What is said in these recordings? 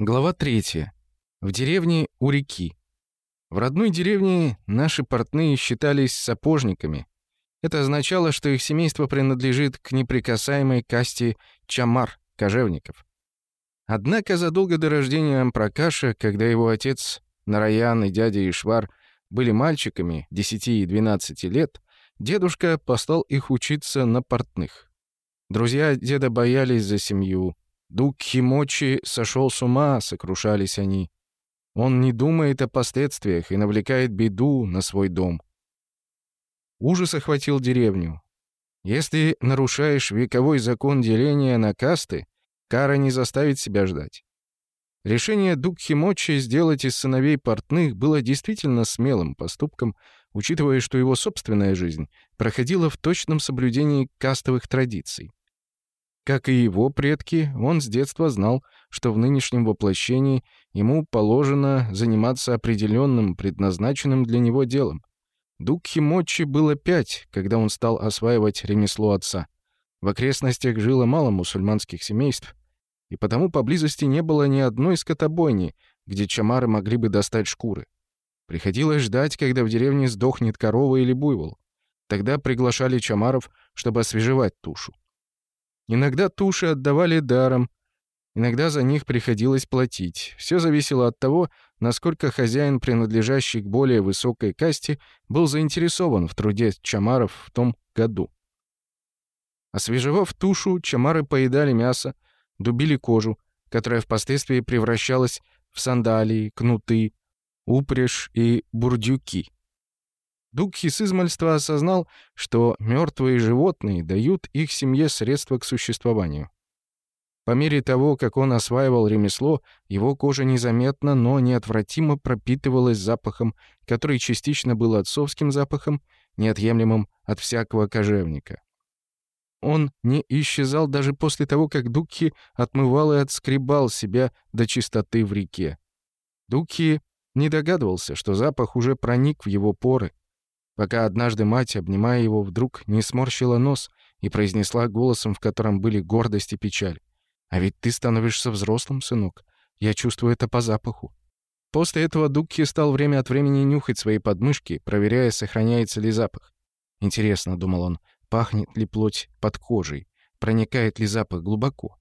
Глава 3. В деревне у реки. В родной деревне наши портные считались сапожниками. Это означало, что их семейство принадлежит к неприкасаемой касте чамар, кожевников. Однако задолго до рождения Ампракаша, когда его отец Нараян и дядя Ишвар были мальчиками 10 и 12 лет, дедушка послал их учиться на портных. Друзья деда боялись за семью, Дукхи Мочи сошел с ума, сокрушались они. Он не думает о последствиях и навлекает беду на свой дом. Ужас охватил деревню. Если нарушаешь вековой закон деления на касты, кара не заставит себя ждать. Решение Дукхимочи сделать из сыновей портных было действительно смелым поступком, учитывая, что его собственная жизнь проходила в точном соблюдении кастовых традиций. Как и его предки, он с детства знал, что в нынешнем воплощении ему положено заниматься определенным, предназначенным для него делом. Дукхи Мочи было пять, когда он стал осваивать ремесло отца. В окрестностях жило мало мусульманских семейств, и потому поблизости не было ни одной скотобойни, где чамары могли бы достать шкуры. Приходилось ждать, когда в деревне сдохнет корова или буйвол. Тогда приглашали чамаров, чтобы освежевать тушу. Иногда туши отдавали даром, иногда за них приходилось платить. Все зависело от того, насколько хозяин, принадлежащий к более высокой касте, был заинтересован в труде чамаров в том году. Освежевав тушу, чамары поедали мясо, дубили кожу, которая впоследствии превращалась в сандалии, кнуты, упряжь и бурдюки. Дукхис измальства осознал, что мертвые животные дают их семье средства к существованию. По мере того, как он осваивал ремесло, его кожа незаметно, но неотвратимо пропитывалась запахом, который частично был отцовским запахом, неотъемлемым от всякого кожевника. Он не исчезал даже после того, как Дукхи отмывал и отскребал себя до чистоты в реке. Дукхи не догадывался, что запах уже проник в его поры, пока однажды мать, обнимая его, вдруг не сморщила нос и произнесла голосом, в котором были гордость и печаль. «А ведь ты становишься взрослым, сынок. Я чувствую это по запаху». После этого Дукки стал время от времени нюхать свои подмышки, проверяя, сохраняется ли запах. «Интересно», — думал он, — «пахнет ли плоть под кожей? Проникает ли запах глубоко?»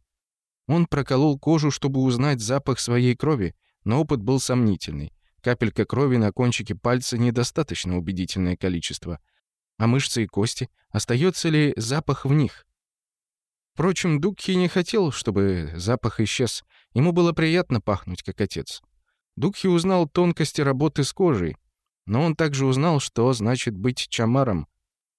Он проколол кожу, чтобы узнать запах своей крови, но опыт был сомнительный. Капелька крови на кончике пальца — недостаточно убедительное количество. А мышцы и кости? Остается ли запах в них? Впрочем, Дукхи не хотел, чтобы запах исчез. Ему было приятно пахнуть, как отец. Дукхи узнал тонкости работы с кожей, но он также узнал, что значит быть чамаром,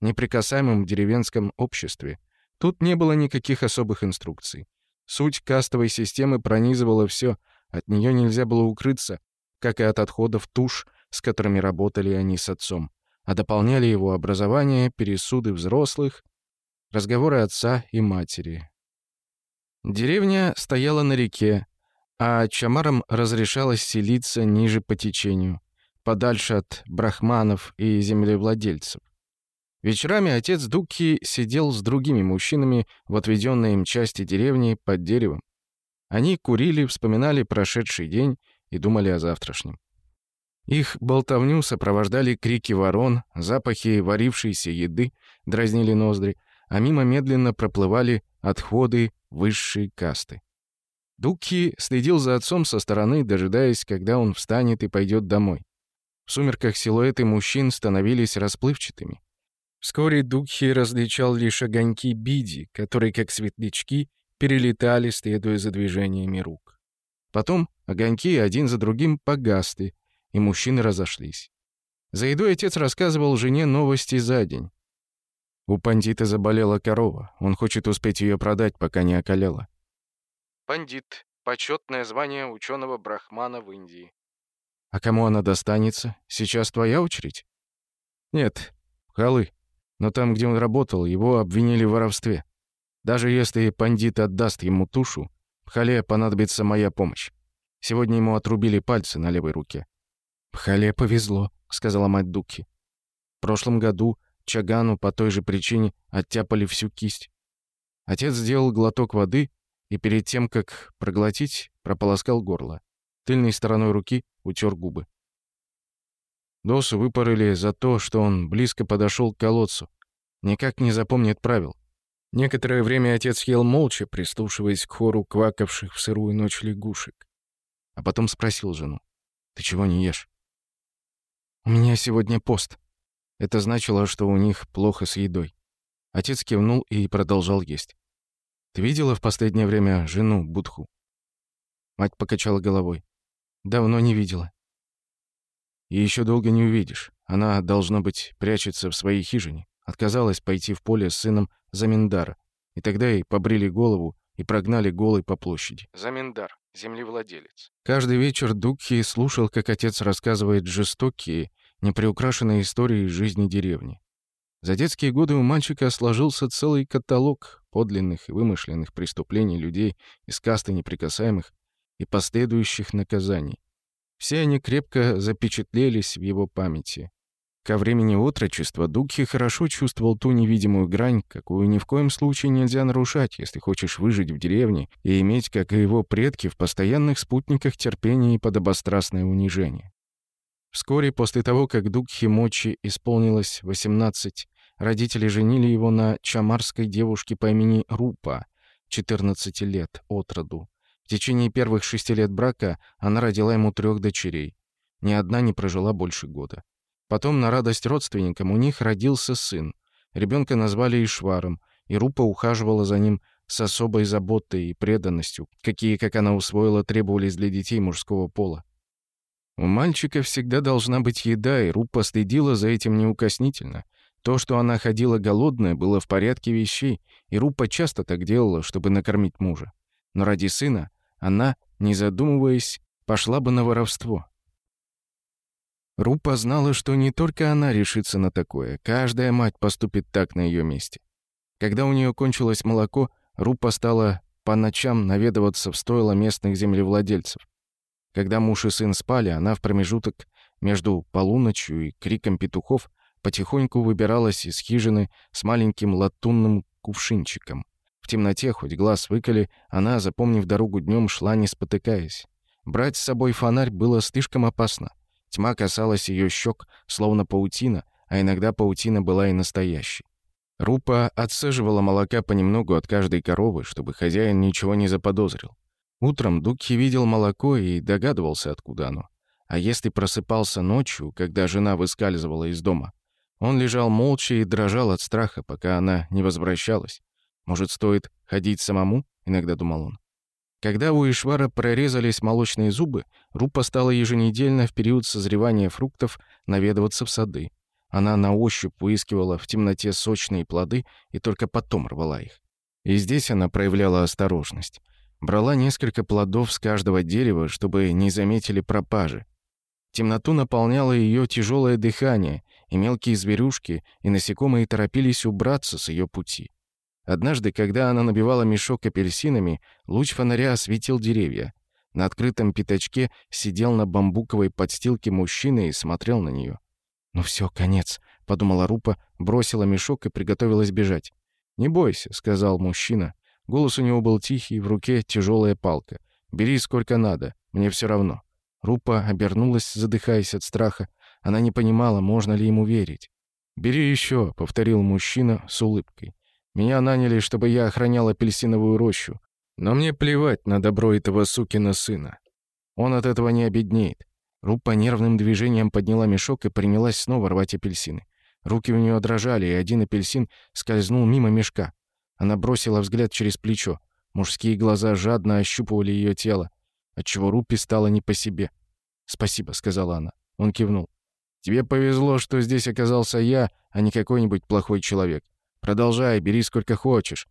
неприкасаемым в деревенском обществе. Тут не было никаких особых инструкций. Суть кастовой системы пронизывала все, от нее нельзя было укрыться, как и от отходов туш, с которыми работали они с отцом, а дополняли его образование, пересуды взрослых, разговоры отца и матери. Деревня стояла на реке, а чамарам разрешалось селиться ниже по течению, подальше от брахманов и землевладельцев. Вечерами отец Дуки сидел с другими мужчинами в отведенной им части деревни под деревом. Они курили, вспоминали прошедший день и думали о завтрашнем. Их болтовню сопровождали крики ворон, запахи варившейся еды дразнили ноздри, а мимо медленно проплывали отходы высшей касты. Дуки следил за отцом со стороны, дожидаясь, когда он встанет и пойдет домой. В сумерках силуэты мужчин становились расплывчатыми. Вскоре Дукхи различал лишь огоньки биди, которые, как светлячки, перелетали, следуя за движениями рук. Потом Огоньки один за другим погасли, и мужчины разошлись. За едой отец рассказывал жене новости за день. У пандита заболела корова, он хочет успеть ее продать, пока не околела. Пандит — почетное звание ученого брахмана в Индии. А кому она достанется? Сейчас твоя очередь? Нет, халы. Но там, где он работал, его обвинили в воровстве. Даже если пандит отдаст ему тушу, Хале понадобится моя помощь. Сегодня ему отрубили пальцы на левой руке. «Пхале повезло», — сказала мать Дуки. В прошлом году Чагану по той же причине оттяпали всю кисть. Отец сделал глоток воды и перед тем, как проглотить, прополоскал горло. Тыльной стороной руки утер губы. Досу выпороли за то, что он близко подошел к колодцу. Никак не запомнит правил. Некоторое время отец ел молча, прислушиваясь к хору квакавших в сырую ночь лягушек а потом спросил жену. «Ты чего не ешь?» «У меня сегодня пост». Это значило, что у них плохо с едой. Отец кивнул и продолжал есть. «Ты видела в последнее время жену Будху?» Мать покачала головой. «Давно не видела». «И еще долго не увидишь. Она, должно быть, прячется в своей хижине. Отказалась пойти в поле с сыном Заминдара. И тогда ей побрили голову и прогнали голой по площади. Заминдар землевладелец. Каждый вечер Дукхи слушал, как отец рассказывает жестокие, неприукрашенные истории жизни деревни. За детские годы у мальчика сложился целый каталог подлинных и вымышленных преступлений людей из касты неприкасаемых и последующих наказаний. Все они крепко запечатлелись в его памяти. Ко времени отрочества Дукхи хорошо чувствовал ту невидимую грань, какую ни в коем случае нельзя нарушать, если хочешь выжить в деревне и иметь, как и его предки, в постоянных спутниках терпения и подобострастное унижение. Вскоре после того, как Дукхи Мочи исполнилось 18, родители женили его на чамарской девушке по имени Рупа, 14 лет от роду. В течение первых шести лет брака она родила ему трех дочерей. Ни одна не прожила больше года. Потом, на радость родственникам, у них родился сын. Ребенка назвали Ишваром, и Рупа ухаживала за ним с особой заботой и преданностью, какие, как она усвоила, требовались для детей мужского пола. У мальчика всегда должна быть еда, и Рупа следила за этим неукоснительно. То, что она ходила голодная, было в порядке вещей, и Рупа часто так делала, чтобы накормить мужа. Но ради сына она, не задумываясь, пошла бы на воровство. Рупа знала, что не только она решится на такое, каждая мать поступит так на ее месте. Когда у нее кончилось молоко, Рупа стала по ночам наведываться в стойло местных землевладельцев. Когда муж и сын спали, она в промежуток между полуночью и криком петухов потихоньку выбиралась из хижины с маленьким латунным кувшинчиком. В темноте, хоть глаз выколи, она, запомнив дорогу днем, шла не спотыкаясь. Брать с собой фонарь было слишком опасно. Тьма касалась ее щек, словно паутина, а иногда паутина была и настоящей. Рупа отсаживала молока понемногу от каждой коровы, чтобы хозяин ничего не заподозрил. Утром Дукхи видел молоко и догадывался, откуда оно. А если просыпался ночью, когда жена выскальзывала из дома, он лежал молча и дрожал от страха, пока она не возвращалась. «Может, стоит ходить самому?» — иногда думал он. Когда у Ишвара прорезались молочные зубы, Рупа стала еженедельно в период созревания фруктов наведываться в сады. Она на ощупь выискивала в темноте сочные плоды и только потом рвала их. И здесь она проявляла осторожность. Брала несколько плодов с каждого дерева, чтобы не заметили пропажи. Темноту наполняло ее тяжелое дыхание, и мелкие зверюшки и насекомые торопились убраться с ее пути. Однажды, когда она набивала мешок апельсинами, луч фонаря осветил деревья. На открытом пятачке сидел на бамбуковой подстилке мужчина и смотрел на нее. «Ну все, конец», — подумала Рупа, бросила мешок и приготовилась бежать. «Не бойся», — сказал мужчина. Голос у него был тихий, в руке тяжелая палка. «Бери сколько надо, мне все равно». Рупа обернулась, задыхаясь от страха. Она не понимала, можно ли ему верить. «Бери еще», — повторил мужчина с улыбкой. Меня наняли, чтобы я охранял апельсиновую рощу. Но мне плевать на добро этого сукина сына. Он от этого не обеднеет. Рупа нервным движением подняла мешок и принялась снова рвать апельсины. Руки у нее дрожали, и один апельсин скользнул мимо мешка. Она бросила взгляд через плечо. Мужские глаза жадно ощупывали ее тело, отчего Рупи стало не по себе. «Спасибо», — сказала она. Он кивнул. «Тебе повезло, что здесь оказался я, а не какой-нибудь плохой человек. Продолжай, бери сколько хочешь».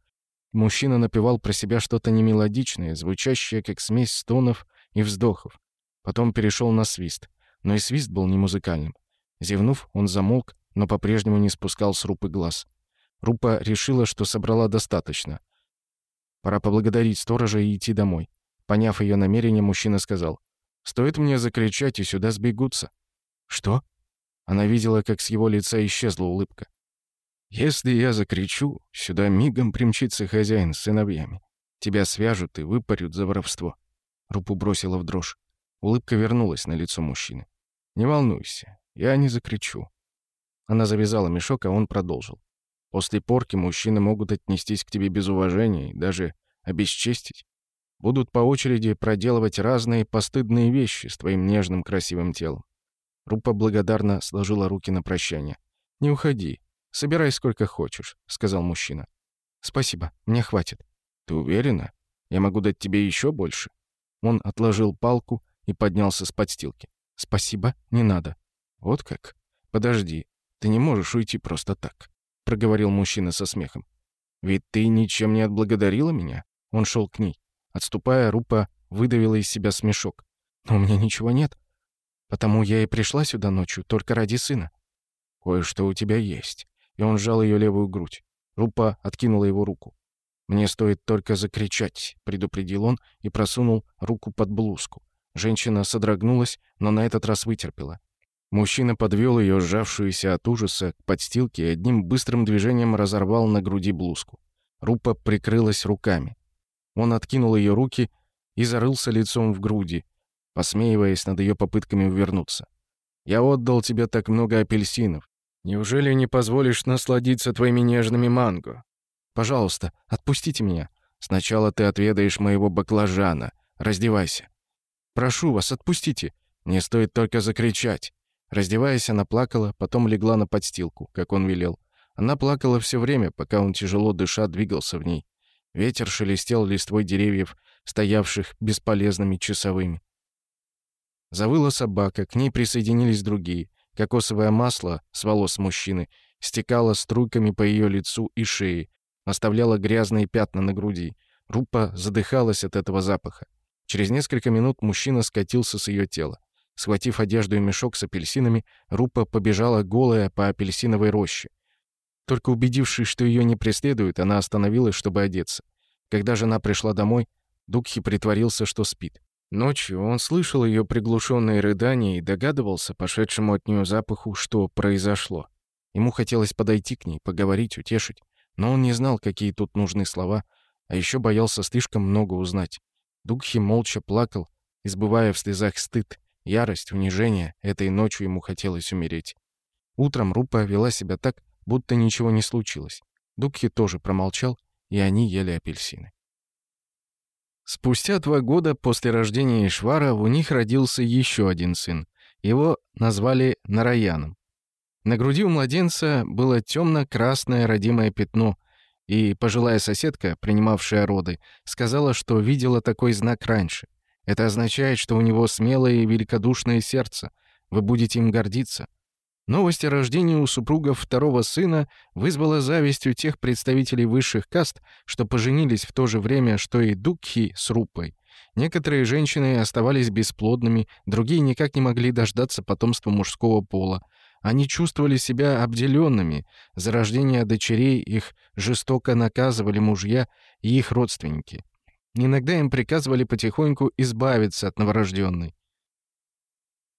Мужчина напевал про себя что-то немелодичное, звучащее как смесь стонов и вздохов. Потом перешел на свист. Но и свист был не музыкальным. Зевнув, он замолк, но по-прежнему не спускал с Рупы глаз. Рупа решила, что собрала достаточно. Пора поблагодарить сторожа и идти домой. Поняв ее намерение, мужчина сказал, «Стоит мне закричать, и сюда сбегутся». «Что?» Она видела, как с его лица исчезла улыбка. Если я закричу, сюда мигом примчится хозяин с сыновьями. Тебя свяжут и выпарют за воровство». Рупу бросила в дрожь. Улыбка вернулась на лицо мужчины. «Не волнуйся, я не закричу». Она завязала мешок, а он продолжил. «После порки мужчины могут отнестись к тебе без уважения и даже обесчестить. Будут по очереди проделывать разные постыдные вещи с твоим нежным красивым телом». Рупа благодарно сложила руки на прощание. «Не уходи. Собирай сколько хочешь», — сказал мужчина. «Спасибо, мне хватит». «Ты уверена? Я могу дать тебе еще больше». Он отложил палку и поднялся с подстилки. «Спасибо, не надо». «Вот как? Подожди, ты не можешь уйти просто так», — проговорил мужчина со смехом. «Ведь ты ничем не отблагодарила меня?» Он шел к ней. Отступая, Рупа выдавила из себя смешок. «Но у меня ничего нет. Потому я и пришла сюда ночью, только ради сына». «Кое-что у тебя есть и он сжал ее левую грудь. Рупа откинула его руку. «Мне стоит только закричать», — предупредил он и просунул руку под блузку. Женщина содрогнулась, но на этот раз вытерпела. Мужчина подвел ее, сжавшуюся от ужаса, к подстилке и одним быстрым движением разорвал на груди блузку. Рупа прикрылась руками. Он откинул ее руки и зарылся лицом в груди, посмеиваясь над ее попытками увернуться. «Я отдал тебе так много апельсинов. Неужели не позволишь насладиться твоими нежными манго? Пожалуйста, отпустите меня. Сначала ты отведаешь моего баклажана. Раздевайся. Прошу вас, отпустите. Не стоит только закричать. Раздеваясь, она плакала, потом легла на подстилку, как он велел. Она плакала все время, пока он тяжело дыша двигался в ней. Ветер шелестел листвой деревьев, стоявших бесполезными часовыми. Завыла собака, к ней присоединились другие. Кокосовое масло с волос мужчины стекало струйками по ее лицу и шее, оставляло грязные пятна на груди. Рупа задыхалась от этого запаха. Через несколько минут мужчина скатился с ее тела. Схватив одежду и мешок с апельсинами, Рупа побежала голая по апельсиновой роще. Только убедившись, что ее не преследуют, она остановилась, чтобы одеться. Когда жена пришла домой, Дукхи притворился, что спит. Ночью он слышал ее приглушенные рыдания и догадывался, пошедшему от нее запаху, что произошло. Ему хотелось подойти к ней, поговорить, утешить, но он не знал, какие тут нужны слова, а еще боялся слишком много узнать. Духи молча плакал, избывая в слезах стыд, ярость, унижение. Этой ночью ему хотелось умереть. Утром Рупа вела себя так, будто ничего не случилось. Дукхи тоже промолчал, и они ели апельсины. Спустя два года после рождения Ишвара у них родился еще один сын. Его назвали Нараяном. На груди у младенца было темно-красное родимое пятно, и пожилая соседка, принимавшая роды, сказала, что видела такой знак раньше. Это означает, что у него смелое и великодушное сердце. Вы будете им гордиться. Новость о рождении у супругов второго сына вызвала зависть у тех представителей высших каст, что поженились в то же время, что и Дукхи с Рупой. Некоторые женщины оставались бесплодными, другие никак не могли дождаться потомства мужского пола. Они чувствовали себя обделенными, за рождение дочерей их жестоко наказывали мужья и их родственники. Иногда им приказывали потихоньку избавиться от новорожденной.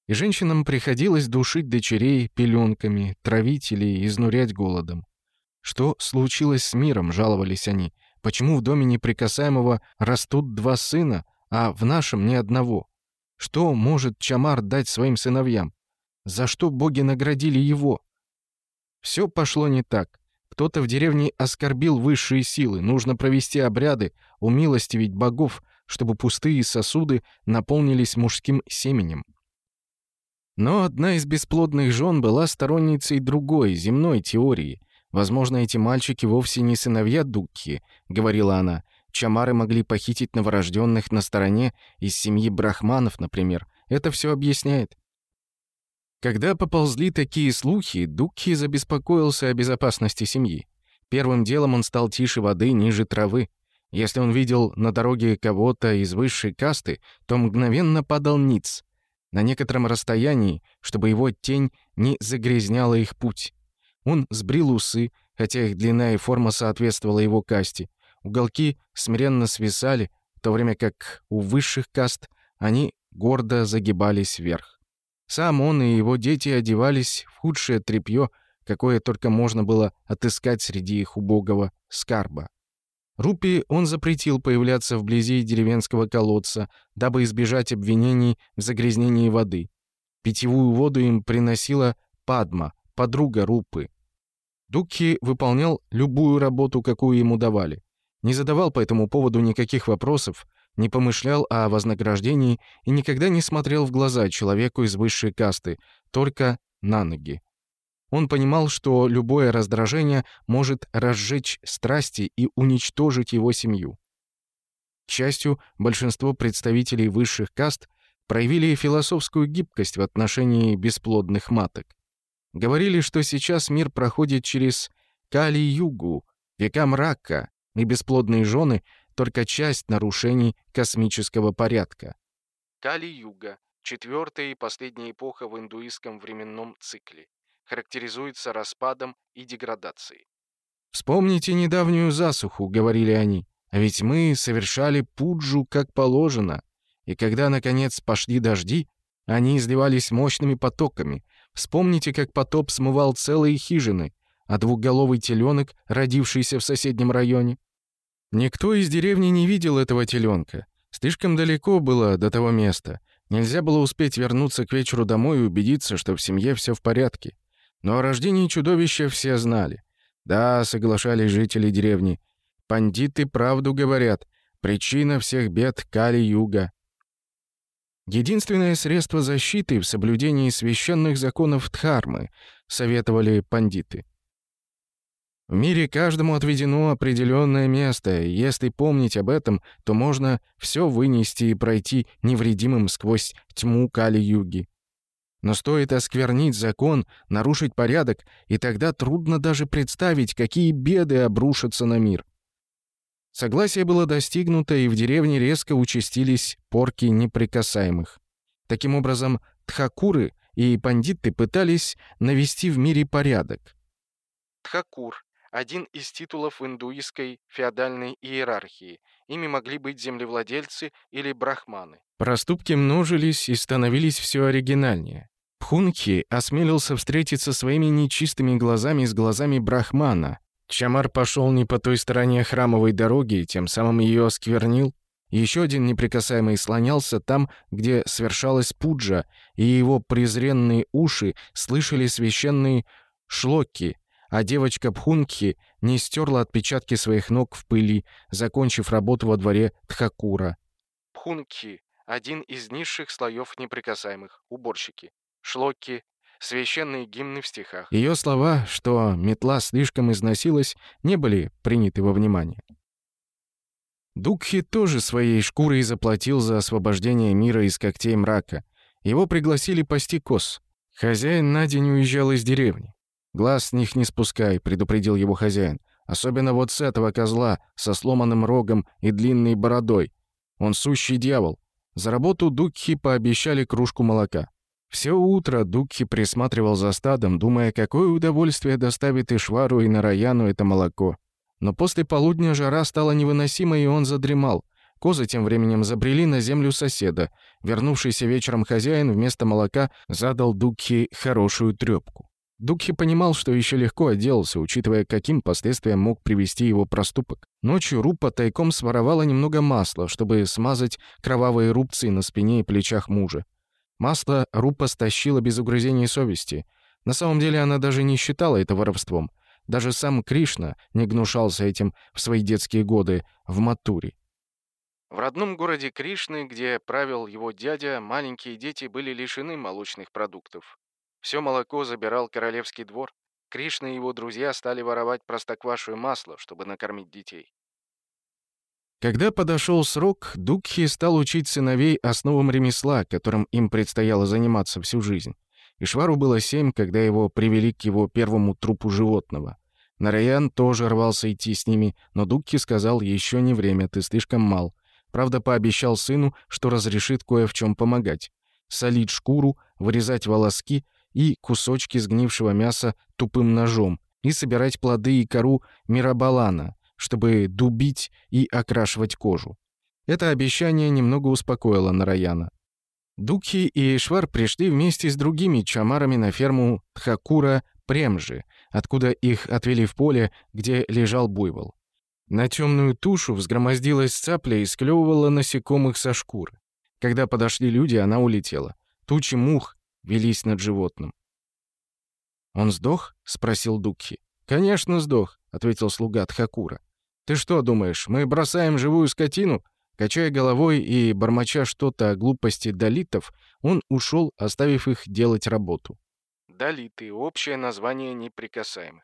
И женщинам приходилось душить дочерей пеленками, травить или изнурять голодом. Что случилось с миром, жаловались они. Почему в доме неприкасаемого растут два сына, а в нашем ни одного? Что может Чамар дать своим сыновьям? За что боги наградили его? Все пошло не так. Кто-то в деревне оскорбил высшие силы, нужно провести обряды, умилостивить богов, чтобы пустые сосуды наполнились мужским семенем. Но одна из бесплодных жен была сторонницей другой, земной теории. «Возможно, эти мальчики вовсе не сыновья Дукки», — говорила она. «Чамары могли похитить новорожденных на стороне из семьи брахманов, например. Это все объясняет». Когда поползли такие слухи, Дукхи забеспокоился о безопасности семьи. Первым делом он стал тише воды, ниже травы. Если он видел на дороге кого-то из высшей касты, то мгновенно падал ниц на некотором расстоянии, чтобы его тень не загрязняла их путь. Он сбрил усы, хотя их длина и форма соответствовала его касте. Уголки смиренно свисали, в то время как у высших каст они гордо загибались вверх. Сам он и его дети одевались в худшее тряпье, какое только можно было отыскать среди их убогого скарба. Рупи он запретил появляться вблизи деревенского колодца, дабы избежать обвинений в загрязнении воды. Питьевую воду им приносила Падма, подруга Рупы. Дукхи выполнял любую работу, какую ему давали. Не задавал по этому поводу никаких вопросов, не помышлял о вознаграждении и никогда не смотрел в глаза человеку из высшей касты, только на ноги. Он понимал, что любое раздражение может разжечь страсти и уничтожить его семью. К счастью, большинство представителей высших каст проявили философскую гибкость в отношении бесплодных маток. Говорили, что сейчас мир проходит через Кали-Югу, века мрака, и бесплодные жены — только часть нарушений космического порядка. Кали-Юга — четвертая и последняя эпоха в индуистском временном цикле характеризуется распадом и деградацией. «Вспомните недавнюю засуху», — говорили они. «А ведь мы совершали пуджу как положено. И когда, наконец, пошли дожди, они изливались мощными потоками. Вспомните, как потоп смывал целые хижины, а двухголовый теленок, родившийся в соседнем районе. Никто из деревни не видел этого теленка. Слишком далеко было до того места. Нельзя было успеть вернуться к вечеру домой и убедиться, что в семье все в порядке. Но о рождении чудовища все знали. Да, соглашались жители деревни. Пандиты правду говорят. Причина всех бед — Кали-Юга. Единственное средство защиты в соблюдении священных законов Дхармы, советовали пандиты. В мире каждому отведено определенное место, и если помнить об этом, то можно все вынести и пройти невредимым сквозь тьму Кали-Юги. Но стоит осквернить закон, нарушить порядок, и тогда трудно даже представить, какие беды обрушатся на мир. Согласие было достигнуто, и в деревне резко участились порки неприкасаемых. Таким образом, тхакуры и пандиты пытались навести в мире порядок. Тхакур один из титулов индуистской феодальной иерархии. Ими могли быть землевладельцы или брахманы. Проступки множились и становились все оригинальнее. Пхунхи осмелился встретиться своими нечистыми глазами с глазами брахмана. Чамар пошел не по той стороне храмовой дороги, тем самым ее осквернил. Еще один неприкасаемый слонялся там, где совершалась пуджа, и его презренные уши слышали священные шлоки — а девочка Пхунки не стерла отпечатки своих ног в пыли, закончив работу во дворе Тхакура. Пхунки – один из низших слоев неприкасаемых, уборщики. Шлоки – священные гимны в стихах. Ее слова, что метла слишком износилась, не были приняты во внимание. Дукхи тоже своей шкурой заплатил за освобождение мира из когтей мрака. Его пригласили пасти коз. Хозяин на день уезжал из деревни. «Глаз с них не спускай», — предупредил его хозяин. «Особенно вот с этого козла, со сломанным рогом и длинной бородой. Он сущий дьявол». За работу Дукхи пообещали кружку молока. Все утро Дукхи присматривал за стадом, думая, какое удовольствие доставит Ишвару и Нараяну это молоко. Но после полудня жара стала невыносимой, и он задремал. Козы тем временем забрели на землю соседа. Вернувшийся вечером хозяин вместо молока задал Дукхи хорошую трёпку. Дукхи понимал, что еще легко отделался, учитывая, каким последствиям мог привести его проступок. Ночью Рупа тайком своровала немного масла, чтобы смазать кровавые рубцы на спине и плечах мужа. Масло Рупа стащила без угрызений совести. На самом деле она даже не считала это воровством. Даже сам Кришна не гнушался этим в свои детские годы в Матуре. В родном городе Кришны, где правил его дядя, маленькие дети были лишены молочных продуктов. Все молоко забирал королевский двор. Кришна и его друзья стали воровать простоквашу и масло, чтобы накормить детей. Когда подошел срок, Дукхи стал учить сыновей основам ремесла, которым им предстояло заниматься всю жизнь. Ишвару было семь, когда его привели к его первому трупу животного. Нараян тоже рвался идти с ними, но Дукхи сказал, «Еще не время, ты слишком мал». Правда, пообещал сыну, что разрешит кое в чем помогать. Солить шкуру, вырезать волоски — и кусочки сгнившего мяса тупым ножом, и собирать плоды и кору мирабалана, чтобы дубить и окрашивать кожу. Это обещание немного успокоило Нараяна. Дукхи и Эйшвар пришли вместе с другими чамарами на ферму Тхакура Премжи, откуда их отвели в поле, где лежал буйвол. На темную тушу взгромоздилась цапля и склевывала насекомых со шкуры. Когда подошли люди, она улетела. Тучи мух велись над животным. «Он сдох?» — спросил Дукхи. «Конечно сдох», — ответил слуга Тхакура. «Ты что думаешь, мы бросаем живую скотину?» Качая головой и бормоча что-то о глупости долитов, он ушел, оставив их делать работу. Далиты — общее название неприкасаемых.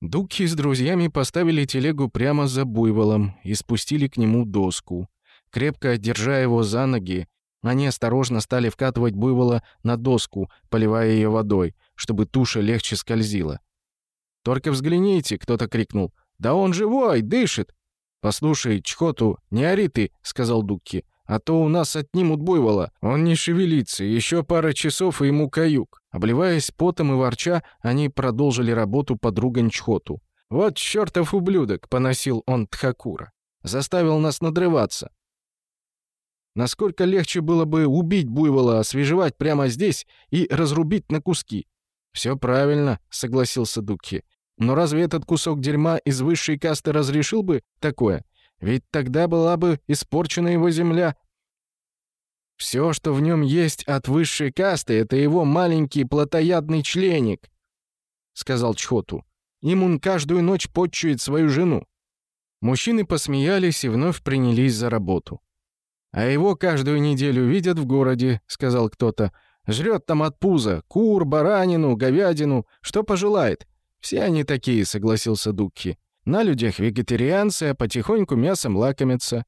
Дукхи с друзьями поставили телегу прямо за буйволом и спустили к нему доску. Крепко держа его за ноги, они осторожно стали вкатывать буйвола на доску, поливая ее водой, чтобы туша легче скользила. «Только взгляните!» — кто-то крикнул. «Да он живой! Дышит!» «Послушай, Чхоту, не ори ты!» — сказал Дукки. «А то у нас отнимут буйвола. Он не шевелится. Еще пара часов, и ему каюк». Обливаясь потом и ворча, они продолжили работу подруга Чхоту. «Вот чертов ублюдок!» — поносил он Тхакура. «Заставил нас надрываться. Насколько легче было бы убить буйвола, освежевать прямо здесь и разрубить на куски. «Все правильно», — согласился Дукхи. «Но разве этот кусок дерьма из высшей касты разрешил бы такое? Ведь тогда была бы испорчена его земля». «Все, что в нем есть от высшей касты, это его маленький плотоядный членик», — сказал Чхоту. «Им он каждую ночь подчует свою жену». Мужчины посмеялись и вновь принялись за работу. А его каждую неделю видят в городе», — сказал кто-то. «Жрет там от пуза. Кур, баранину, говядину. Что пожелает». «Все они такие», — согласился Дукки. «На людях вегетарианцы, а потихоньку мясом лакомятся».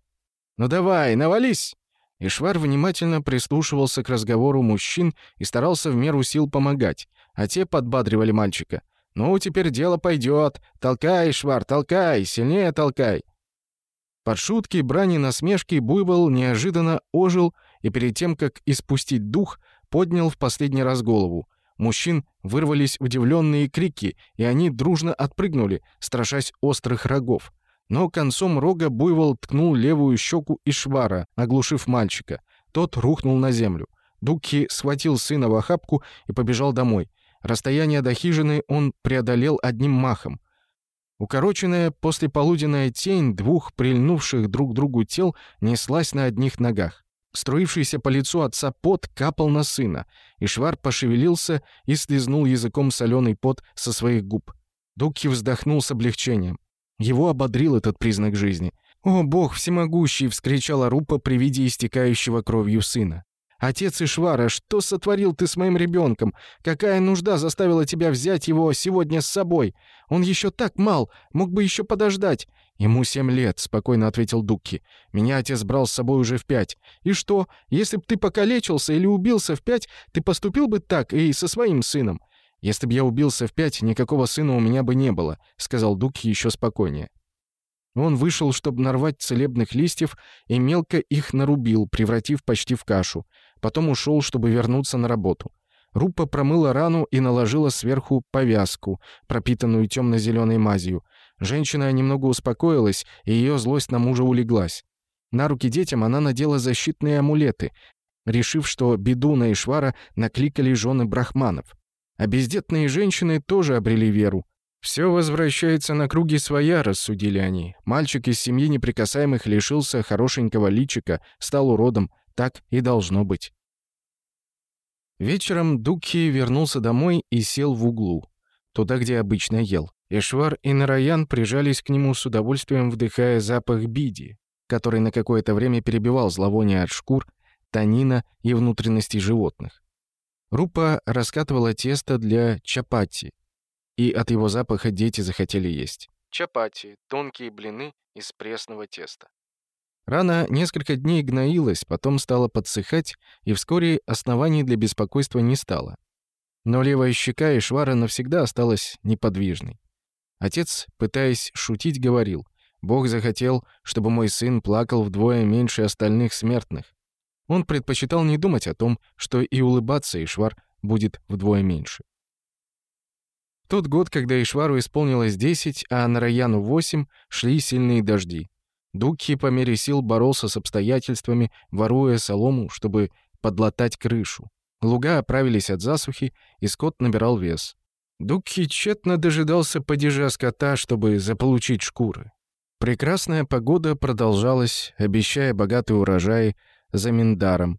«Ну давай, навались!» Ишвар внимательно прислушивался к разговору мужчин и старался в меру сил помогать, а те подбадривали мальчика. «Ну, теперь дело пойдет. Толкай, Ишвар, толкай, сильнее толкай!» Под шутки, брани, насмешки Буйвол неожиданно ожил и перед тем, как испустить дух, поднял в последний раз голову. Мужчин вырвались удивленные крики, и они дружно отпрыгнули, страшась острых рогов. Но концом рога Буйвол ткнул левую щеку ишвара, оглушив мальчика. Тот рухнул на землю. Дуки схватил сына в охапку и побежал домой. Расстояние до хижины он преодолел одним махом. Укороченная послеполуденная тень двух прильнувших друг к другу тел неслась на одних ногах. Струившийся по лицу отца пот капал на сына, и Швар пошевелился и слизнул языком соленый пот со своих губ. Дуки вздохнул с облегчением. Его ободрил этот признак жизни. «О, Бог всемогущий!» — вскричала Рупа при виде истекающего кровью сына. «Отец Ишвара, что сотворил ты с моим ребенком? Какая нужда заставила тебя взять его сегодня с собой? Он еще так мал, мог бы еще подождать». «Ему семь лет», — спокойно ответил Дукки. «Меня отец брал с собой уже в пять. И что, если б ты покалечился или убился в пять, ты поступил бы так и со своим сыном?» «Если б я убился в пять, никакого сына у меня бы не было», — сказал Дукки еще спокойнее. Он вышел, чтобы нарвать целебных листьев, и мелко их нарубил, превратив почти в кашу. Потом ушел, чтобы вернуться на работу. Руппа промыла рану и наложила сверху повязку, пропитанную темно-зеленой мазью. Женщина немного успокоилась, и ее злость на мужа улеглась. На руки детям она надела защитные амулеты, решив, что Бедуна и Швара накликали жены брахманов. А бездетные женщины тоже обрели веру. «Все возвращается на круги своя», — рассудили они. Мальчик из семьи неприкасаемых лишился хорошенького личика, стал уродом, так и должно быть. Вечером Дукхи вернулся домой и сел в углу, туда, где обычно ел. Ишвар и Нараян прижались к нему с удовольствием, вдыхая запах биди, который на какое-то время перебивал зловоние от шкур, танина и внутренностей животных. Рупа раскатывала тесто для чапати, и от его запаха дети захотели есть. Чапати – тонкие блины из пресного теста. Рана несколько дней гноилась, потом стала подсыхать, и вскоре оснований для беспокойства не стало. Но левая щека и швара навсегда осталась неподвижной. Отец, пытаясь шутить, говорил, «Бог захотел, чтобы мой сын плакал вдвое меньше остальных смертных». Он предпочитал не думать о том, что и улыбаться Ишвар будет вдвое меньше. В тот год, когда Ишвару исполнилось 10, а Нараяну 8, шли сильные дожди. Дуки по мере сил боролся с обстоятельствами, воруя солому, чтобы подлатать крышу. Луга оправились от засухи, и скот набирал вес. Дуки тщетно дожидался падежа скота, чтобы заполучить шкуры. Прекрасная погода продолжалась, обещая богатый урожай за Миндаром.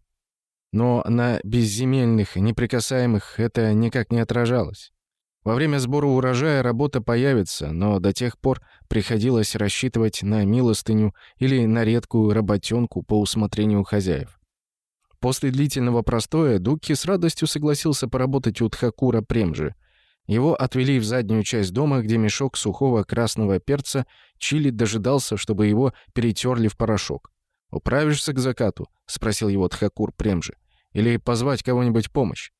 Но на безземельных, неприкасаемых это никак не отражалось. Во время сбора урожая работа появится, но до тех пор приходилось рассчитывать на милостыню или на редкую работенку по усмотрению хозяев. После длительного простоя Дуки с радостью согласился поработать у Тхакура Премжи. Его отвели в заднюю часть дома, где мешок сухого красного перца чили дожидался, чтобы его перетерли в порошок. «Управишься к закату?» — спросил его Тхакур Премжи. «Или позвать кого-нибудь помощь?»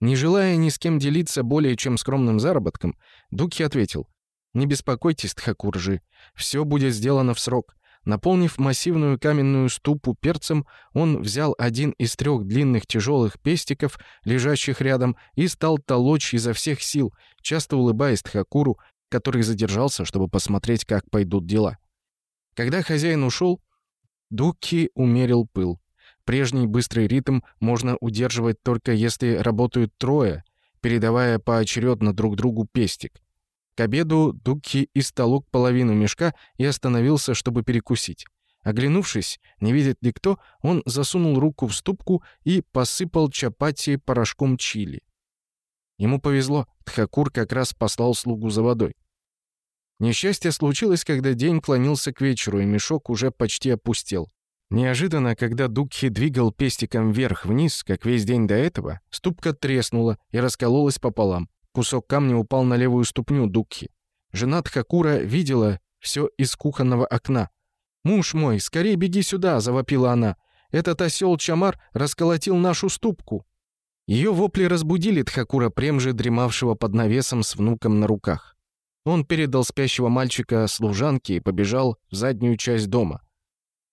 Не желая ни с кем делиться более чем скромным заработком, Дуки ответил, «Не беспокойтесь, Тхакуржи, все будет сделано в срок». Наполнив массивную каменную ступу перцем, он взял один из трех длинных тяжелых пестиков, лежащих рядом, и стал толочь изо всех сил, часто улыбаясь Тхакуру, который задержался, чтобы посмотреть, как пойдут дела. Когда хозяин ушел, Дуки умерил пыл. Прежний быстрый ритм можно удерживать только если работают трое, передавая поочередно друг другу пестик. К обеду Дукхи истолок половину мешка и остановился, чтобы перекусить. Оглянувшись, не видит ли кто, он засунул руку в ступку и посыпал чапати порошком чили. Ему повезло, Тхакур как раз послал слугу за водой. Несчастье случилось, когда день клонился к вечеру, и мешок уже почти опустел. Неожиданно, когда Дукхи двигал пестиком вверх-вниз, как весь день до этого, ступка треснула и раскололась пополам. Кусок камня упал на левую ступню Дукхи. Жена Тхакура видела все из кухонного окна. «Муж мой, скорее беги сюда!» — завопила она. «Этот осел Чамар расколотил нашу ступку!» Ее вопли разбудили Тхакура премже дремавшего под навесом с внуком на руках. Он передал спящего мальчика служанке и побежал в заднюю часть дома —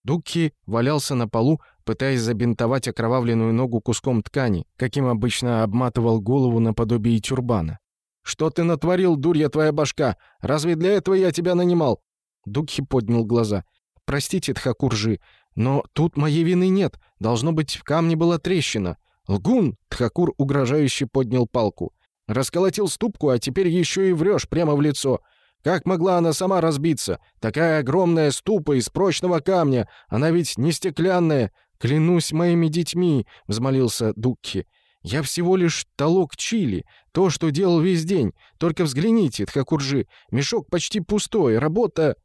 Дукки валялся на полу, пытаясь забинтовать окровавленную ногу куском ткани, каким обычно обматывал голову наподобие тюрбана. «Что ты натворил, дурья твоя башка? Разве для этого я тебя нанимал?» Дукхи поднял глаза. «Простите, Тхакуржи, но тут моей вины нет. Должно быть, в камне была трещина». «Лгун!» — Тхакур угрожающе поднял палку. «Расколотил ступку, а теперь еще и врешь прямо в лицо. Как могла она сама разбиться? Такая огромная ступа из прочного камня. Она ведь не стеклянная. Клянусь моими детьми, — взмолился Дукки. Я всего лишь толок чили, то, что делал весь день. Только взгляните, Тхакуржи, мешок почти пустой, работа...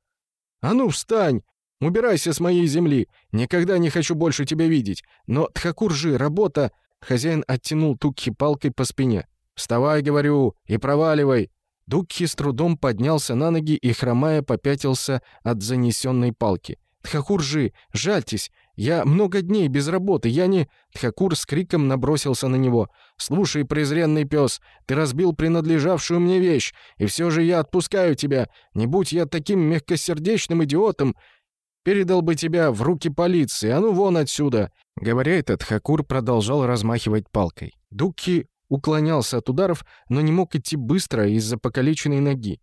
А ну, встань! Убирайся с моей земли! Никогда не хочу больше тебя видеть. Но, Тхакуржи, работа... Хозяин оттянул Тукхи палкой по спине. «Вставай, — говорю, — и проваливай. Дукхи с трудом поднялся на ноги и, хромая, попятился от занесенной палки. «Тхакуржи, жальтесь! Я много дней без работы, я не...» Тхакур с криком набросился на него. «Слушай, презренный пес, ты разбил принадлежавшую мне вещь, и все же я отпускаю тебя. Не будь я таким мягкосердечным идиотом, передал бы тебя в руки полиции, а ну вон отсюда!» Говоря это, Тхакур продолжал размахивать палкой. Дукхи уклонялся от ударов, но не мог идти быстро из-за покалеченной ноги.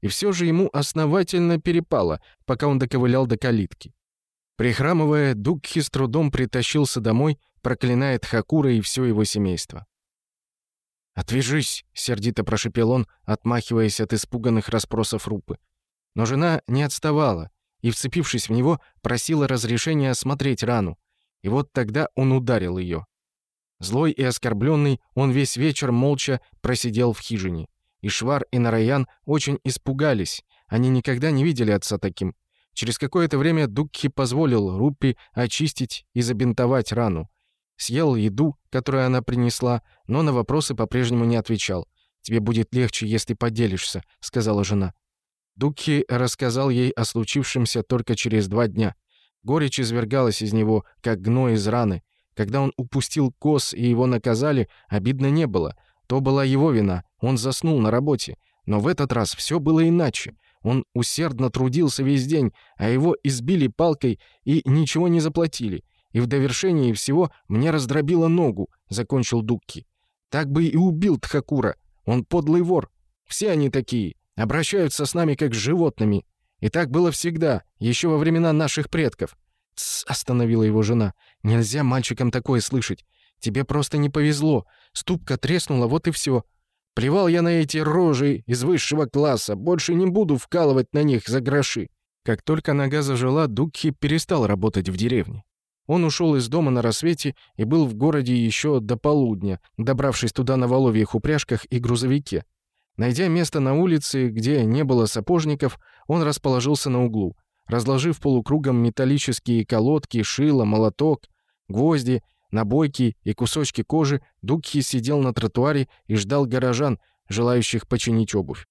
И все же ему основательно перепало, пока он доковылял до калитки. Прихрамывая, Дугхи с трудом притащился домой, проклиная Тхакура и все его семейство. «Отвяжись!» — сердито прошепел он, отмахиваясь от испуганных расспросов Рупы. Но жена не отставала и, вцепившись в него, просила разрешения осмотреть рану. И вот тогда он ударил ее. Злой и оскорбленный, он весь вечер молча просидел в хижине. И Швар, и Нараян очень испугались. Они никогда не видели отца таким. Через какое-то время Дукхи позволил Рупи очистить и забинтовать рану. Съел еду, которую она принесла, но на вопросы по-прежнему не отвечал. «Тебе будет легче, если поделишься», — сказала жена. Дукхи рассказал ей о случившемся только через два дня. Горечь извергалась из него, как гной из раны, когда он упустил кос и его наказали, обидно не было. То была его вина, он заснул на работе. Но в этот раз все было иначе. Он усердно трудился весь день, а его избили палкой и ничего не заплатили. И в довершении всего мне раздробило ногу, — закончил Дукки. Так бы и убил Тхакура. Он подлый вор. Все они такие. Обращаются с нами как с животными. И так было всегда, еще во времена наших предков. «Тсс», — остановила его жена. «Нельзя мальчикам такое слышать. Тебе просто не повезло. Ступка треснула, вот и все. Плевал я на эти рожи из высшего класса. Больше не буду вкалывать на них за гроши». Как только нога зажила, Дукхи перестал работать в деревне. Он ушел из дома на рассвете и был в городе еще до полудня, добравшись туда на воловьих упряжках и грузовике. Найдя место на улице, где не было сапожников, он расположился на углу разложив полукругом металлические колодки, шило, молоток, гвозди, набойки и кусочки кожи, Дукхи сидел на тротуаре и ждал горожан, желающих починить обувь.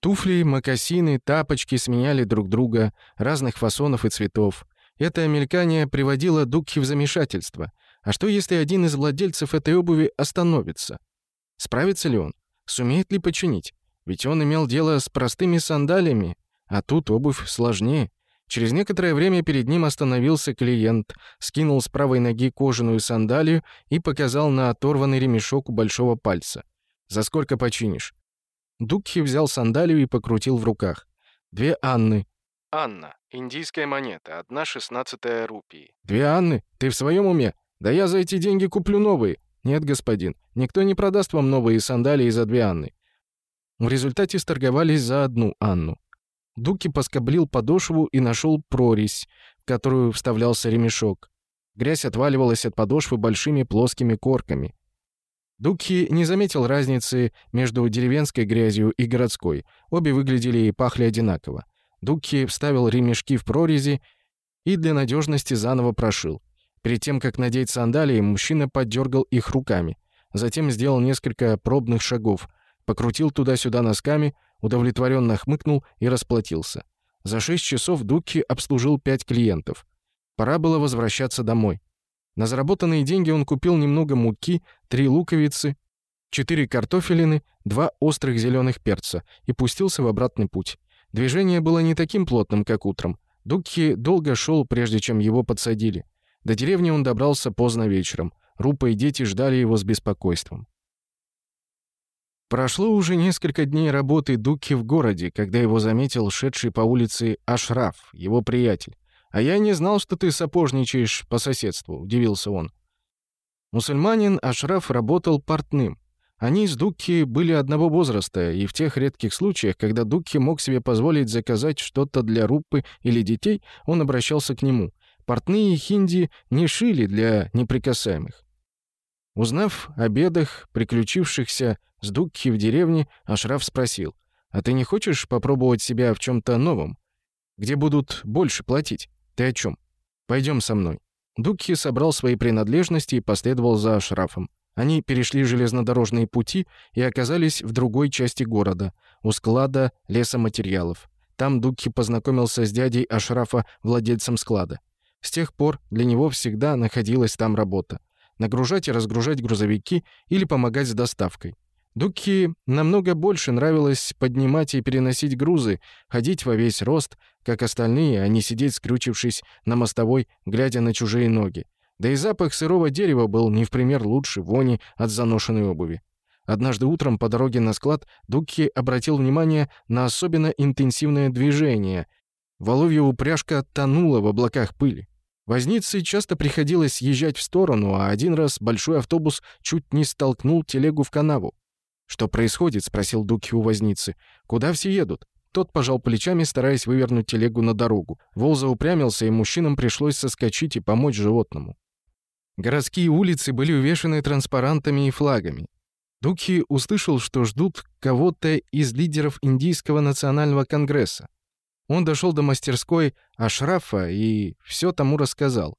Туфли, мокасины, тапочки сменяли друг друга, разных фасонов и цветов. Это мелькание приводило Дукхи в замешательство. А что, если один из владельцев этой обуви остановится? Справится ли он? Сумеет ли починить? Ведь он имел дело с простыми сандалиями, а тут обувь сложнее — Через некоторое время перед ним остановился клиент, скинул с правой ноги кожаную сандалию и показал на оторванный ремешок у большого пальца. «За сколько починишь?» Дукхи взял сандалию и покрутил в руках. «Две Анны». «Анна. Индийская монета. Одна шестнадцатая рупии». «Две Анны? Ты в своем уме? Да я за эти деньги куплю новые». «Нет, господин, никто не продаст вам новые сандалии за две Анны». В результате сторговались за одну Анну. Дуки поскоблил подошву и нашел прорезь, в которую вставлялся ремешок. Грязь отваливалась от подошвы большими плоскими корками. Дуки не заметил разницы между деревенской грязью и городской. Обе выглядели и пахли одинаково. Дуки вставил ремешки в прорези и для надежности заново прошил. Перед тем, как надеть сандалии, мужчина поддергал их руками. Затем сделал несколько пробных шагов, покрутил туда-сюда носками, Удовлетворенно хмыкнул и расплатился. За 6 часов Дуки обслужил 5 клиентов. Пора было возвращаться домой. На заработанные деньги он купил немного муки, 3 луковицы, 4 картофелины, 2 острых зеленых перца и пустился в обратный путь. Движение было не таким плотным, как утром. Дуки долго шел, прежде чем его подсадили. До деревни он добрался поздно вечером. Рупа и дети ждали его с беспокойством. Прошло уже несколько дней работы Дуки в городе, когда его заметил шедший по улице Ашраф, его приятель. «А я не знал, что ты сапожничаешь по соседству», — удивился он. Мусульманин Ашраф работал портным. Они с Дуки были одного возраста, и в тех редких случаях, когда Дуки мог себе позволить заказать что-то для Руппы или детей, он обращался к нему. Портные хинди не шили для неприкасаемых. Узнав о бедах, приключившихся с Дукхи в деревне, Ашраф спросил, «А ты не хочешь попробовать себя в чем-то новом? Где будут больше платить? Ты о чем? Пойдем со мной». Дукхи собрал свои принадлежности и последовал за Ашрафом. Они перешли железнодорожные пути и оказались в другой части города, у склада лесоматериалов. Там Дукхи познакомился с дядей Ашрафа, владельцем склада. С тех пор для него всегда находилась там работа нагружать и разгружать грузовики или помогать с доставкой. Дуки намного больше нравилось поднимать и переносить грузы, ходить во весь рост, как остальные, а не сидеть, скрючившись на мостовой, глядя на чужие ноги. Да и запах сырого дерева был не в пример лучше вони от заношенной обуви. Однажды утром по дороге на склад Дуки обратил внимание на особенно интенсивное движение. Воловья упряжка тонула в облаках пыли. Вознице часто приходилось съезжать в сторону, а один раз большой автобус чуть не столкнул телегу в канаву. «Что происходит?» — спросил Дуки у возницы. «Куда все едут?» Тот пожал плечами, стараясь вывернуть телегу на дорогу. Вол заупрямился, и мужчинам пришлось соскочить и помочь животному. Городские улицы были увешаны транспарантами и флагами. Дукхи услышал, что ждут кого-то из лидеров Индийского национального конгресса. Он дошел до мастерской Ашрафа и все тому рассказал.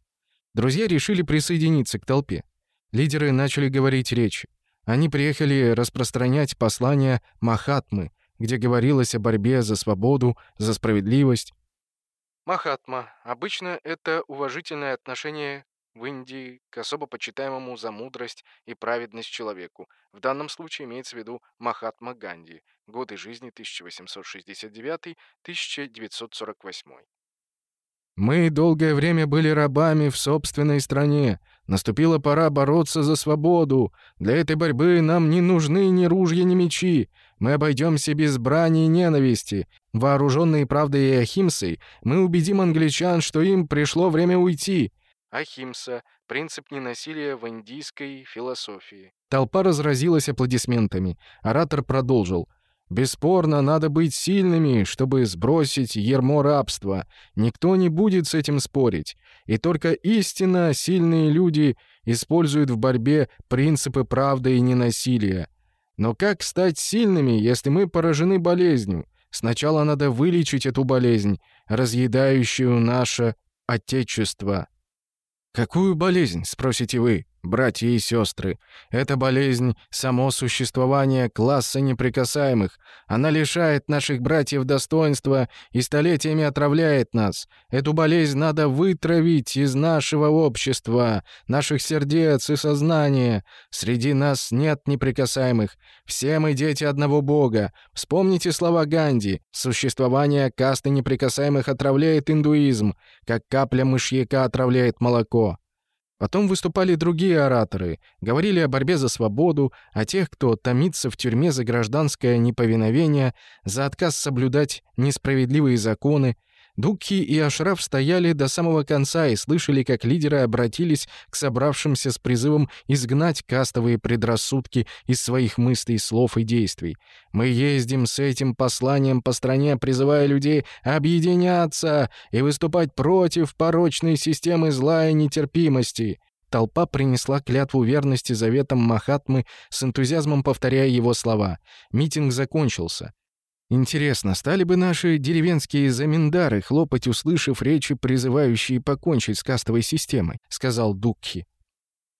Друзья решили присоединиться к толпе. Лидеры начали говорить речи. Они приехали распространять послание Махатмы, где говорилось о борьбе за свободу, за справедливость. Махатма. Обычно это уважительное отношение в Индии к особо почитаемому за мудрость и праведность человеку, в данном случае имеется в виду Махатма Ганди, годы жизни 1869-1948. Мы долгое время были рабами в собственной стране. Наступила пора бороться за свободу. Для этой борьбы нам не нужны ни ружья, ни мечи. Мы обойдемся без брани и ненависти. Вооруженные правдой и ахимсой, мы убедим англичан, что им пришло время уйти. Ахимса, принцип ненасилия в индийской философии. Толпа разразилась аплодисментами. Оратор продолжил. «Бесспорно, надо быть сильными, чтобы сбросить ермо рабства. Никто не будет с этим спорить. И только истинно сильные люди используют в борьбе принципы правды и ненасилия. Но как стать сильными, если мы поражены болезнью? Сначала надо вылечить эту болезнь, разъедающую наше Отечество». «Какую болезнь?» — спросите вы братья и сестры. эта болезнь — само существование класса неприкасаемых. Она лишает наших братьев достоинства и столетиями отравляет нас. Эту болезнь надо вытравить из нашего общества, наших сердец и сознания. Среди нас нет неприкасаемых. Все мы дети одного Бога. Вспомните слова Ганди. Существование касты неприкасаемых отравляет индуизм, как капля мышьяка отравляет молоко. Потом выступали другие ораторы, говорили о борьбе за свободу, о тех, кто томится в тюрьме за гражданское неповиновение, за отказ соблюдать несправедливые законы, Дукки и Ашраф стояли до самого конца и слышали, как лидеры обратились к собравшимся с призывом изгнать кастовые предрассудки из своих мыслей, слов и действий. «Мы ездим с этим посланием по стране, призывая людей объединяться и выступать против порочной системы зла и нетерпимости». Толпа принесла клятву верности заветам Махатмы с энтузиазмом повторяя его слова. Митинг закончился. Интересно, стали бы наши деревенские заминдары хлопать, услышав речи, призывающие покончить с кастовой системой, сказал Дукхи.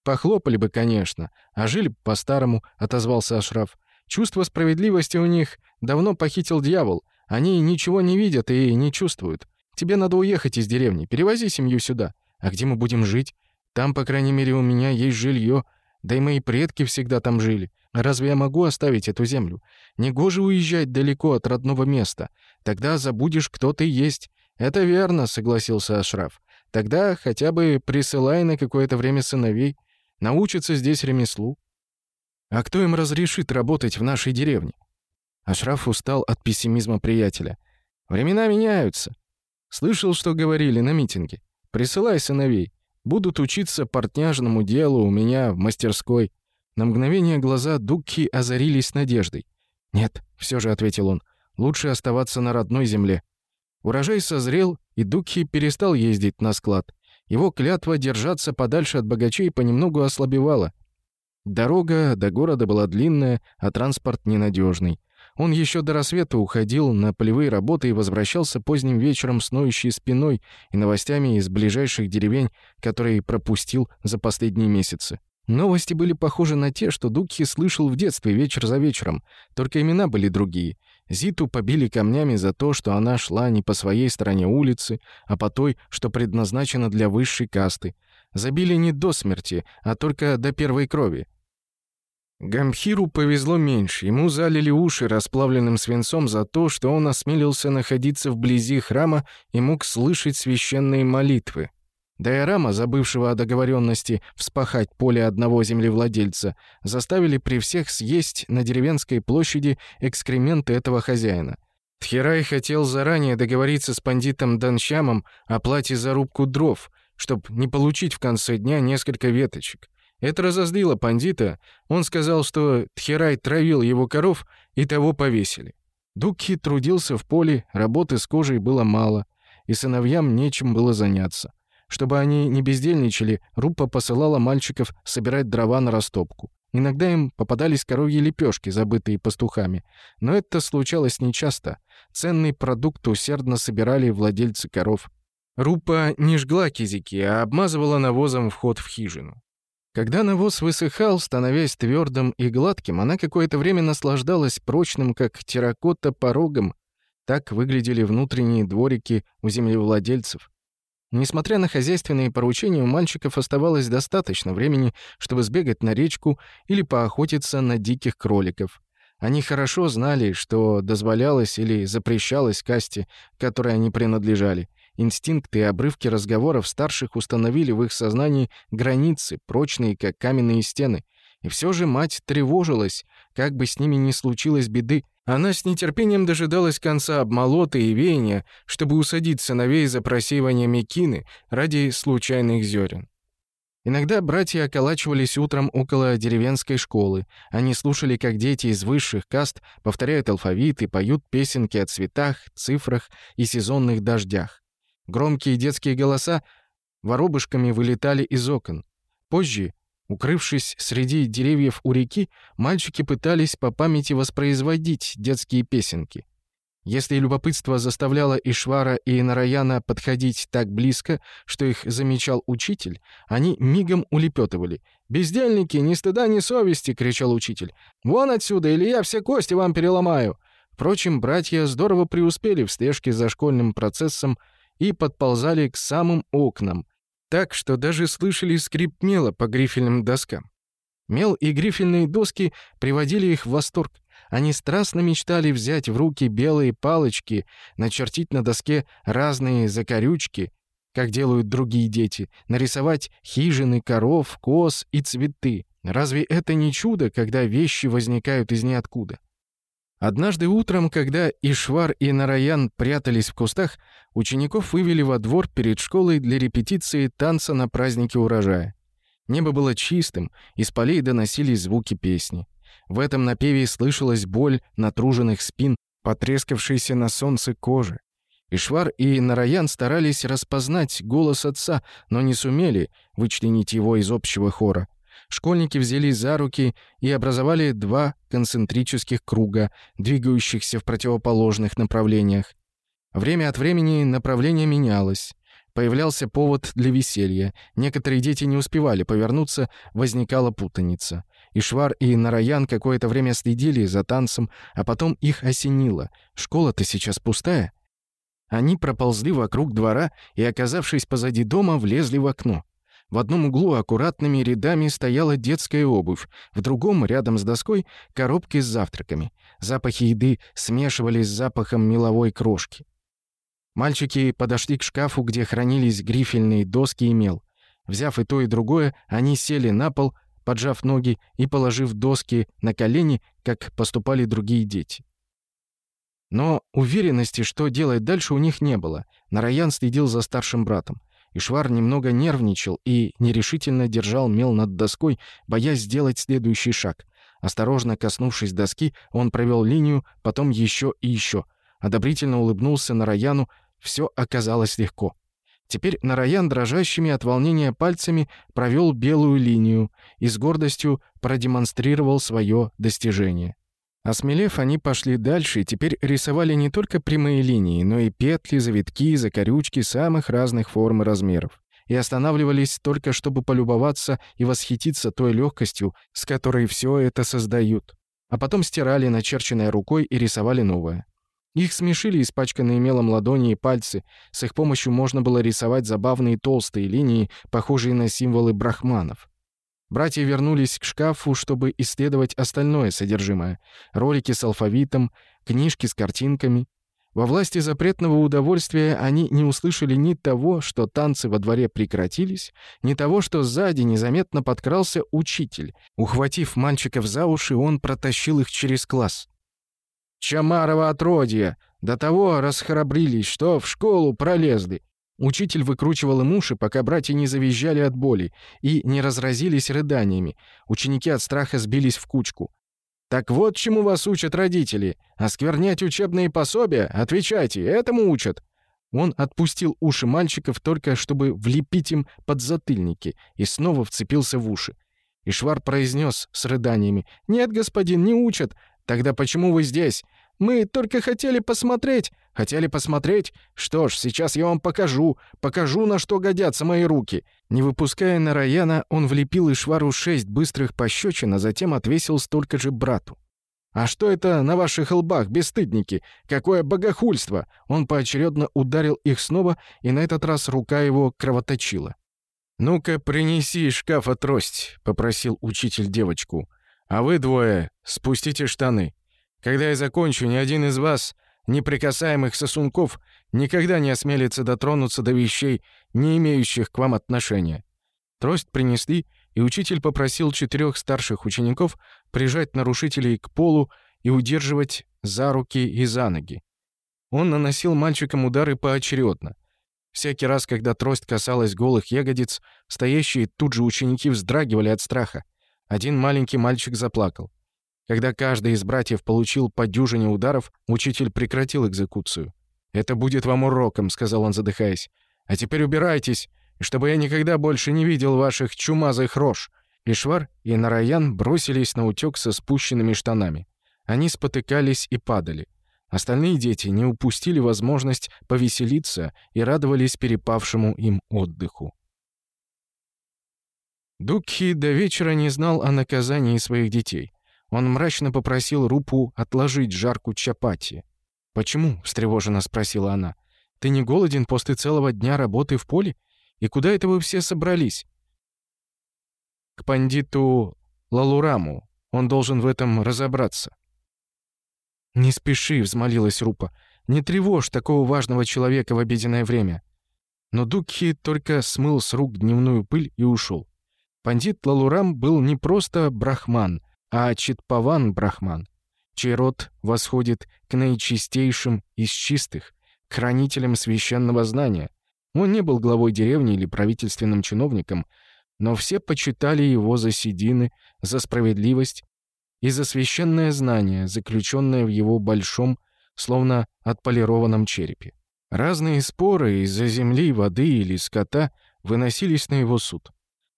Похлопали бы, конечно, а жили бы по-старому, отозвался Ашраф. Чувство справедливости у них давно похитил дьявол. Они ничего не видят и не чувствуют. Тебе надо уехать из деревни, перевози семью сюда. А где мы будем жить? Там, по крайней мере, у меня есть жилье. Да и мои предки всегда там жили. Разве я могу оставить эту землю? Негоже уезжать далеко от родного места. Тогда забудешь, кто ты есть. Это верно, согласился Ашраф. Тогда хотя бы присылай на какое-то время сыновей. Научатся здесь ремеслу. А кто им разрешит работать в нашей деревне? Ашраф устал от пессимизма приятеля. Времена меняются. Слышал, что говорили на митинге. Присылай сыновей. Будут учиться портняжному делу у меня в мастерской. На мгновение глаза Дукки озарились надеждой. «Нет», — все же ответил он, — «лучше оставаться на родной земле». Урожай созрел, и Дукхи перестал ездить на склад. Его клятва держаться подальше от богачей понемногу ослабевала. Дорога до города была длинная, а транспорт ненадежный. Он еще до рассвета уходил на полевые работы и возвращался поздним вечером с ноющей спиной и новостями из ближайших деревень, которые пропустил за последние месяцы. Новости были похожи на те, что Дукхи слышал в детстве вечер за вечером, только имена были другие. Зиту побили камнями за то, что она шла не по своей стороне улицы, а по той, что предназначена для высшей касты. Забили не до смерти, а только до первой крови. Гамхиру повезло меньше, ему залили уши расплавленным свинцом за то, что он осмелился находиться вблизи храма и мог слышать священные молитвы. Дайорама, забывшего о договоренности вспахать поле одного землевладельца, заставили при всех съесть на деревенской площади экскременты этого хозяина. Тхирай хотел заранее договориться с пандитом Данщамом о плате за рубку дров, чтобы не получить в конце дня несколько веточек. Это разозлило пандита. Он сказал, что Тхерай травил его коров, и того повесили. Дукхи трудился в поле, работы с кожей было мало, и сыновьям нечем было заняться. Чтобы они не бездельничали, Руппа посылала мальчиков собирать дрова на растопку. Иногда им попадались коровьи лепешки, забытые пастухами, но это случалось нечасто. Ценный продукт усердно собирали владельцы коров. Рупа не жгла кизики, а обмазывала навозом вход в хижину. Когда навоз высыхал, становясь твердым и гладким, она какое-то время наслаждалась прочным, как терракота, порогом. Так выглядели внутренние дворики у землевладельцев. Несмотря на хозяйственные поручения, у мальчиков оставалось достаточно времени, чтобы сбегать на речку или поохотиться на диких кроликов. Они хорошо знали, что дозволялось или запрещалось касте, которой они принадлежали — Инстинкты и обрывки разговоров старших установили в их сознании границы, прочные, как каменные стены. И все же мать тревожилась, как бы с ними ни случилось беды. Она с нетерпением дожидалась конца обмолота и веяния, чтобы усадить сыновей за просеивание мекины ради случайных зерен. Иногда братья околачивались утром около деревенской школы. Они слушали, как дети из высших каст повторяют алфавит и поют песенки о цветах, цифрах и сезонных дождях. Громкие детские голоса воробушками вылетали из окон. Позже, укрывшись среди деревьев у реки, мальчики пытались по памяти воспроизводить детские песенки. Если любопытство заставляло Ишвара и Нараяна подходить так близко, что их замечал учитель, они мигом улепетывали. «Бездельники, ни стыда, ни совести!» — кричал учитель. «Вон отсюда, или я все кости вам переломаю!» Впрочем, братья здорово преуспели в стежке за школьным процессом — и подползали к самым окнам, так что даже слышали скрип мела по грифельным доскам. Мел и грифельные доски приводили их в восторг. Они страстно мечтали взять в руки белые палочки, начертить на доске разные закорючки, как делают другие дети, нарисовать хижины, коров, коз и цветы. Разве это не чудо, когда вещи возникают из ниоткуда? Однажды утром, когда Ишвар и Нараян прятались в кустах, учеников вывели во двор перед школой для репетиции танца на празднике урожая. Небо было чистым, из полей доносились звуки песни. В этом напеве слышалась боль натруженных спин, потрескавшейся на солнце кожи. Ишвар и Нараян старались распознать голос отца, но не сумели вычленить его из общего хора школьники взялись за руки и образовали два концентрических круга, двигающихся в противоположных направлениях. Время от времени направление менялось. Появлялся повод для веселья. Некоторые дети не успевали повернуться, возникала путаница. Ишвар и Нараян какое-то время следили за танцем, а потом их осенило. «Школа-то сейчас пустая?» Они проползли вокруг двора и, оказавшись позади дома, влезли в окно. В одном углу аккуратными рядами стояла детская обувь, в другом, рядом с доской, коробки с завтраками. Запахи еды смешивались с запахом меловой крошки. Мальчики подошли к шкафу, где хранились грифельные доски и мел. Взяв и то, и другое, они сели на пол, поджав ноги и положив доски на колени, как поступали другие дети. Но уверенности, что делать дальше, у них не было. Нароян следил за старшим братом. Ишвар немного нервничал и нерешительно держал мел над доской, боясь сделать следующий шаг. Осторожно коснувшись доски, он провел линию, потом еще и еще. Одобрительно улыбнулся Нараяну, все оказалось легко. Теперь Нараян дрожащими от волнения пальцами провел белую линию и с гордостью продемонстрировал свое достижение. Осмелев, они пошли дальше и теперь рисовали не только прямые линии, но и петли, завитки, закорючки самых разных форм и размеров. И останавливались только, чтобы полюбоваться и восхититься той легкостью, с которой все это создают. А потом стирали начерченное рукой и рисовали новое. Их смешили испачканные мелом ладони и пальцы. С их помощью можно было рисовать забавные толстые линии, похожие на символы брахманов. Братья вернулись к шкафу, чтобы исследовать остальное содержимое. Ролики с алфавитом, книжки с картинками. Во власти запретного удовольствия они не услышали ни того, что танцы во дворе прекратились, ни того, что сзади незаметно подкрался учитель. Ухватив мальчиков за уши, он протащил их через класс. «Чамарова отродье! До того расхрабрились, что в школу пролезли!» Учитель выкручивал им уши, пока братья не завизжали от боли и не разразились рыданиями. Ученики от страха сбились в кучку. «Так вот чему вас учат родители. Осквернять учебные пособия? Отвечайте, этому учат!» Он отпустил уши мальчиков только, чтобы влепить им под затыльники, и снова вцепился в уши. И Ишвар произнес с рыданиями. «Нет, господин, не учат. Тогда почему вы здесь? Мы только хотели посмотреть, хотели посмотреть. Что ж, сейчас я вам покажу, покажу, на что годятся мои руки». Не выпуская Нараяна, он влепил Ишвару шесть быстрых пощечин, а затем отвесил столько же брату. «А что это на ваших лбах, бесстыдники? Какое богохульство!» Он поочередно ударил их снова, и на этот раз рука его кровоточила. «Ну-ка, принеси из шкафа трость», — попросил учитель девочку. «А вы двое спустите штаны». Когда я закончу, ни один из вас, неприкасаемых сосунков, никогда не осмелится дотронуться до вещей, не имеющих к вам отношения». Трость принесли, и учитель попросил четырех старших учеников прижать нарушителей к полу и удерживать за руки и за ноги. Он наносил мальчикам удары поочередно. Всякий раз, когда трость касалась голых ягодиц, стоящие тут же ученики вздрагивали от страха. Один маленький мальчик заплакал. Когда каждый из братьев получил по дюжине ударов, учитель прекратил экзекуцию. «Это будет вам уроком», — сказал он, задыхаясь. «А теперь убирайтесь, чтобы я никогда больше не видел ваших чумазых рож». Ишвар и Нараян бросились на утёк со спущенными штанами. Они спотыкались и падали. Остальные дети не упустили возможность повеселиться и радовались перепавшему им отдыху. Дукхи до вечера не знал о наказании своих детей. Он мрачно попросил Рупу отложить жарку чапати. «Почему?» — встревоженно спросила она. «Ты не голоден после целого дня работы в поле? И куда это вы все собрались?» «К пандиту Лалураму. Он должен в этом разобраться». «Не спеши», — взмолилась Рупа. «Не тревожь такого важного человека в обеденное время». Но Дукхи только смыл с рук дневную пыль и ушел. Пандит Лалурам был не просто брахман — а Читпаван — брахман, чей род восходит к наичистейшим из чистых, к хранителям священного знания. Он не был главой деревни или правительственным чиновником, но все почитали его за седины, за справедливость и за священное знание, заключенное в его большом, словно отполированном черепе. Разные споры из-за земли, воды или скота выносились на его суд.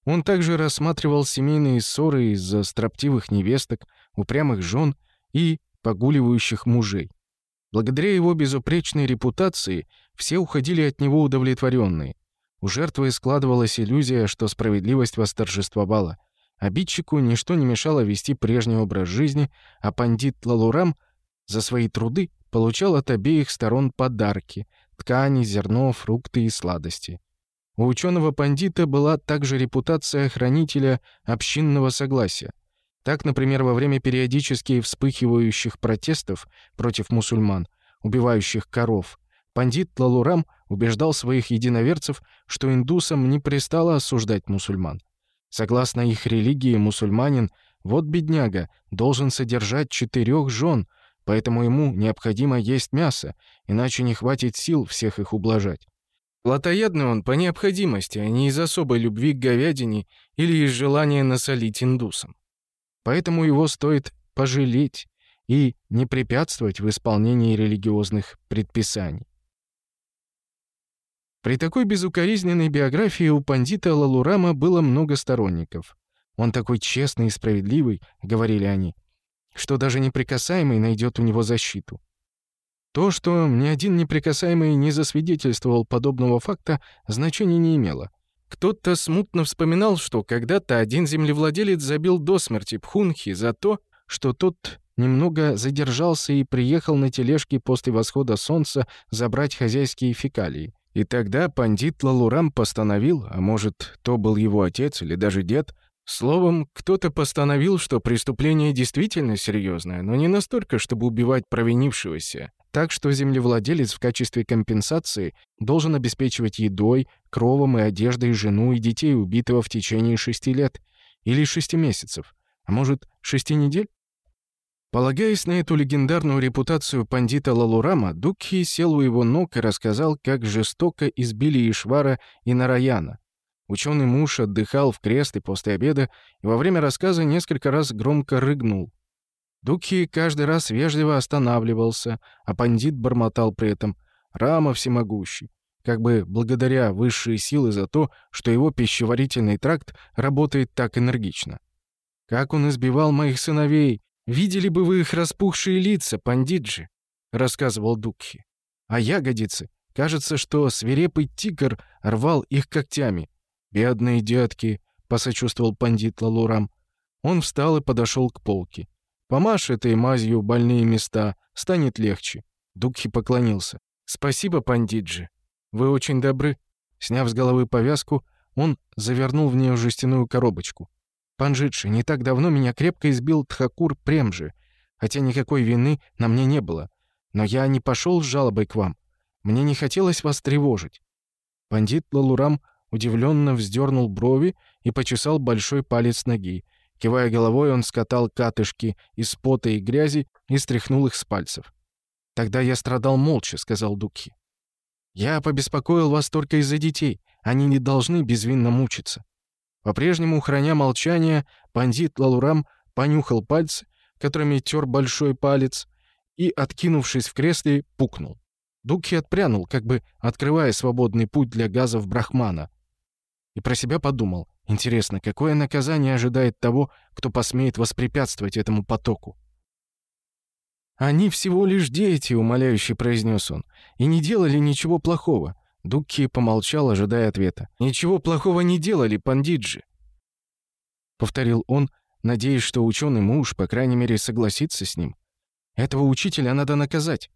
Он также рассматривал семейные ссоры из-за строптивых невесток, упрямых жен и погуливающих мужей. Благодаря его безупречной репутации все уходили от него удовлетворенные. У жертвы складывалась иллюзия, что справедливость восторжествовала. Обидчику ничто не мешало вести прежний образ жизни, а пандит Лалурам за свои труды получал от обеих сторон подарки — ткани, зерно, фрукты и сладости. У ученого-пандита была также репутация хранителя общинного согласия. Так, например, во время периодически вспыхивающих протестов против мусульман, убивающих коров, пандит Лалурам убеждал своих единоверцев, что индусам не пристало осуждать мусульман. Согласно их религии, мусульманин, вот бедняга, должен содержать четырех жен, поэтому ему необходимо есть мясо, иначе не хватит сил всех их ублажать. Платоядный он по необходимости, а не из особой любви к говядине или из желания насолить индусам. Поэтому его стоит пожалеть и не препятствовать в исполнении религиозных предписаний. При такой безукоризненной биографии у пандита Лалурама было много сторонников. «Он такой честный и справедливый», — говорили они, — «что даже неприкасаемый найдет у него защиту». То, что ни один неприкасаемый не засвидетельствовал подобного факта, значения не имело. Кто-то смутно вспоминал, что когда-то один землевладелец забил до смерти Пхунхи за то, что тот немного задержался и приехал на тележке после восхода солнца забрать хозяйские фекалии. И тогда пандит Лалурам постановил, а может, то был его отец или даже дед, словом, кто-то постановил, что преступление действительно серьезное, но не настолько, чтобы убивать провинившегося, так что землевладелец в качестве компенсации должен обеспечивать едой, кровом и одеждой жену и детей убитого в течение шести лет или шести месяцев, а может, шести недель? Полагаясь на эту легендарную репутацию пандита Лалурама, Дукхи сел у его ног и рассказал, как жестоко избили Ишвара и Нараяна. Ученый муж отдыхал в кресле после обеда и во время рассказа несколько раз громко рыгнул. Духи каждый раз вежливо останавливался, а пандит бормотал при этом «Рама всемогущий», как бы благодаря высшие силы за то, что его пищеварительный тракт работает так энергично. «Как он избивал моих сыновей! Видели бы вы их распухшие лица, пандиджи!» — рассказывал Дукхи. «А ягодицы! Кажется, что свирепый тигр рвал их когтями. Бедные детки!» — посочувствовал пандит Лалурам. Он встал и подошел к полке. Помажь этой мазью больные места, станет легче». Дукхи поклонился. «Спасибо, пандиджи. Вы очень добры». Сняв с головы повязку, он завернул в нее жестяную коробочку. «Панджитши, не так давно меня крепко избил Тхакур Премжи, хотя никакой вины на мне не было. Но я не пошел с жалобой к вам. Мне не хотелось вас тревожить». Пандит Лалурам удивленно вздернул брови и почесал большой палец ноги, Кивая головой, он скатал катышки из пота и грязи и стряхнул их с пальцев. «Тогда я страдал молча», — сказал Дуки. «Я побеспокоил вас только из-за детей. Они не должны безвинно мучиться». По-прежнему, храня молчание, бандит Лалурам понюхал пальцы, которыми тер большой палец, и, откинувшись в кресле, пукнул. Дуки отпрянул, как бы открывая свободный путь для газов Брахмана, и про себя подумал. Интересно, какое наказание ожидает того, кто посмеет воспрепятствовать этому потоку? «Они всего лишь дети», — умоляюще произнес он, — «и не делали ничего плохого». Дукки помолчал, ожидая ответа. «Ничего плохого не делали, пандиджи», — повторил он, надеясь, что ученый муж, по крайней мере, согласится с ним. «Этого учителя надо наказать».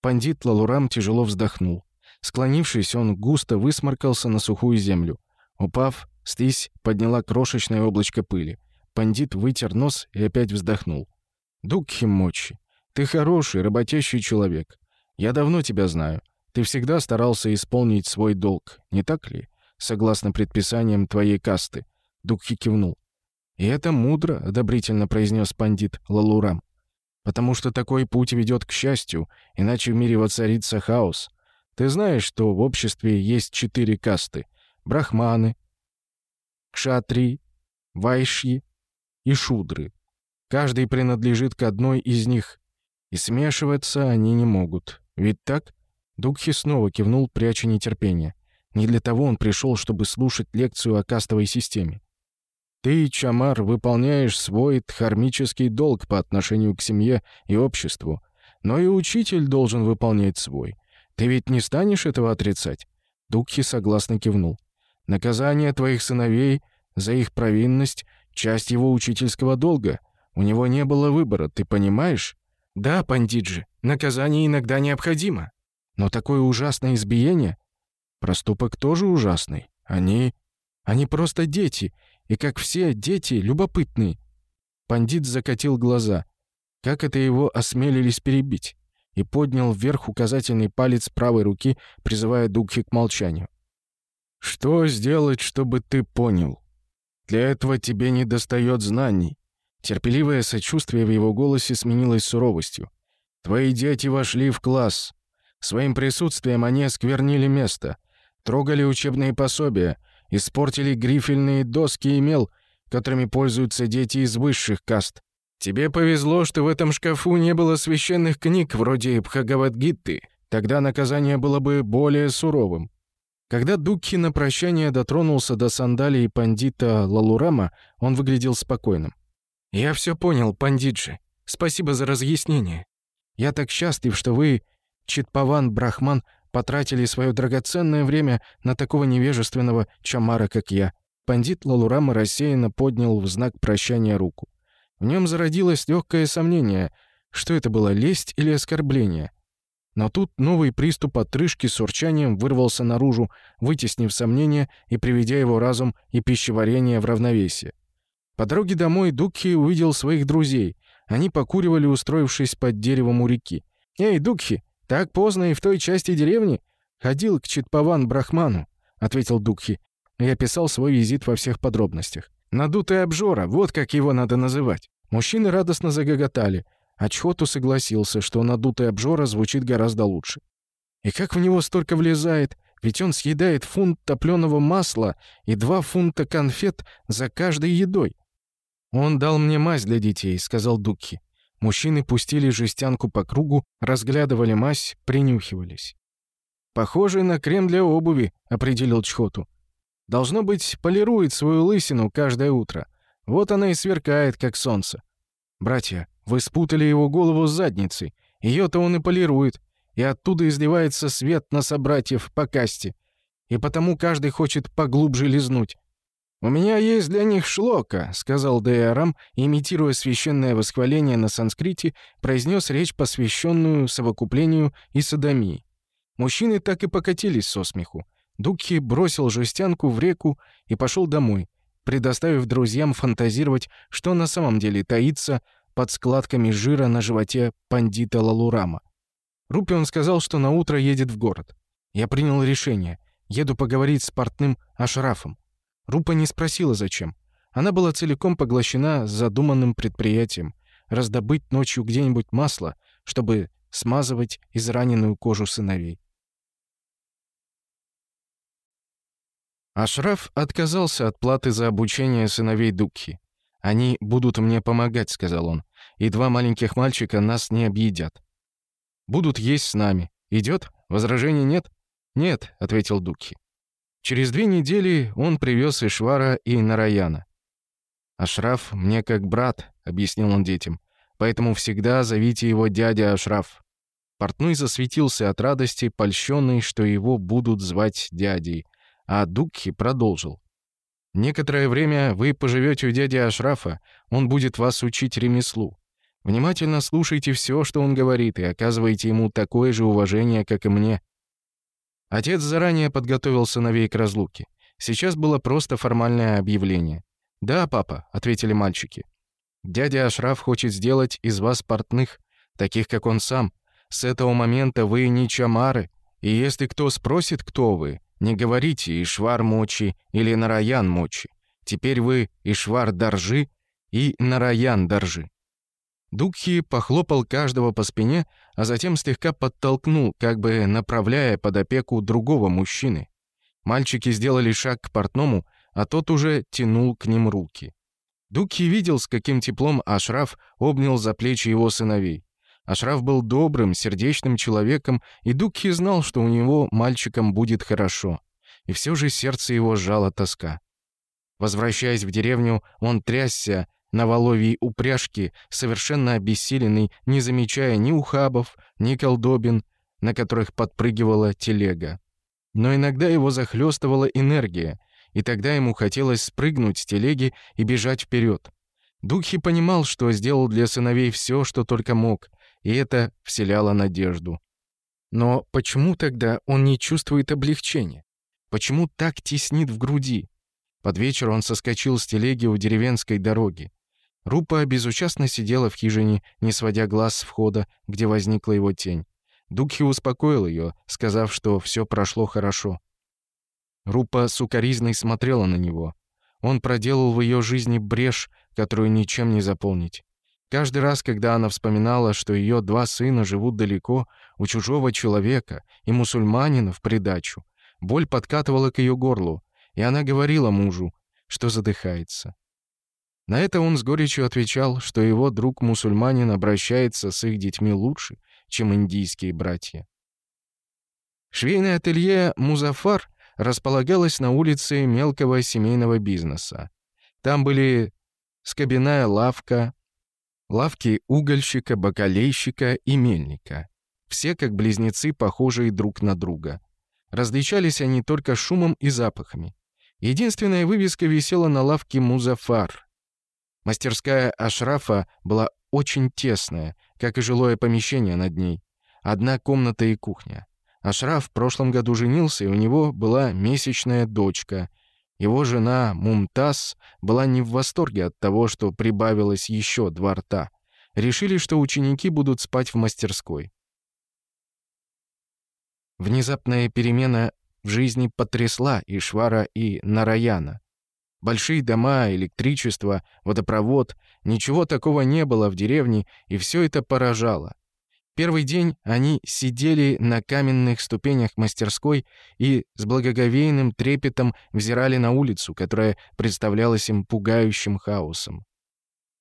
Пандит Лалурам тяжело вздохнул. Склонившись, он густо высморкался на сухую землю. Упав, стись подняла крошечное облачко пыли. Пандит вытер нос и опять вздохнул. «Дукхи Мочи, ты хороший, работящий человек. Я давно тебя знаю. Ты всегда старался исполнить свой долг, не так ли? Согласно предписаниям твоей касты». Дукхи кивнул. «И это мудро», — одобрительно произнес пандит Лалурам. «Потому что такой путь ведет к счастью, иначе в мире воцарится хаос. Ты знаешь, что в обществе есть четыре касты — брахманы, кшатри, вайши и шудры. Каждый принадлежит к одной из них, и смешиваться они не могут. Ведь так? Дукхи снова кивнул, пряча нетерпение. Не для того он пришел, чтобы слушать лекцию о кастовой системе. Ты, Чамар, выполняешь свой дхармический долг по отношению к семье и обществу. Но и учитель должен выполнять свой. Ты ведь не станешь этого отрицать?» Дукхи согласно кивнул. Наказание твоих сыновей за их провинность — часть его учительского долга. У него не было выбора, ты понимаешь? Да, Пандиджи, наказание иногда необходимо. Но такое ужасное избиение... Проступок тоже ужасный. Они... Они просто дети, и, как все, дети любопытные. Пандит закатил глаза. Как это его осмелились перебить? И поднял вверх указательный палец правой руки, призывая Дугхи к молчанию. Что сделать, чтобы ты понял? Для этого тебе не достает знаний. Терпеливое сочувствие в его голосе сменилось суровостью. Твои дети вошли в класс. Своим присутствием они сквернили место, трогали учебные пособия, испортили грифельные доски и мел, которыми пользуются дети из высших каст. Тебе повезло, что в этом шкафу не было священных книг вроде Бхагавадгиты. Тогда наказание было бы более суровым. Когда Дукхи на прощание дотронулся до сандалии пандита Лалурама, он выглядел спокойным. «Я все понял, пандиджи. Спасибо за разъяснение. Я так счастлив, что вы, Читпаван Брахман, потратили свое драгоценное время на такого невежественного чамара, как я». Пандит Лалурама рассеянно поднял в знак прощания руку. В нем зародилось легкое сомнение, что это было лесть или оскорбление, но тут новый приступ отрыжки с урчанием вырвался наружу, вытеснив сомнения и приведя его разум и пищеварение в равновесие. По дороге домой Дукхи увидел своих друзей. Они покуривали, устроившись под деревом у реки. «Эй, Дукхи, так поздно и в той части деревни?» «Ходил к Читпаван Брахману», — ответил Дукхи. Я писал свой визит во всех подробностях. Надутый обжора, вот как его надо называть». Мужчины радостно загоготали — Ачхоту согласился, что надутый обжора звучит гораздо лучше. И как в него столько влезает, ведь он съедает фунт топленого масла и два фунта конфет за каждой едой. «Он дал мне мазь для детей», — сказал Дукхи. Мужчины пустили жестянку по кругу, разглядывали мазь, принюхивались. «Похоже на крем для обуви», — определил Чхоту. «Должно быть, полирует свою лысину каждое утро. Вот она и сверкает, как солнце. Братья, вы спутали его голову с задницей. Ее-то он и полирует. И оттуда изливается свет на собратьев по касте. И потому каждый хочет поглубже лизнуть. «У меня есть для них шлока», — сказал Деарам, имитируя священное восхваление на санскрите, произнес речь, посвященную совокуплению и садомии. Мужчины так и покатились со смеху. Дукхи бросил жестянку в реку и пошел домой, предоставив друзьям фантазировать, что на самом деле таится под складками жира на животе пандита Лалурама. Рупи он сказал, что на утро едет в город. Я принял решение. Еду поговорить с портным Ашрафом. Рупа не спросила, зачем. Она была целиком поглощена задуманным предприятием — раздобыть ночью где-нибудь масло, чтобы смазывать израненную кожу сыновей. Ашраф отказался от платы за обучение сыновей Дукхи. «Они будут мне помогать», — сказал он и два маленьких мальчика нас не объедят. Будут есть с нами. Идет? Возражений нет?» «Нет», — ответил Дуки. Через две недели он привез Ишвара и Нараяна. «А «Ашраф мне как брат», — объяснил он детям. «Поэтому всегда зовите его дядя Ашраф». Портной засветился от радости, польщенный, что его будут звать дядей, а Дукхи продолжил. «Некоторое время вы поживете у дяди Ашрафа, он будет вас учить ремеслу. Внимательно слушайте все, что он говорит, и оказывайте ему такое же уважение, как и мне. Отец заранее подготовил сыновей к разлуке. Сейчас было просто формальное объявление. «Да, папа», — ответили мальчики. «Дядя Ашраф хочет сделать из вас портных, таких, как он сам. С этого момента вы не чамары, и если кто спросит, кто вы, не говорите «Ишвар Мочи» или «Нараян Мочи». Теперь вы «Ишвар Даржи» и «Нараян Даржи». Дукхи похлопал каждого по спине, а затем слегка подтолкнул, как бы направляя под опеку другого мужчины. Мальчики сделали шаг к портному, а тот уже тянул к ним руки. Дукхи видел, с каким теплом Ашраф обнял за плечи его сыновей. Ашраф был добрым, сердечным человеком, и Дукхи знал, что у него мальчикам будет хорошо. И все же сердце его сжало тоска. Возвращаясь в деревню, он трясся, на воловьей упряжке, совершенно обессиленный, не замечая ни ухабов, ни колдобин, на которых подпрыгивала телега. Но иногда его захлёстывала энергия, и тогда ему хотелось спрыгнуть с телеги и бежать вперёд. Духи понимал, что сделал для сыновей всё, что только мог, и это вселяло надежду. Но почему тогда он не чувствует облегчения? Почему так теснит в груди? Под вечер он соскочил с телеги у деревенской дороги. Рупа безучастно сидела в хижине, не сводя глаз с входа, где возникла его тень. Духи успокоил ее, сказав, что все прошло хорошо. Рупа сукоризной смотрела на него. Он проделал в ее жизни брешь, которую ничем не заполнить. Каждый раз, когда она вспоминала, что ее два сына живут далеко, у чужого человека и мусульманина в придачу, боль подкатывала к ее горлу, и она говорила мужу, что задыхается. На это он с горечью отвечал, что его друг-мусульманин обращается с их детьми лучше, чем индийские братья. Швейное ателье «Музафар» располагалось на улице мелкого семейного бизнеса. Там были скобяная лавка, лавки угольщика, бакалейщика и мельника. Все как близнецы, похожие друг на друга. Различались они только шумом и запахами. Единственная вывеска висела на лавке Музафар. Мастерская Ашрафа была очень тесная, как и жилое помещение над ней. Одна комната и кухня. Ашраф в прошлом году женился, и у него была месячная дочка. Его жена Мумтаз была не в восторге от того, что прибавилось еще два рта. Решили, что ученики будут спать в мастерской. Внезапная перемена в жизни потрясла и Ишвара и Нараяна. Большие дома, электричество, водопровод, ничего такого не было в деревне, и все это поражало. Первый день они сидели на каменных ступенях мастерской и с благоговейным трепетом взирали на улицу, которая представлялась им пугающим хаосом.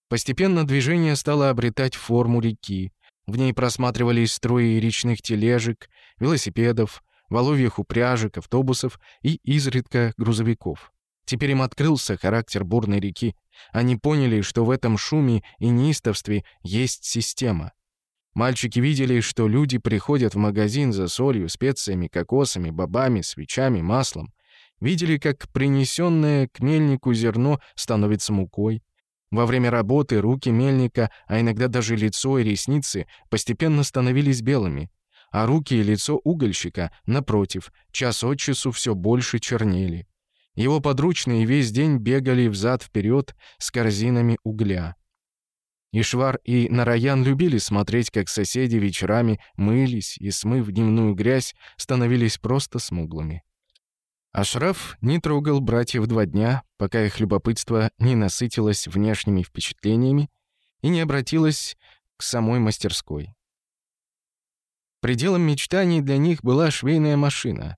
Постепенно движение стало обретать форму реки. В ней просматривались струи речных тележек, велосипедов, воловьих упряжек, автобусов и изредка грузовиков. Теперь им открылся характер бурной реки. Они поняли, что в этом шуме и неистовстве есть система. Мальчики видели, что люди приходят в магазин за солью, специями, кокосами, бобами, свечами, маслом. Видели, как принесенное к мельнику зерно становится мукой. Во время работы руки мельника, а иногда даже лицо и ресницы, постепенно становились белыми а руки и лицо угольщика, напротив, час от часу все больше чернели. Его подручные весь день бегали взад-вперед с корзинами угля. Ишвар и Нараян любили смотреть, как соседи вечерами мылись и, смыв дневную грязь, становились просто смуглыми. Ашраф не трогал братьев два дня, пока их любопытство не насытилось внешними впечатлениями и не обратилось к самой мастерской. Пределом мечтаний для них была швейная машина.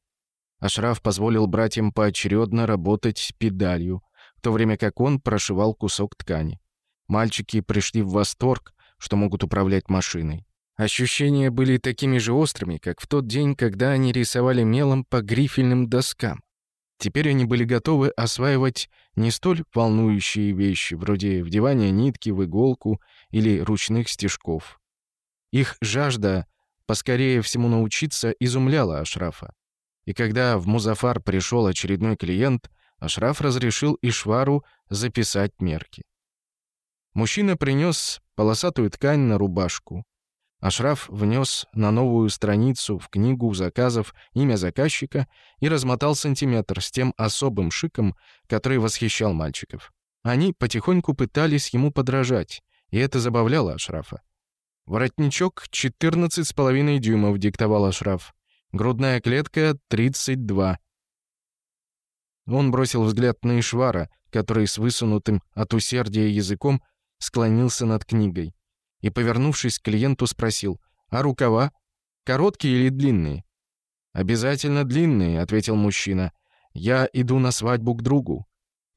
Ашраф позволил братьям поочередно работать педалью, в то время как он прошивал кусок ткани. Мальчики пришли в восторг, что могут управлять машиной. Ощущения были такими же острыми, как в тот день, когда они рисовали мелом по грифельным доскам. Теперь они были готовы осваивать не столь волнующие вещи, вроде вдевания нитки в иголку или ручных стежков. Их жажда поскорее всему научиться, изумляло Ашрафа. И когда в Музафар пришел очередной клиент, Ашраф разрешил Ишвару записать мерки. Мужчина принес полосатую ткань на рубашку. Ашраф внес на новую страницу в книгу заказов имя заказчика и размотал сантиметр с тем особым шиком, который восхищал мальчиков. Они потихоньку пытались ему подражать, и это забавляло Ашрафа. Воротничок 14,5 дюймов диктовал Ашраф. Грудная клетка 32. Он бросил взгляд на Ишвара, который с высунутым от усердия языком склонился над книгой и, повернувшись к клиенту, спросил, «А рукава? Короткие или длинные?» «Обязательно длинные», — ответил мужчина. «Я иду на свадьбу к другу.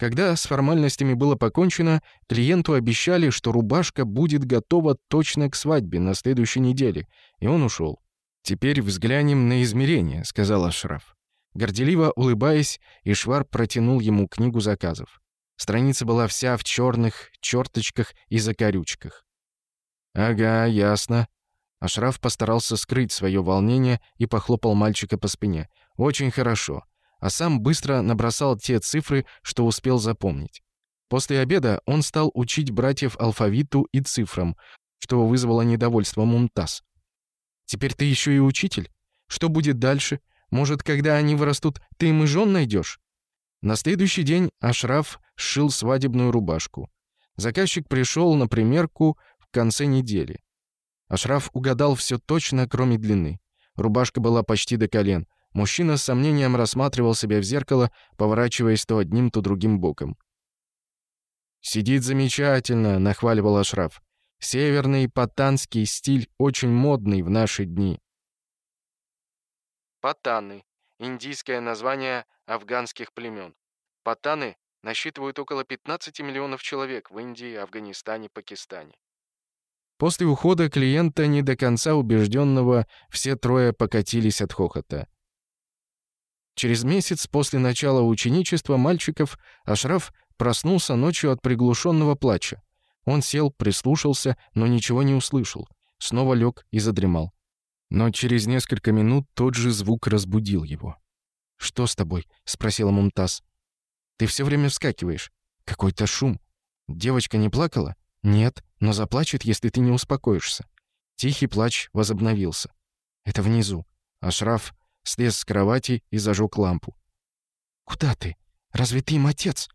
Когда с формальностями было покончено, клиенту обещали, что рубашка будет готова точно к свадьбе на следующей неделе, и он ушел. «Теперь взглянем на измерения», — сказал Ашраф. Горделиво улыбаясь, Ишвар протянул ему книгу заказов. Страница была вся в черных черточках и закорючках. «Ага, ясно». Ашраф постарался скрыть свое волнение и похлопал мальчика по спине. «Очень хорошо а сам быстро набросал те цифры, что успел запомнить. После обеда он стал учить братьев алфавиту и цифрам, что вызвало недовольство Мумтаз. «Теперь ты еще и учитель? Что будет дальше? Может, когда они вырастут, ты им и жен найдешь?» На следующий день Ашраф сшил свадебную рубашку. Заказчик пришел на примерку в конце недели. Ашраф угадал все точно, кроме длины. Рубашка была почти до колен — Мужчина с сомнением рассматривал себя в зеркало, поворачиваясь то одним, то другим боком. «Сидит замечательно», — нахваливал Ашраф. «Северный патанский стиль очень модный в наши дни». Патаны — индийское название афганских племен. Патаны насчитывают около 15 миллионов человек в Индии, Афганистане, Пакистане. После ухода клиента, не до конца убежденного, все трое покатились от хохота. Через месяц после начала ученичества мальчиков Ашраф проснулся ночью от приглушенного плача. Он сел, прислушался, но ничего не услышал. Снова лег и задремал. Но через несколько минут тот же звук разбудил его. «Что с тобой?» — спросил Мумтаз. «Ты все время вскакиваешь. Какой-то шум. Девочка не плакала?» «Нет, но заплачет, если ты не успокоишься». Тихий плач возобновился. «Это внизу». Ашраф слез с кровати и зажег лампу. «Куда ты? Разве ты им отец?»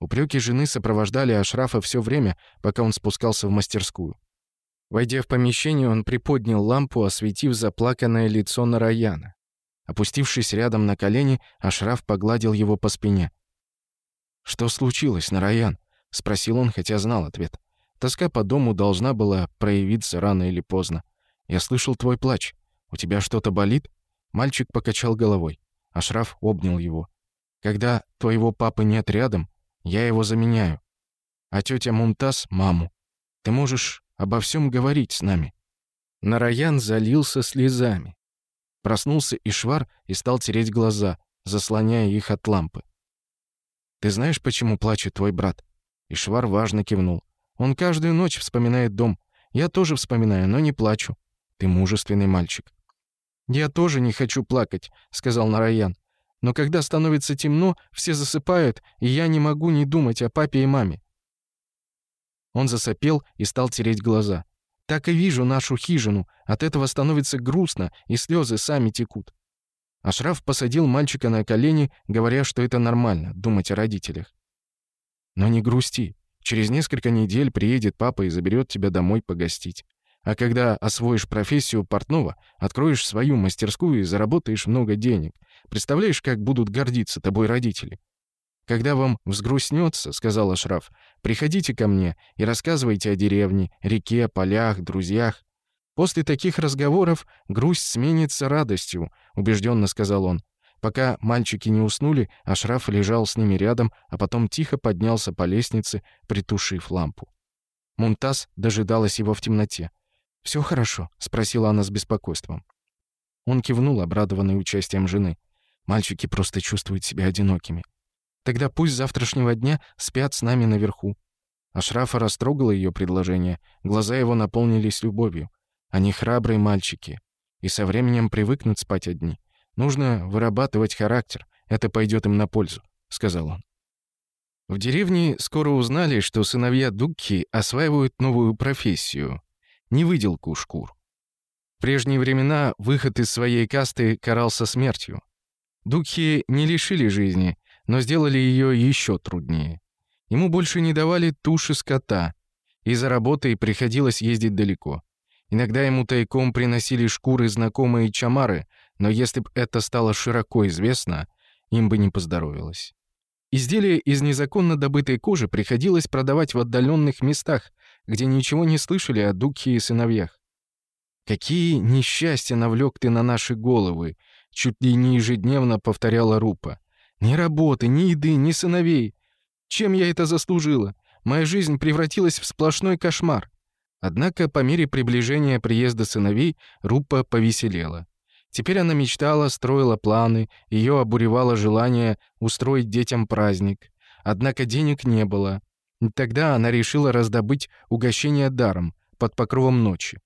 Упреки жены сопровождали Ашрафа все время, пока он спускался в мастерскую. Войдя в помещение, он приподнял лампу, осветив заплаканное лицо Нараяна. Опустившись рядом на колени, Ашраф погладил его по спине. «Что случилось, Нараян?» — спросил он, хотя знал ответ. Тоска по дому должна была проявиться рано или поздно. «Я слышал твой плач. У тебя что-то болит?» Мальчик покачал головой. Ашраф обнял его. «Когда твоего папы нет рядом, я его заменяю. А тетя Мунтаз — маму. Ты можешь обо всем говорить с нами». Нараян залился слезами. Проснулся Ишвар и стал тереть глаза, заслоняя их от лампы. «Ты знаешь, почему плачет твой брат?» Ишвар важно кивнул. «Он каждую ночь вспоминает дом. Я тоже вспоминаю, но не плачу. Ты мужественный мальчик. «Я тоже не хочу плакать», — сказал Нараян. «Но когда становится темно, все засыпают, и я не могу не думать о папе и маме». Он засопел и стал тереть глаза. «Так и вижу нашу хижину. От этого становится грустно, и слезы сами текут». Ашраф посадил мальчика на колени, говоря, что это нормально, думать о родителях. «Но не грусти. Через несколько недель приедет папа и заберет тебя домой погостить». А когда освоишь профессию портного, откроешь свою мастерскую и заработаешь много денег. Представляешь, как будут гордиться тобой родители?» «Когда вам взгрустнется, — сказала Ашраф, — приходите ко мне и рассказывайте о деревне, реке, полях, друзьях. После таких разговоров грусть сменится радостью, — убежденно сказал он. Пока мальчики не уснули, Ашраф лежал с ними рядом, а потом тихо поднялся по лестнице, притушив лампу. Мунтаз дожидалась его в темноте. «Всё хорошо?» — спросила она с беспокойством. Он кивнул, обрадованный участием жены. «Мальчики просто чувствуют себя одинокими. Тогда пусть завтрашнего дня спят с нами наверху». Ашрафа растрогала её предложение. Глаза его наполнились любовью. «Они храбрые мальчики и со временем привыкнут спать одни. Нужно вырабатывать характер, это пойдёт им на пользу», — сказал он. В деревне скоро узнали, что сыновья Дукки осваивают новую профессию не выделку шкур. В прежние времена выход из своей касты карался смертью. Духи не лишили жизни, но сделали ее еще труднее. Ему больше не давали туши скота, и за работой приходилось ездить далеко. Иногда ему тайком приносили шкуры знакомые чамары, но если бы это стало широко известно, им бы не поздоровилось. Изделия из незаконно добытой кожи приходилось продавать в отдаленных местах, где ничего не слышали о Дуке и сыновьях. «Какие несчастья навлек ты на наши головы!» — чуть ли не ежедневно повторяла Рупа. «Ни работы, ни еды, ни сыновей! Чем я это заслужила? Моя жизнь превратилась в сплошной кошмар!» Однако по мере приближения приезда сыновей Рупа повеселела. Теперь она мечтала, строила планы, ее обуревало желание устроить детям праздник. Однако денег не было. Тогда она решила раздобыть угощение даром, под покровом ночи.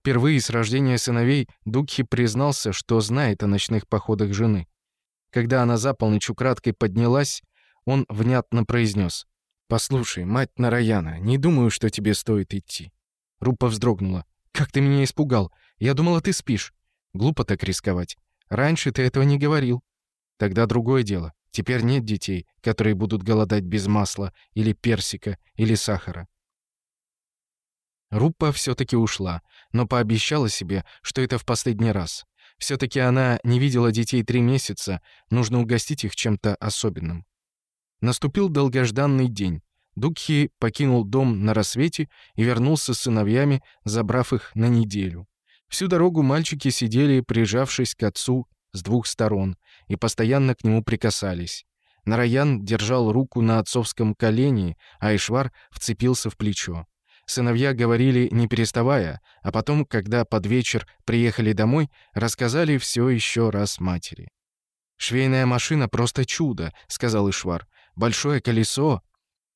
Впервые с рождения сыновей Дукхи признался, что знает о ночных походах жены. Когда она за полночь украдкой поднялась, он внятно произнес. «Послушай, мать Нараяна, не думаю, что тебе стоит идти». Рупа вздрогнула. «Как ты меня испугал! Я думала, ты спишь!» «Глупо так рисковать. Раньше ты этого не говорил. Тогда другое дело. Теперь нет детей, которые будут голодать без масла, или персика, или сахара. Руппа все-таки ушла, но пообещала себе, что это в последний раз. Все-таки она не видела детей три месяца, нужно угостить их чем-то особенным. Наступил долгожданный день. Дукхи покинул дом на рассвете и вернулся с сыновьями, забрав их на неделю. Всю дорогу мальчики сидели, прижавшись к отцу с двух сторон и постоянно к нему прикасались. Нараян держал руку на отцовском колене, а Ишвар вцепился в плечо. Сыновья говорили, не переставая, а потом, когда под вечер приехали домой, рассказали все еще раз матери. «Швейная машина просто чудо», — сказал Ишвар. «Большое колесо».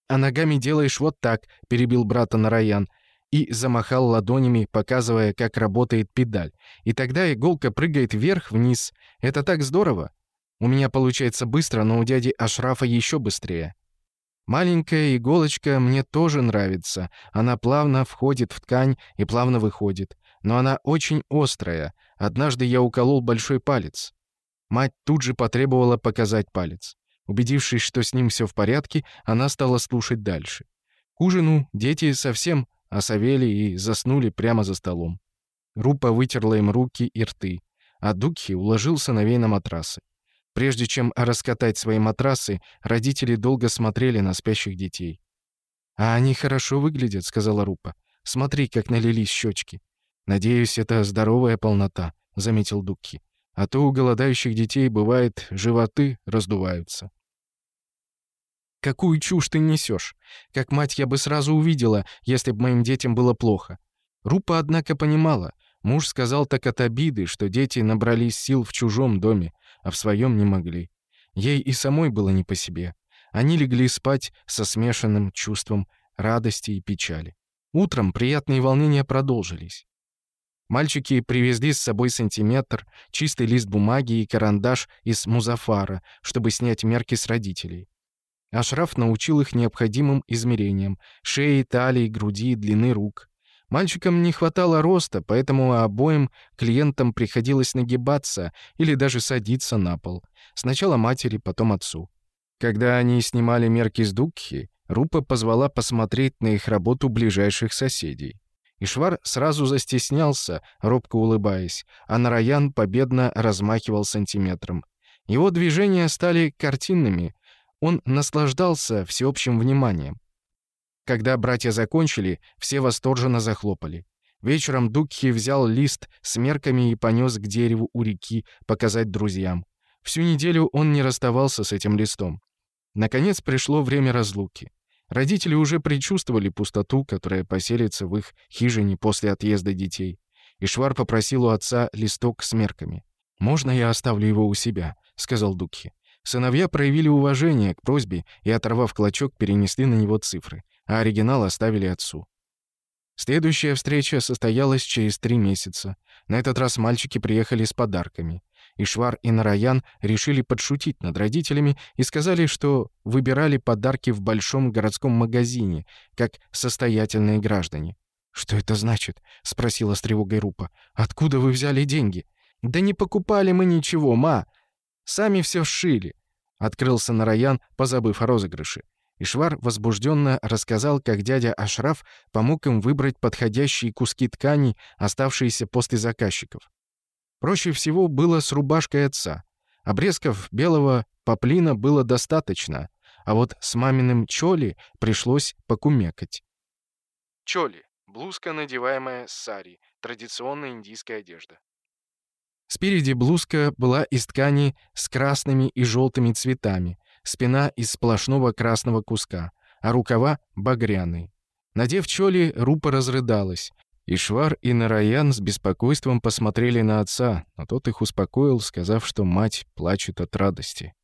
«А ногами делаешь вот так», — перебил брата Нараян и замахал ладонями, показывая, как работает педаль. И тогда иголка прыгает вверх-вниз. Это так здорово. У меня получается быстро, но у дяди Ашрафа еще быстрее. Маленькая иголочка мне тоже нравится. Она плавно входит в ткань и плавно выходит. Но она очень острая. Однажды я уколол большой палец. Мать тут же потребовала показать палец. Убедившись, что с ним все в порядке, она стала слушать дальше. К ужину дети совсем осовели и заснули прямо за столом. Рупа вытерла им руки и рты, а Дукхи уложил сыновей на матрасы. Прежде чем раскатать свои матрасы, родители долго смотрели на спящих детей. «А они хорошо выглядят», — сказала Рупа. «Смотри, как налились щечки». «Надеюсь, это здоровая полнота», — заметил Дукхи. «А то у голодающих детей бывает животы раздуваются». Какую чушь ты несешь? Как мать я бы сразу увидела, если бы моим детям было плохо. Рупа, однако, понимала. Муж сказал так от обиды, что дети набрались сил в чужом доме, а в своем не могли. Ей и самой было не по себе. Они легли спать со смешанным чувством радости и печали. Утром приятные волнения продолжились. Мальчики привезли с собой сантиметр, чистый лист бумаги и карандаш из музафара, чтобы снять мерки с родителей. Ашраф научил их необходимым измерениям — шеи, талии, груди, длины рук. Мальчикам не хватало роста, поэтому обоим клиентам приходилось нагибаться или даже садиться на пол. Сначала матери, потом отцу. Когда они снимали мерки с Дукхи, Рупа позвала посмотреть на их работу ближайших соседей. Ишвар сразу застеснялся, робко улыбаясь, а Нараян победно размахивал сантиметром. Его движения стали картинными, он наслаждался всеобщим вниманием. Когда братья закончили, все восторженно захлопали. Вечером Дукхи взял лист с мерками и понес к дереву у реки показать друзьям. Всю неделю он не расставался с этим листом. Наконец пришло время разлуки. Родители уже предчувствовали пустоту, которая поселится в их хижине после отъезда детей. Ишвар попросил у отца листок с мерками. «Можно я оставлю его у себя?» — сказал Дукхи. Сыновья проявили уважение к просьбе и, оторвав клочок, перенесли на него цифры, а оригинал оставили отцу. Следующая встреча состоялась через три месяца. На этот раз мальчики приехали с подарками. Ишвар и Нараян решили подшутить над родителями и сказали, что выбирали подарки в большом городском магазине, как состоятельные граждане. «Что это значит?» — спросила с тревогой Рупа. «Откуда вы взяли деньги?» «Да не покупали мы ничего, ма!» Сами все сшили», — открылся Нараян, позабыв о розыгрыше. Ишвар возбужденно рассказал, как дядя Ашраф помог им выбрать подходящие куски ткани, оставшиеся после заказчиков. Проще всего было с рубашкой отца. Обрезков белого поплина было достаточно, а вот с маминым чоли пришлось покумекать. Чоли — блузка, надеваемая сари, традиционная индийская одежда. Спереди блузка была из ткани с красными и желтыми цветами, спина из сплошного красного куска, а рукава — багряные. Надев чоли, Рупа разрыдалась. и Швар и Нараян с беспокойством посмотрели на отца, но тот их успокоил, сказав, что мать плачет от радости.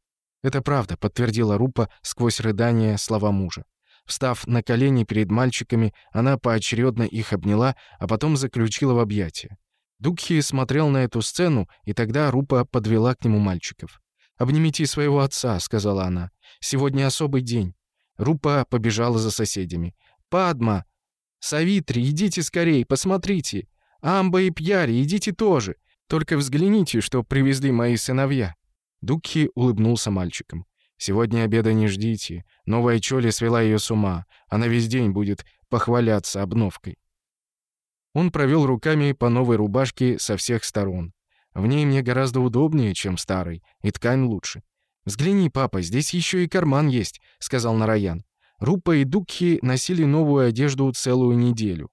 «Это правда», — подтвердила Рупа сквозь рыдания слова мужа. Встав на колени перед мальчиками, она поочередно их обняла, а потом заключила в объятия. Дукхи смотрел на эту сцену, и тогда Рупа подвела к нему мальчиков. «Обнимите своего отца», — сказала она. «Сегодня особый день». Рупа побежала за соседями. «Падма! Савитри, идите скорей, посмотрите! Амба и Пьяри, идите тоже! Только взгляните, что привезли мои сыновья!» Дукхи улыбнулся мальчикам. «Сегодня обеда не ждите. Новая Чоли свела ее с ума. Она весь день будет похваляться обновкой». Он провел руками по новой рубашке со всех сторон. В ней мне гораздо удобнее, чем старой, и ткань лучше. «Взгляни, папа, здесь еще и карман есть», — сказал Нараян. Рупа и Дукхи носили новую одежду целую неделю.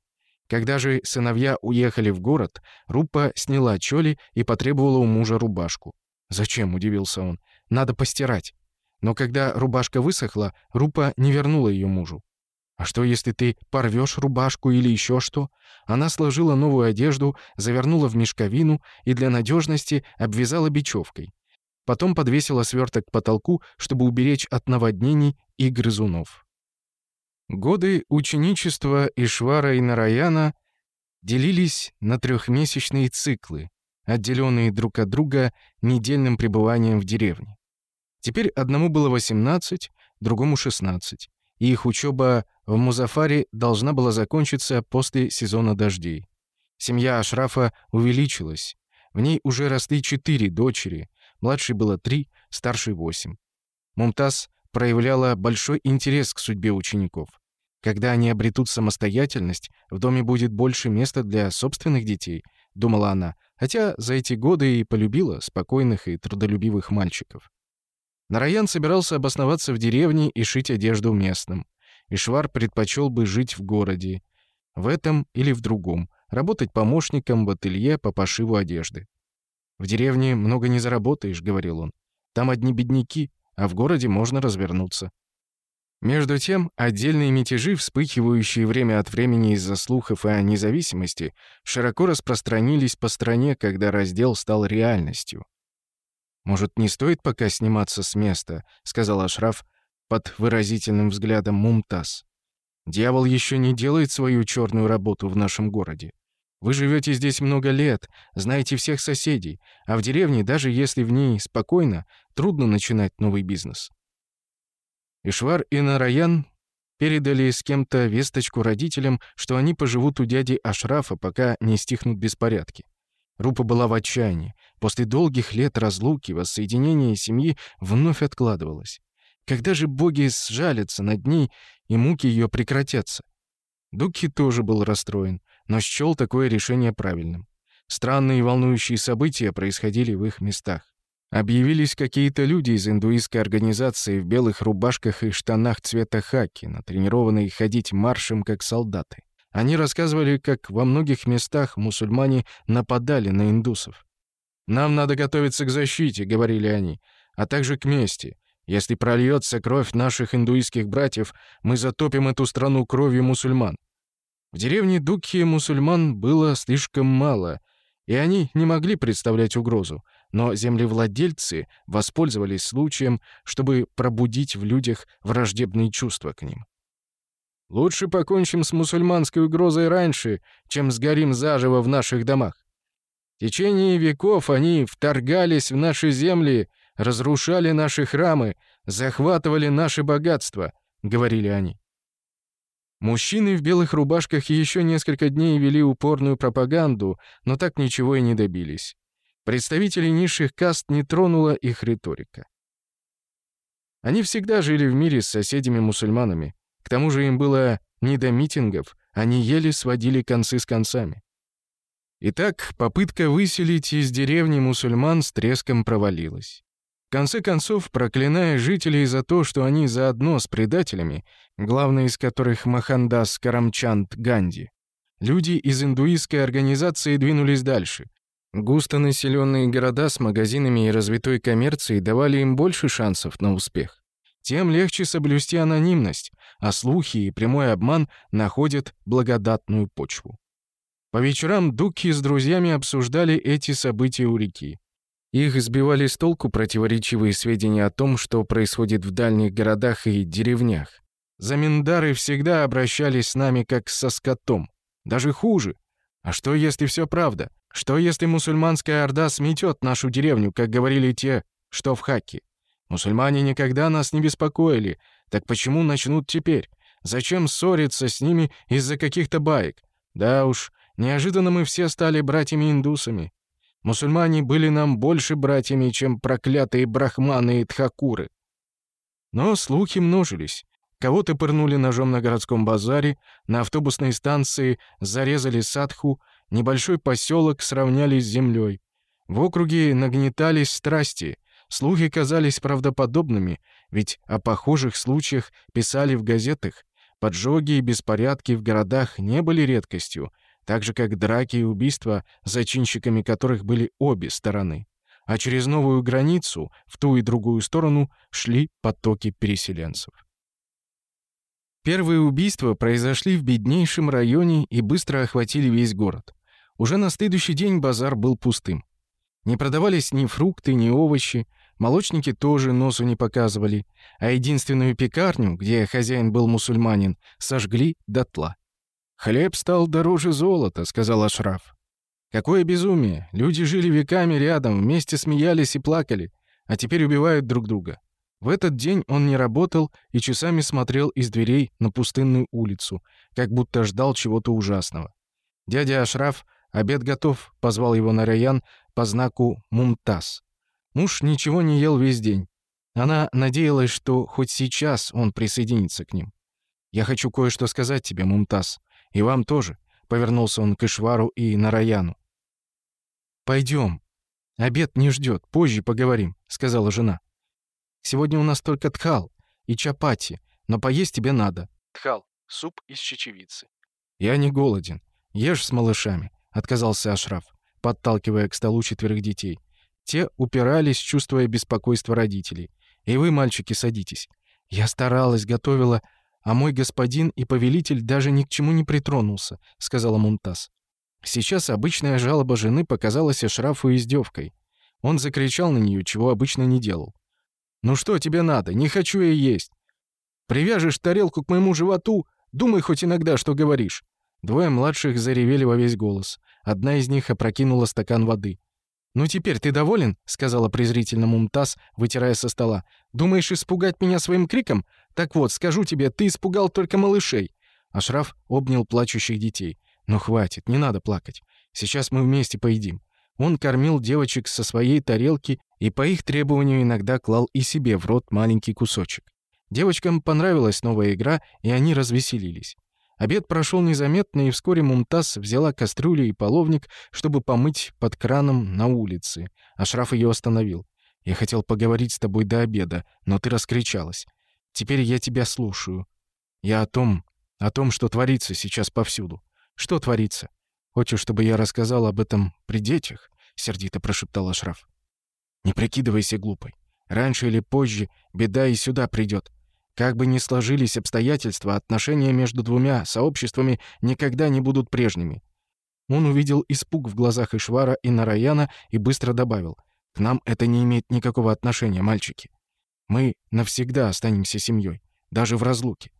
Когда же сыновья уехали в город, Рупа сняла чоли и потребовала у мужа рубашку. «Зачем?» — удивился он. «Надо постирать». Но когда рубашка высохла, Рупа не вернула ее мужу. А что, если ты порвешь рубашку или еще что? Она сложила новую одежду, завернула в мешковину и для надежности обвязала бечевкой. Потом подвесила сверток к потолку, чтобы уберечь от наводнений и грызунов. Годы ученичества Ишвара и Нараяна делились на трехмесячные циклы, отделенные друг от друга недельным пребыванием в деревне. Теперь одному было 18, другому 16, и их учеба в Музафаре должна была закончиться после сезона дождей. Семья Ашрафа увеличилась. В ней уже росли четыре дочери, младшей было три, старшей восемь. Мумтаз проявляла большой интерес к судьбе учеников. Когда они обретут самостоятельность, в доме будет больше места для собственных детей, думала она, хотя за эти годы и полюбила спокойных и трудолюбивых мальчиков. Нараян собирался обосноваться в деревне и шить одежду местным. Ишвар предпочел бы жить в городе, в этом или в другом, работать помощником в ателье по пошиву одежды. «В деревне много не заработаешь», — говорил он. «Там одни бедняки, а в городе можно развернуться». Между тем, отдельные мятежи, вспыхивающие время от времени из-за слухов о независимости, широко распространились по стране, когда раздел стал реальностью. «Может, не стоит пока сниматься с места?» — сказал Ашраф, под выразительным взглядом Мумтаз. «Дьявол еще не делает свою черную работу в нашем городе. Вы живете здесь много лет, знаете всех соседей, а в деревне, даже если в ней спокойно, трудно начинать новый бизнес». Ишвар и Нараян передали с кем-то весточку родителям, что они поживут у дяди Ашрафа, пока не стихнут беспорядки. Рупа была в отчаянии. После долгих лет разлуки воссоединение семьи вновь откладывалось. Когда же боги сжалятся над ней, и муки ее прекратятся? Дуки тоже был расстроен, но счел такое решение правильным. Странные и волнующие события происходили в их местах. Объявились какие-то люди из индуистской организации в белых рубашках и штанах цвета хаки, натренированные ходить маршем как солдаты. Они рассказывали, как во многих местах мусульмане нападали на индусов. «Нам надо готовиться к защите», — говорили они, — «а также к мести. Если прольется кровь наших индуистских братьев, мы затопим эту страну кровью мусульман. В деревне Дукхи мусульман было слишком мало, и они не могли представлять угрозу, но землевладельцы воспользовались случаем, чтобы пробудить в людях враждебные чувства к ним. «Лучше покончим с мусульманской угрозой раньше, чем сгорим заживо в наших домах. В течение веков они вторгались в наши земли разрушали наши храмы, захватывали наши богатства», — говорили они. Мужчины в белых рубашках еще несколько дней вели упорную пропаганду, но так ничего и не добились. Представителей низших каст не тронула их риторика. Они всегда жили в мире с соседями-мусульманами. К тому же им было не до митингов, они еле сводили концы с концами. Итак, попытка выселить из деревни мусульман с треском провалилась. В конце концов, проклиная жителей за то, что они заодно с предателями, главный из которых Махандас Карамчанд Ганди, люди из индуистской организации двинулись дальше. Густонаселенные города с магазинами и развитой коммерцией давали им больше шансов на успех. Тем легче соблюсти анонимность, а слухи и прямой обман находят благодатную почву. По вечерам Дуки с друзьями обсуждали эти события у реки. Их сбивали с толку противоречивые сведения о том, что происходит в дальних городах и деревнях. Заминдары всегда обращались с нами как со скотом. Даже хуже. А что, если все правда? Что, если мусульманская орда сметет нашу деревню, как говорили те, что в Хаке? Мусульмане никогда нас не беспокоили. Так почему начнут теперь? Зачем ссориться с ними из-за каких-то баек? Да уж, неожиданно мы все стали братьями-индусами. Мусульмане были нам больше братьями, чем проклятые брахманы и тхакуры. Но слухи множились. Кого-то пырнули ножом на городском базаре, на автобусной станции зарезали садху, небольшой поселок сравняли с землей. В округе нагнетались страсти, слухи казались правдоподобными, ведь о похожих случаях писали в газетах. Поджоги и беспорядки в городах не были редкостью — так же как драки и убийства, зачинщиками которых были обе стороны. А через новую границу, в ту и другую сторону, шли потоки переселенцев. Первые убийства произошли в беднейшем районе и быстро охватили весь город. Уже на следующий день базар был пустым. Не продавались ни фрукты, ни овощи, молочники тоже носу не показывали, а единственную пекарню, где хозяин был мусульманин, сожгли дотла. «Хлеб стал дороже золота», — сказал Ашраф. «Какое безумие! Люди жили веками рядом, вместе смеялись и плакали, а теперь убивают друг друга». В этот день он не работал и часами смотрел из дверей на пустынную улицу, как будто ждал чего-то ужасного. Дядя Ашраф «Обед готов», — позвал его Нараян по знаку «Мумтаз». Муж ничего не ел весь день. Она надеялась, что хоть сейчас он присоединится к ним. «Я хочу кое-что сказать тебе, Мумтаз», и вам тоже», — повернулся он к Ишвару и Нараяну. «Пойдём. Обед не ждёт, позже поговорим», — сказала жена. «Сегодня у нас только тхал и чапати, но поесть тебе надо». «Тхал. Суп из чечевицы». «Я не голоден. Ешь с малышами», — отказался Ашраф, подталкивая к столу четверых детей. Те упирались, чувствуя беспокойство родителей. «И вы, мальчики, садитесь. Я старалась, готовила...» «А мой господин и повелитель даже ни к чему не притронулся», — сказала Мунтаз. Сейчас обычная жалоба жены показалась Эшрафу издевкой. Он закричал на нее, чего обычно не делал. «Ну что тебе надо? Не хочу я есть. Привяжешь тарелку к моему животу, думай хоть иногда, что говоришь». Двое младших заревели во весь голос. Одна из них опрокинула стакан воды. «Ну теперь ты доволен?» — сказала презрительно Мумтаз, вытирая со стола. «Думаешь испугать меня своим криком? Так вот, скажу тебе, ты испугал только малышей». Ашраф обнял плачущих детей. «Ну хватит, не надо плакать. Сейчас мы вместе поедим». Он кормил девочек со своей тарелки и по их требованию иногда клал и себе в рот маленький кусочек. Девочкам понравилась новая игра, и они развеселились. Обед прошел незаметно, и вскоре Мумтаз взяла кастрюлю и половник, чтобы помыть под краном на улице. Ашраф ее остановил. «Я хотел поговорить с тобой до обеда, но ты раскричалась. Теперь я тебя слушаю. Я о том, о том, что творится сейчас повсюду. Что творится? Хочешь, чтобы я рассказал об этом при детях? Сердито прошептал Ашраф. Не прикидывайся глупой. Раньше или позже беда и сюда придет. Как бы ни сложились обстоятельства, отношения между двумя сообществами никогда не будут прежними. Он увидел испуг в глазах Ишвара и Нараяна и быстро добавил. «К нам это не имеет никакого отношения, мальчики. Мы навсегда останемся семьей, даже в разлуке.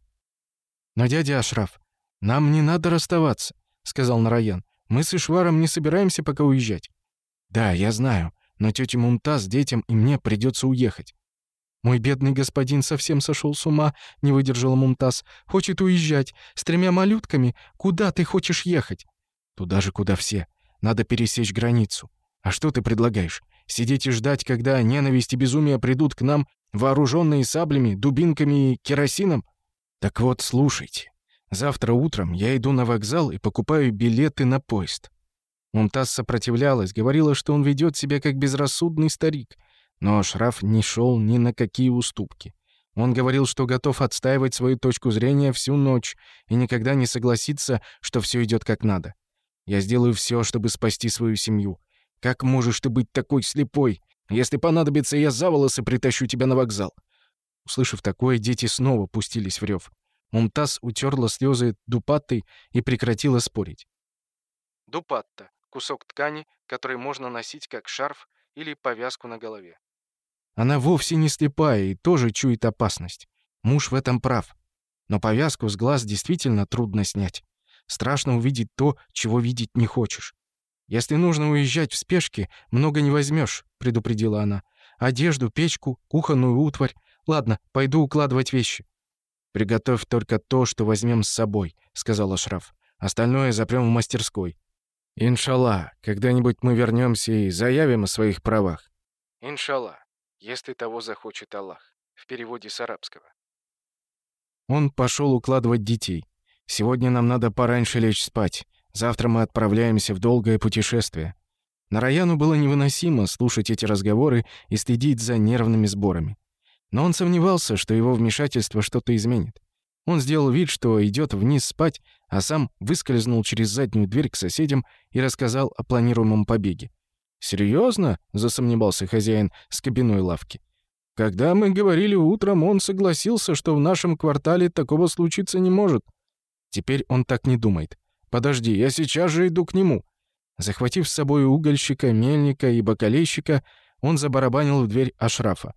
Но, дядя Ашраф, нам не надо расставаться, сказал Нараян. Мы с Ишваром не собираемся пока уезжать. Да, я знаю, но тёте Мумтаз, детям и мне придется уехать. Мой бедный господин совсем сошел с ума, не выдержал Мумтаз. Хочет уезжать. С тремя малютками? Куда ты хочешь ехать? Туда же, куда все. Надо пересечь границу. А что ты предлагаешь? Сидеть и ждать, когда ненависть и безумие придут к нам вооруженные саблями, дубинками и керосином? Так вот, слушайте. Завтра утром я иду на вокзал и покупаю билеты на поезд. Мумтаз сопротивлялась, говорила, что он ведет себя как безрассудный старик. Но Шраф не шел ни на какие уступки. Он говорил, что готов отстаивать свою точку зрения всю ночь и никогда не согласится, что все идет как надо. «Я сделаю все, чтобы спасти свою семью. Как можешь ты быть такой слепой?» Если понадобится, я за волосы притащу тебя на вокзал». Услышав такое, дети снова пустились в рев. Мумтаз утерла слезы дупаттой и прекратила спорить. Дупатта — кусок ткани, который можно носить как шарф или повязку на голове. Она вовсе не слепая и тоже чует опасность. Муж в этом прав. Но повязку с глаз действительно трудно снять. Страшно увидеть то, чего видеть не хочешь. «Если нужно уезжать в спешке, много не возьмешь», — предупредила она. «Одежду, печку, кухонную утварь. Ладно, пойду укладывать вещи». «Приготовь только то, что возьмем с собой», — сказал Ашраф. «Остальное запрём в мастерской». «Иншалла, когда-нибудь мы вернёмся и заявим о своих правах». «Иншалла, если того захочет Аллах», в переводе с арабского. Он пошёл укладывать детей. «Сегодня нам надо пораньше лечь спать. Завтра мы отправляемся в долгое путешествие». На Раяну было невыносимо слушать эти разговоры и следить за нервными сборами. Но он сомневался, что его вмешательство что-то изменит. Он сделал вид, что идет вниз спать, а сам выскользнул через заднюю дверь к соседям и рассказал о планируемом побеге. «Серьезно?» — засомневался хозяин с кабиной лавки. «Когда мы говорили утром, он согласился, что в нашем квартале такого случиться не может». Теперь он так не думает. Подожди, я сейчас же иду к нему». Захватив с собой угольщика, мельника и бакалейщика, он забарабанил в дверь Ашрафа.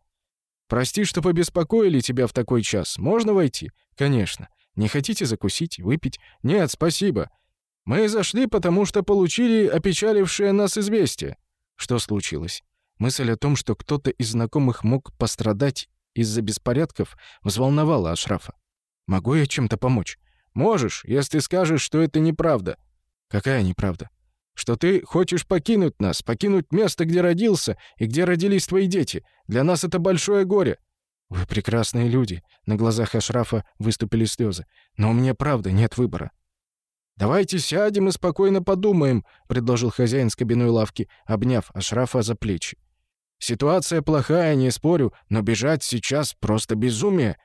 «Прости, что побеспокоили тебя в такой час. Можно войти?» «Конечно. Не хотите закусить, выпить?» «Нет, спасибо. Мы зашли, потому что получили опечалившее нас известие». «Что случилось?» Мысль о том, что кто-то из знакомых мог пострадать из-за беспорядков, взволновала Ашрафа. «Могу я чем-то помочь?» Можешь, если скажешь, что это неправда». «Какая неправда?» «Что ты хочешь покинуть нас, покинуть место, где родился и где родились твои дети. Для нас это большое горе». «Вы прекрасные люди». На глазах Ашрафа выступили слезы. «Но у меня правда нет выбора». «Давайте сядем и спокойно подумаем», — предложил хозяин с кабиной лавки, обняв Ашрафа за плечи. «Ситуация плохая, не спорю, но бежать сейчас просто безумие».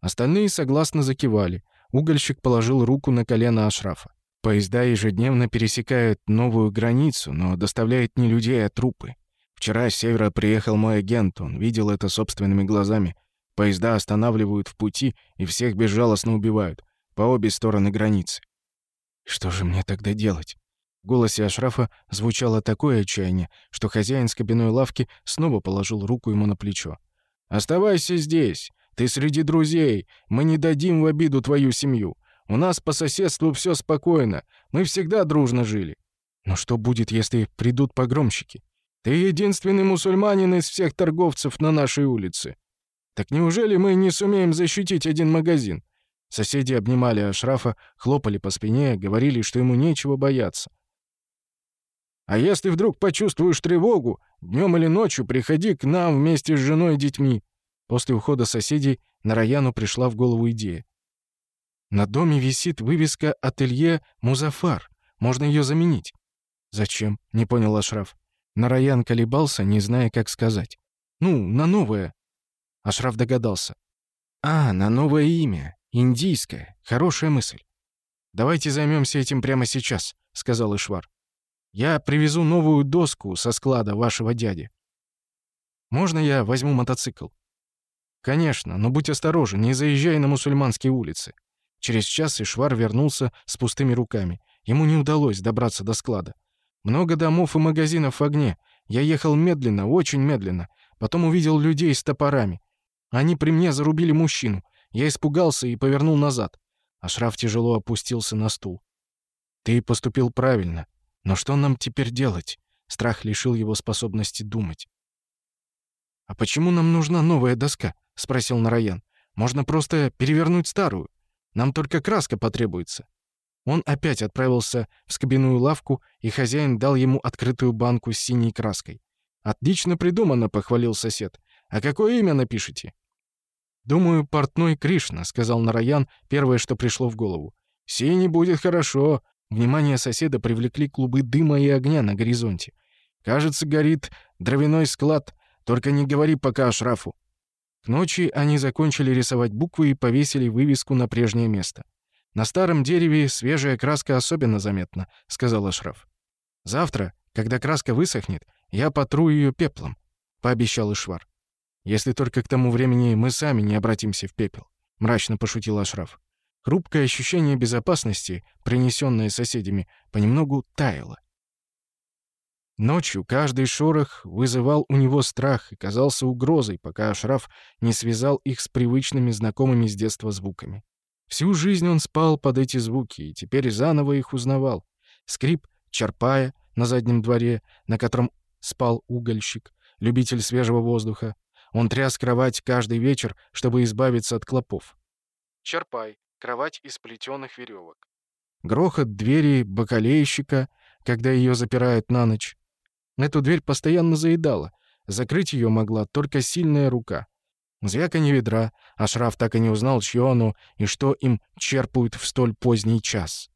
Остальные согласно закивали — Угольщик положил руку на колено Ашрафа. Поезда ежедневно пересекают новую границу, но доставляют не людей, а трупы. Вчера с севера приехал мой агент, он видел это собственными глазами. Поезда останавливают в пути и всех безжалостно убивают. По обе стороны границы. Что же мне тогда делать? В голосе Ашрафа звучало такое отчаяние, что хозяин с кабиной лавки снова положил руку ему на плечо. «Оставайся здесь. Ты среди друзей. Мы не дадим в обиду твою семью. У нас по соседству все спокойно. Мы всегда дружно жили. Но что будет, если придут погромщики? Ты единственный мусульманин из всех торговцев на нашей улице. Так неужели мы не сумеем защитить один магазин? Соседи обнимали Ашрафа, хлопали по спине, говорили, что ему нечего бояться. А если вдруг почувствуешь тревогу, днем или ночью приходи к нам вместе с женой и детьми. После ухода соседей Нараяну пришла в голову идея. На доме висит вывеска «Ателье Музафар». Можно ее заменить. «Зачем?» — не понял Ашраф. Нараян колебался, не зная, как сказать. «Ну, на новое». Ашраф догадался. «А, на новое имя. Индийское. Хорошая мысль». «Давайте займемся этим прямо сейчас», — сказал Ишвар. «Я привезу новую доску со склада вашего дяди». «Можно я возьму мотоцикл?» «Конечно, но будь осторожен, не заезжай на мусульманские улицы». Через час Ишвар вернулся с пустыми руками. Ему не удалось добраться до склада. Много домов и магазинов в огне. Я ехал медленно, очень медленно. Потом увидел людей с топорами. Они при мне зарубили мужчину. Я испугался и повернул назад. Ашраф тяжело опустился на стул. «Ты поступил правильно. Но что нам теперь делать?» Страх лишил его способности думать. «А почему нам нужна новая доска?» — спросил Нароян. «Можно просто перевернуть старую. Нам только краска потребуется». Он опять отправился в скобяную лавку, и хозяин дал ему открытую банку с синей краской. «Отлично придумано», — похвалил сосед. «А какое имя напишите?» «Думаю, портной Кришна», — сказал Нароян, первое, что пришло в голову. «Синий будет хорошо». Внимание соседа привлекли клубы дыма и огня на горизонте. «Кажется, горит дровяной склад. Только не говори пока Ашрафу». К ночи они закончили рисовать буквы и повесили вывеску на прежнее место. «На старом дереве свежая краска особенно заметна», — сказал Ашраф. «Завтра, когда краска высохнет, я потру ее пеплом», — пообещал Ишвар. «Если только к тому времени мы сами не обратимся в пепел», — мрачно пошутил Ашраф. Хрупкое ощущение безопасности, принесенное соседями, понемногу таяло. Ночью каждый шорох вызывал у него страх и казался угрозой, пока Ашраф не связал их с привычными знакомыми с детства звуками. Всю жизнь он спал под эти звуки и теперь заново их узнавал. Скрип черпая на заднем дворе, на котором спал угольщик, любитель свежего воздуха. Он тряс кровать каждый вечер, чтобы избавиться от клопов. Черпай — кровать из плетеных веревок. Грохот двери бакалейщика, когда ее запирают на ночь. Эту дверь постоянно заедала. Закрыть ее могла только сильная рука. Звяканье ведра, а Шраф так и не узнал, чье оно и что им черпают в столь поздний час.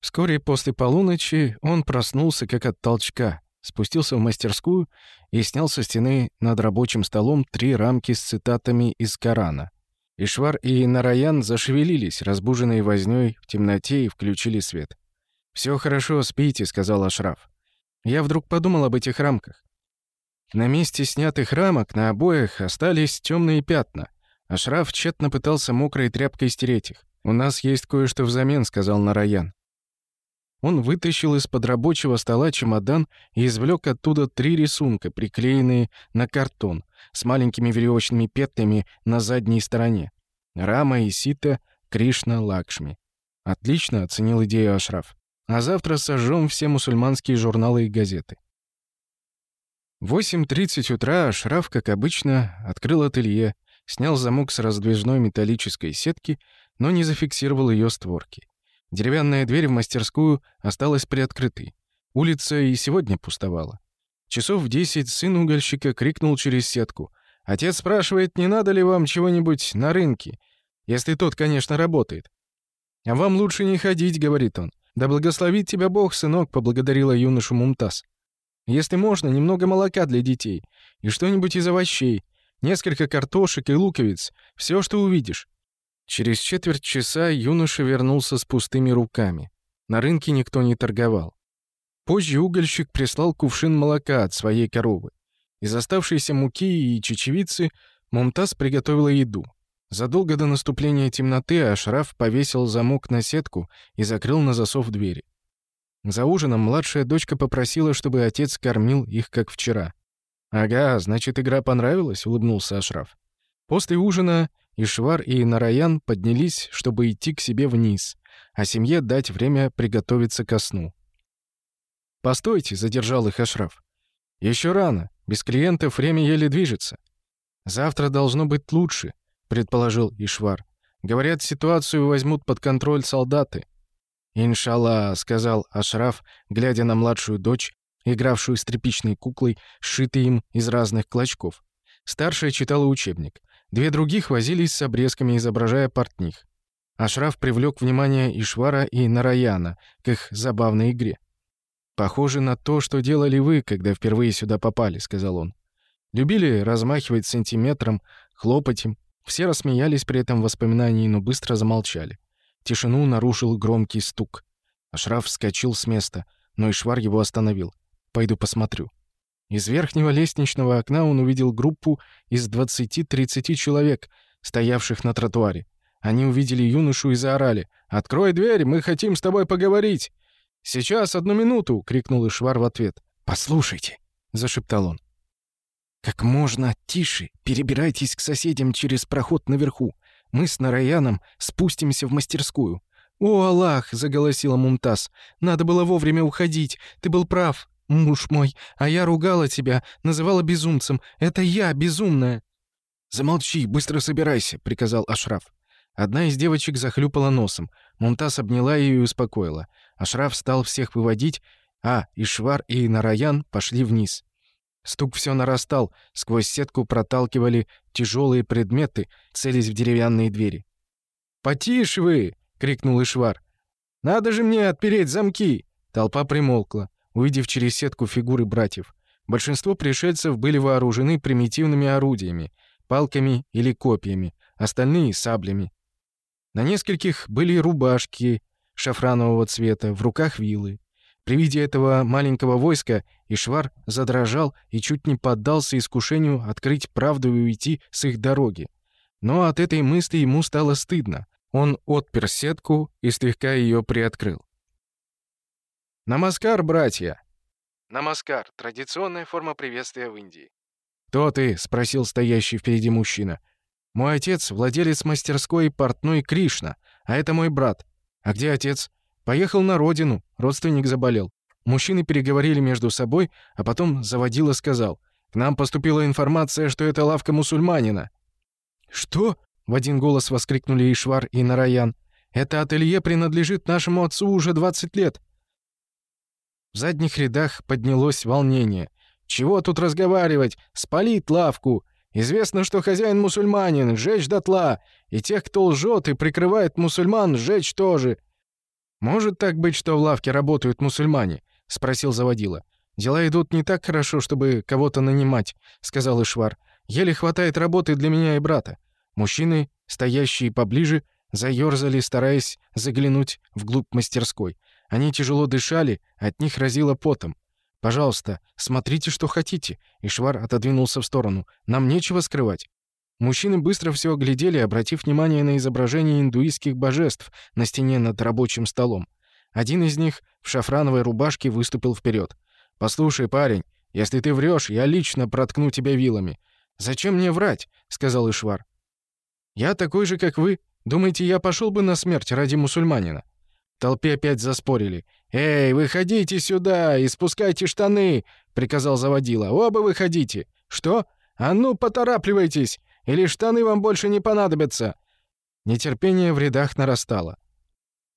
Вскоре после полуночи он проснулся как от толчка, спустился в мастерскую и снял со стены над рабочим столом три рамки с цитатами из Корана. Ишвар и Нараян зашевелились, разбуженные вознёй в темноте, и включили свет. «Всё хорошо, спите», — сказал Ашраф. Я вдруг подумал об этих рамках. На месте снятых рамок на обоях остались темные пятна, а Шраф тщетно пытался мокрой тряпкой стереть их. «У нас есть кое-что взамен», — сказал Нараян. Он вытащил из-под рабочего стола чемодан и извлёк оттуда три рисунка, приклеенные на картон, с маленькими веревочными петлями на задней стороне. Рама и Сита, Кришна, Лакшми. Отлично оценил идею Ашраф а завтра сожжем все мусульманские журналы и газеты. В 8.30 утра Ашраф, как обычно, открыл ателье, снял замок с раздвижной металлической сетки, но не зафиксировал ее створки. Деревянная дверь в мастерскую осталась приоткрытой. Улица и сегодня пустовала. Часов в десять сын угольщика крикнул через сетку. «Отец спрашивает, не надо ли вам чего-нибудь на рынке, если тот, конечно, работает». «А вам лучше не ходить», — говорит он. «Да благословит тебя Бог, сынок», — поблагодарила юношу Мумтаз. «Если можно, немного молока для детей и что-нибудь из овощей, несколько картошек и луковиц, все, что увидишь». Через четверть часа юноша вернулся с пустыми руками. На рынке никто не торговал. Позже угольщик прислал кувшин молока от своей коровы. Из оставшейся муки и чечевицы Мумтаз приготовила еду. Задолго до наступления темноты Ашраф повесил замок на сетку и закрыл на засов двери. За ужином младшая дочка попросила, чтобы отец кормил их, как вчера. «Ага, значит, игра понравилась?» — улыбнулся Ашраф. После ужина Ишвар и Нараян поднялись, чтобы идти к себе вниз, а семье дать время приготовиться ко сну. «Постойте», — задержал их Ашраф. «Еще рано. Без клиентов время еле движется. Завтра должно быть лучше. — предположил Ишвар. «Говорят, ситуацию возьмут под контроль солдаты». «Иншалла», — сказал Ашраф, глядя на младшую дочь, игравшую с тряпичной куклой, сшитой им из разных клочков. Старшая читала учебник. Две других возились с обрезками, изображая портних. Ашраф привлек внимание Ишвара и Нараяна к их забавной игре. «Похоже на то, что делали вы, когда впервые сюда попали», — сказал он. «Любили размахивать сантиметром, хлопать им, все рассмеялись при этом воспоминании, но быстро замолчали. Тишину нарушил громкий стук. Ашраф вскочил с места, но Ишвар его остановил. «Пойду посмотрю». Из верхнего лестничного окна он увидел группу из 20-30 человек, стоявших на тротуаре. Они увидели юношу и заорали. «Открой дверь, мы хотим с тобой поговорить!» «Сейчас, одну минуту!» — крикнул Ишвар в ответ. «Послушайте!» — зашептал он. «Как можно тише перебирайтесь к соседям через проход наверху. Мы с Нараяном спустимся в мастерскую». «О, Аллах!» — заголосила Мумтаз. «Надо было вовремя уходить. Ты был прав, муж мой. А я ругала тебя, называла безумцем. Это я, безумная!» «Замолчи, быстро собирайся», — приказал Ашраф. Одна из девочек захлюпала носом. Мумтаз обняла ее и успокоила. Ашраф стал всех выводить, а Ишвар и Нараян пошли вниз. Стук все нарастал, сквозь сетку проталкивали тяжелые предметы, целясь в деревянные двери. «Потише вы!» — крикнул Ишвар. «Надо же мне отпереть замки!» Толпа примолкла, увидев через сетку фигуры братьев. Большинство пришельцев были вооружены примитивными орудиями, палками или копьями, остальные — саблями. На нескольких были рубашки шафранового цвета, в руках вилы. При виде этого маленького войска Ишвар задрожал и чуть не поддался искушению открыть правду и уйти с их дороги. Но от этой мысли ему стало стыдно. Он отпер сетку и слегка ее приоткрыл. «Намаскар, братья!» «Намаскар» — традиционная форма приветствия в Индии. «Кто ты?» — спросил стоящий впереди мужчина. «Мой отец — владелец мастерской портной Кришна, а это мой брат. А где отец?» Поехал на родину, родственник заболел. Мужчины переговорили между собой, а потом заводила сказал. «К нам поступила информация, что это лавка мусульманина». «Что?» — в один голос воскликнули Ишвар и Нараян. «Это ателье принадлежит нашему отцу уже 20 лет». В задних рядах поднялось волнение. «Чего тут разговаривать? Спалит лавку! Известно, что хозяин мусульманин, жечь дотла! И тех, кто лжет и прикрывает мусульман, жечь тоже! «Может так быть, что в лавке работают мусульмане?» — спросил заводила. «Дела идут не так хорошо, чтобы кого-то нанимать», — сказал Ишвар. «Еле хватает работы для меня и брата». Мужчины, стоящие поближе, заёрзали, стараясь заглянуть вглубь мастерской. Они тяжело дышали, от них разило потом. «Пожалуйста, смотрите, что хотите», — Ишвар отодвинулся в сторону. «Нам нечего скрывать». Мужчины быстро все оглядели, обратив внимание на изображение индуистских божеств на стене над рабочим столом. Один из них в шафрановой рубашке выступил вперед. «Послушай, парень, если ты врешь, я лично проткну тебя вилами». «Зачем мне врать?» — сказал Ишвар. «Я такой же, как вы. Думаете, я пошел бы на смерть ради мусульманина?» В толпе опять заспорили. «Эй, выходите сюда и спускайте штаны!» — приказал заводила. «Оба выходите!» «Что? А ну, поторапливайтесь!» Или штаны вам больше не понадобятся!» Нетерпение в рядах нарастало.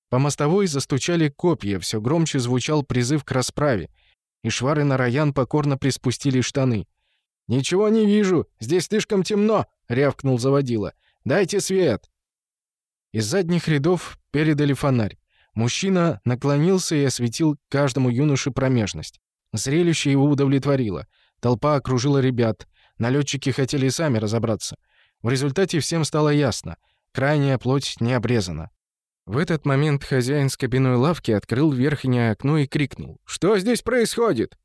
По мостовой застучали копья, все громче звучал призыв к расправе, и Швар и Нараян покорно приспустили штаны. «Ничего не вижу, здесь слишком темно!» — рявкнул заводила. «Дайте свет!» Из задних рядов передали фонарь. Мужчина наклонился и осветил каждому юноше промежность. Зрелище его удовлетворило. Толпа окружила ребят. Налетчики хотели и сами разобраться. В результате всем стало ясно. Крайняя плоть не обрезана. В этот момент хозяин с кабиной лавки открыл верхнее окно и крикнул. «Что здесь происходит?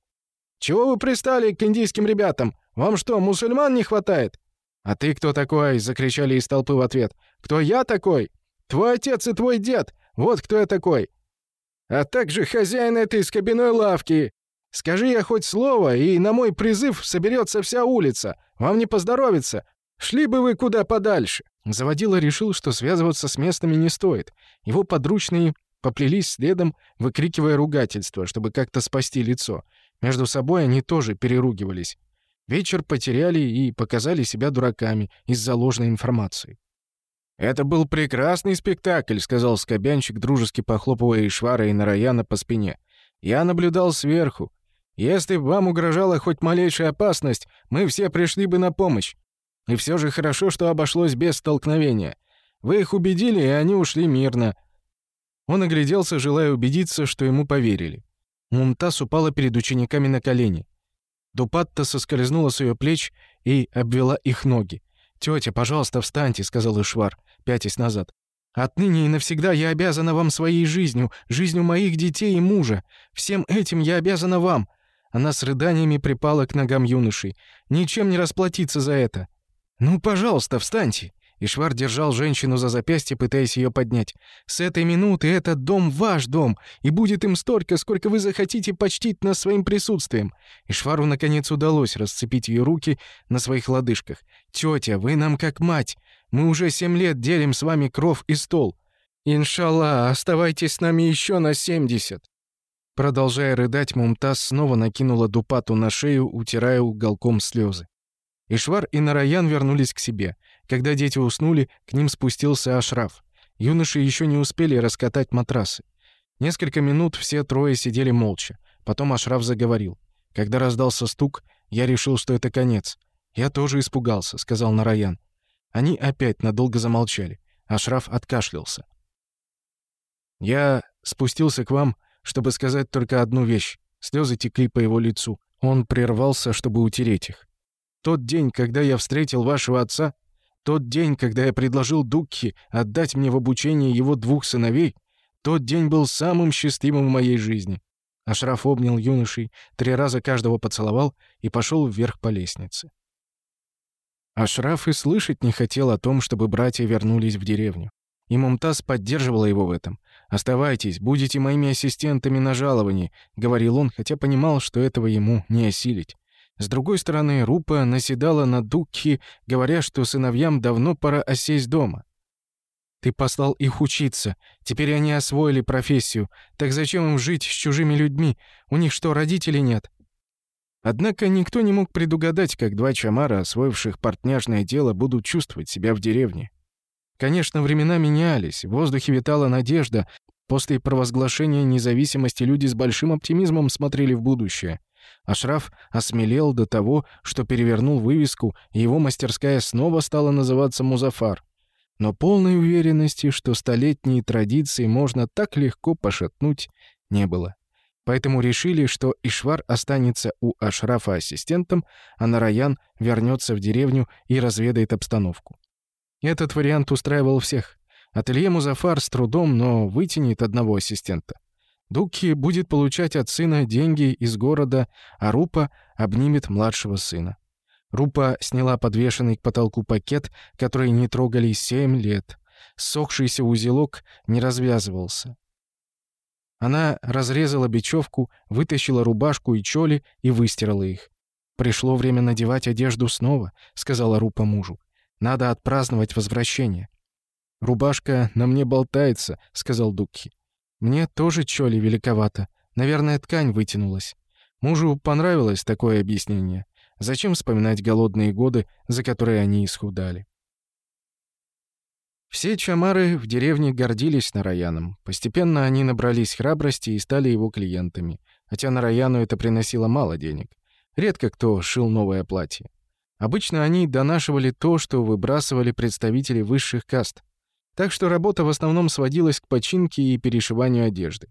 Чего вы пристали к индийским ребятам? Вам что, мусульман не хватает?» «А ты кто такой?» — закричали из толпы в ответ. «Кто я такой? Твой отец и твой дед! Вот кто я такой!» «А также хозяин этой скобяной лавки!» Скажи я хоть слово, и на мой призыв соберется вся улица. Вам не поздоровится. Шли бы вы куда подальше». Заводила решил, что связываться с местными не стоит. Его подручные поплелись следом, выкрикивая ругательство, чтобы как-то спасти лицо. Между собой они тоже переругивались. Вечер потеряли и показали себя дураками из-за ложной информации. «Это был прекрасный спектакль», — сказал Скобянчик, дружески похлопывая Ишвара и Нараяна по спине. «Я наблюдал сверху. Если бы вам угрожала хоть малейшая опасность, мы все пришли бы на помощь. И все же хорошо, что обошлось без столкновения. Вы их убедили, и они ушли мирно». Он огляделся, желая убедиться, что ему поверили. Мумтас упала перед учениками на колени. Дупатта соскользнула с ее плеч и обвела их ноги. «Тётя, пожалуйста, встаньте», — сказал Ишвар, пятясь назад. «Отныне и навсегда я обязана вам своей жизнью, жизнью моих детей и мужа. Всем этим я обязана вам. Она с рыданиями припала к ногам юноши. «Ничем не расплатиться за это!» «Ну, пожалуйста, встаньте!» Ишвар держал женщину за запястье, пытаясь ее поднять. «С этой минуты этот дом ваш дом, и будет им столько, сколько вы захотите почтить нас своим присутствием». Ишвару, наконец, удалось расцепить ее руки на своих лодыжках. «Тетя, вы нам как мать. Мы уже семь лет делим с вами кров и стол. Иншалла, оставайтесь с нами еще на семьдесят». Продолжая рыдать, Мумтаз снова накинула дупату на шею, утирая уголком слезы. Ишвар и Нараян вернулись к себе. Когда дети уснули, к ним спустился Ашраф. Юноши еще не успели раскатать матрасы. Несколько минут все трое сидели молча. Потом Ашраф заговорил. Когда раздался стук, я решил, что это конец. «Я тоже испугался», — сказал Нараян. Они опять надолго замолчали. Ашраф откашлялся. «Я спустился к вам, чтобы сказать только одну вещь. Слезы текли по его лицу. Он прервался, чтобы утереть их. «Тот день, когда я встретил вашего отца, тот день, когда я предложил Дукхи отдать мне в обучение его двух сыновей, тот день был самым счастливым в моей жизни». Ашраф обнял юношей, три раза каждого поцеловал и пошел вверх по лестнице. Ашраф и слышать не хотел о том, чтобы братья вернулись в деревню. И Мумтаз поддерживала его в этом. «Оставайтесь, будете моими ассистентами на жаловании», — говорил он, хотя понимал, что этого ему не осилить. С другой стороны, Рупа наседала на Дукхи, говоря, что сыновьям давно пора осесть дома. «Ты послал их учиться. Теперь они освоили профессию. Так зачем им жить с чужими людьми? У них что, родителей нет?» Однако никто не мог предугадать, как два чамара, освоивших партняжное дело, будут чувствовать себя в деревне. Конечно, времена менялись, в воздухе витала надежда. После провозглашения независимости люди с большим оптимизмом смотрели в будущее. Ашраф осмелел до того, что перевернул вывеску, и его мастерская снова стала называться «Музафар». Но полной уверенности, что столетние традиции можно так легко пошатнуть, не было. Поэтому решили, что Ишвар останется у Ашрафа ассистентом, а Нараян вернется в деревню и разведает обстановку. Этот вариант устраивал всех. Ателье Музафар с трудом, но вытянет одного ассистента. Дуки будет получать от сына деньги из города, а Рупа обнимет младшего сына. Рупа сняла подвешенный к потолку пакет, который не трогали семь лет. Сохшийся узелок не развязывался. Она разрезала бечевку, вытащила рубашку и чоли и выстирала их. «Пришло время надевать одежду снова», — сказала Рупа мужу. Надо отпраздновать возвращение». «Рубашка на мне болтается», — сказал Дукхи. «Мне тоже чоли великовато. Наверное, ткань вытянулась». Мужу понравилось такое объяснение. Зачем вспоминать голодные годы, за которые они исхудали? Все чамары в деревне гордились Нараяном. Постепенно они набрались храбрости и стали его клиентами, хотя Нараяну это приносило мало денег. Редко кто шил новое платье. Обычно они донашивали то, что выбрасывали представители высших каст. Так что работа в основном сводилась к починке и перешиванию одежды.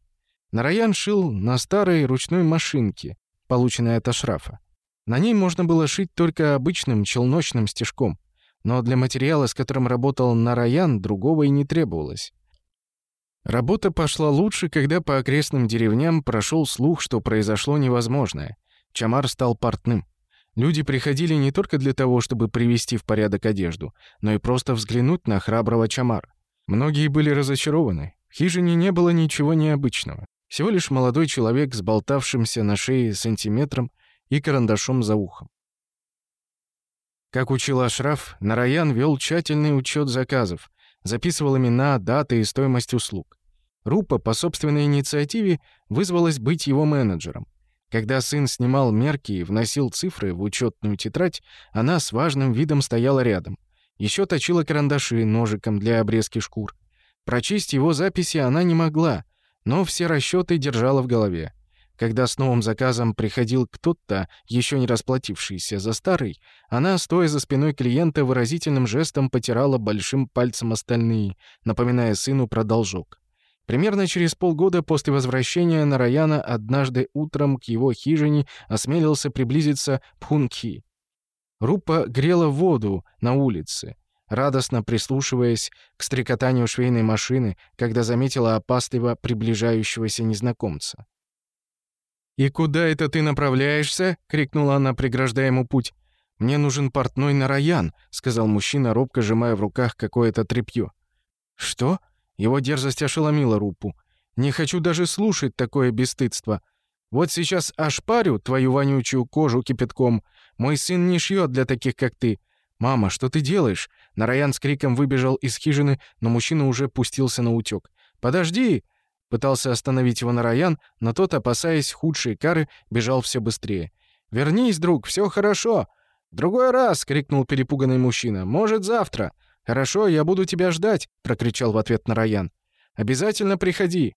Нараян шил на старой ручной машинке, полученной от Ашрафа. На ней можно было шить только обычным челночным стежком, но для материала, с которым работал Нараян, другого и не требовалось. Работа пошла лучше, когда по окрестным деревням прошел слух, что произошло невозможное. Чамар стал портным. Люди приходили не только для того, чтобы привести в порядок одежду, но и просто взглянуть на храброго Чамара. Многие были разочарованы. В хижине не было ничего необычного. Всего лишь молодой человек с болтавшимся на шее сантиметром и карандашом за ухом. Как учил Ашраф, Нараян вел тщательный учет заказов, записывал имена, даты и стоимость услуг. Рупа по собственной инициативе вызвалась быть его менеджером. Когда сын снимал мерки и вносил цифры в учетную тетрадь, она с важным видом стояла рядом. Еще точила карандаши ножиком для обрезки шкур. Прочесть его записи она не могла, но все расчеты держала в голове. Когда с новым заказом приходил кто-то, еще не расплатившийся за старый, она, стоя за спиной клиента, выразительным жестом потирала большим пальцем остальные, напоминая сыну про должок. Примерно через полгода после возвращения Нараяна однажды утром к его хижине осмелился приблизиться Пхунки. Рупа грела воду на улице, радостно прислушиваясь к стрекотанию швейной машины, когда заметила опасливо приближающегося незнакомца. «И куда это ты направляешься?» — крикнула она, преграждая ему путь. «Мне нужен портной Нараян», — сказал мужчина, робко сжимая в руках какое-то тряпьё. «Что?» Его дерзость ошеломила Рупу. «Не хочу даже слушать такое бесстыдство. Вот сейчас ошпарю твою вонючую кожу кипятком. Мой сын не шьет для таких, как ты. «Мама, что ты делаешь?» Нараян с криком выбежал из хижины, но мужчина уже пустился на утёк. «Подожди!» Пытался остановить его Нараян, но тот, опасаясь худшей кары, бежал все быстрее. «Вернись, друг, все хорошо!» «Другой раз!» — крикнул перепуганный мужчина. «Может, завтра!» «Хорошо, я буду тебя ждать», — прокричал в ответ Нараян. «Обязательно приходи».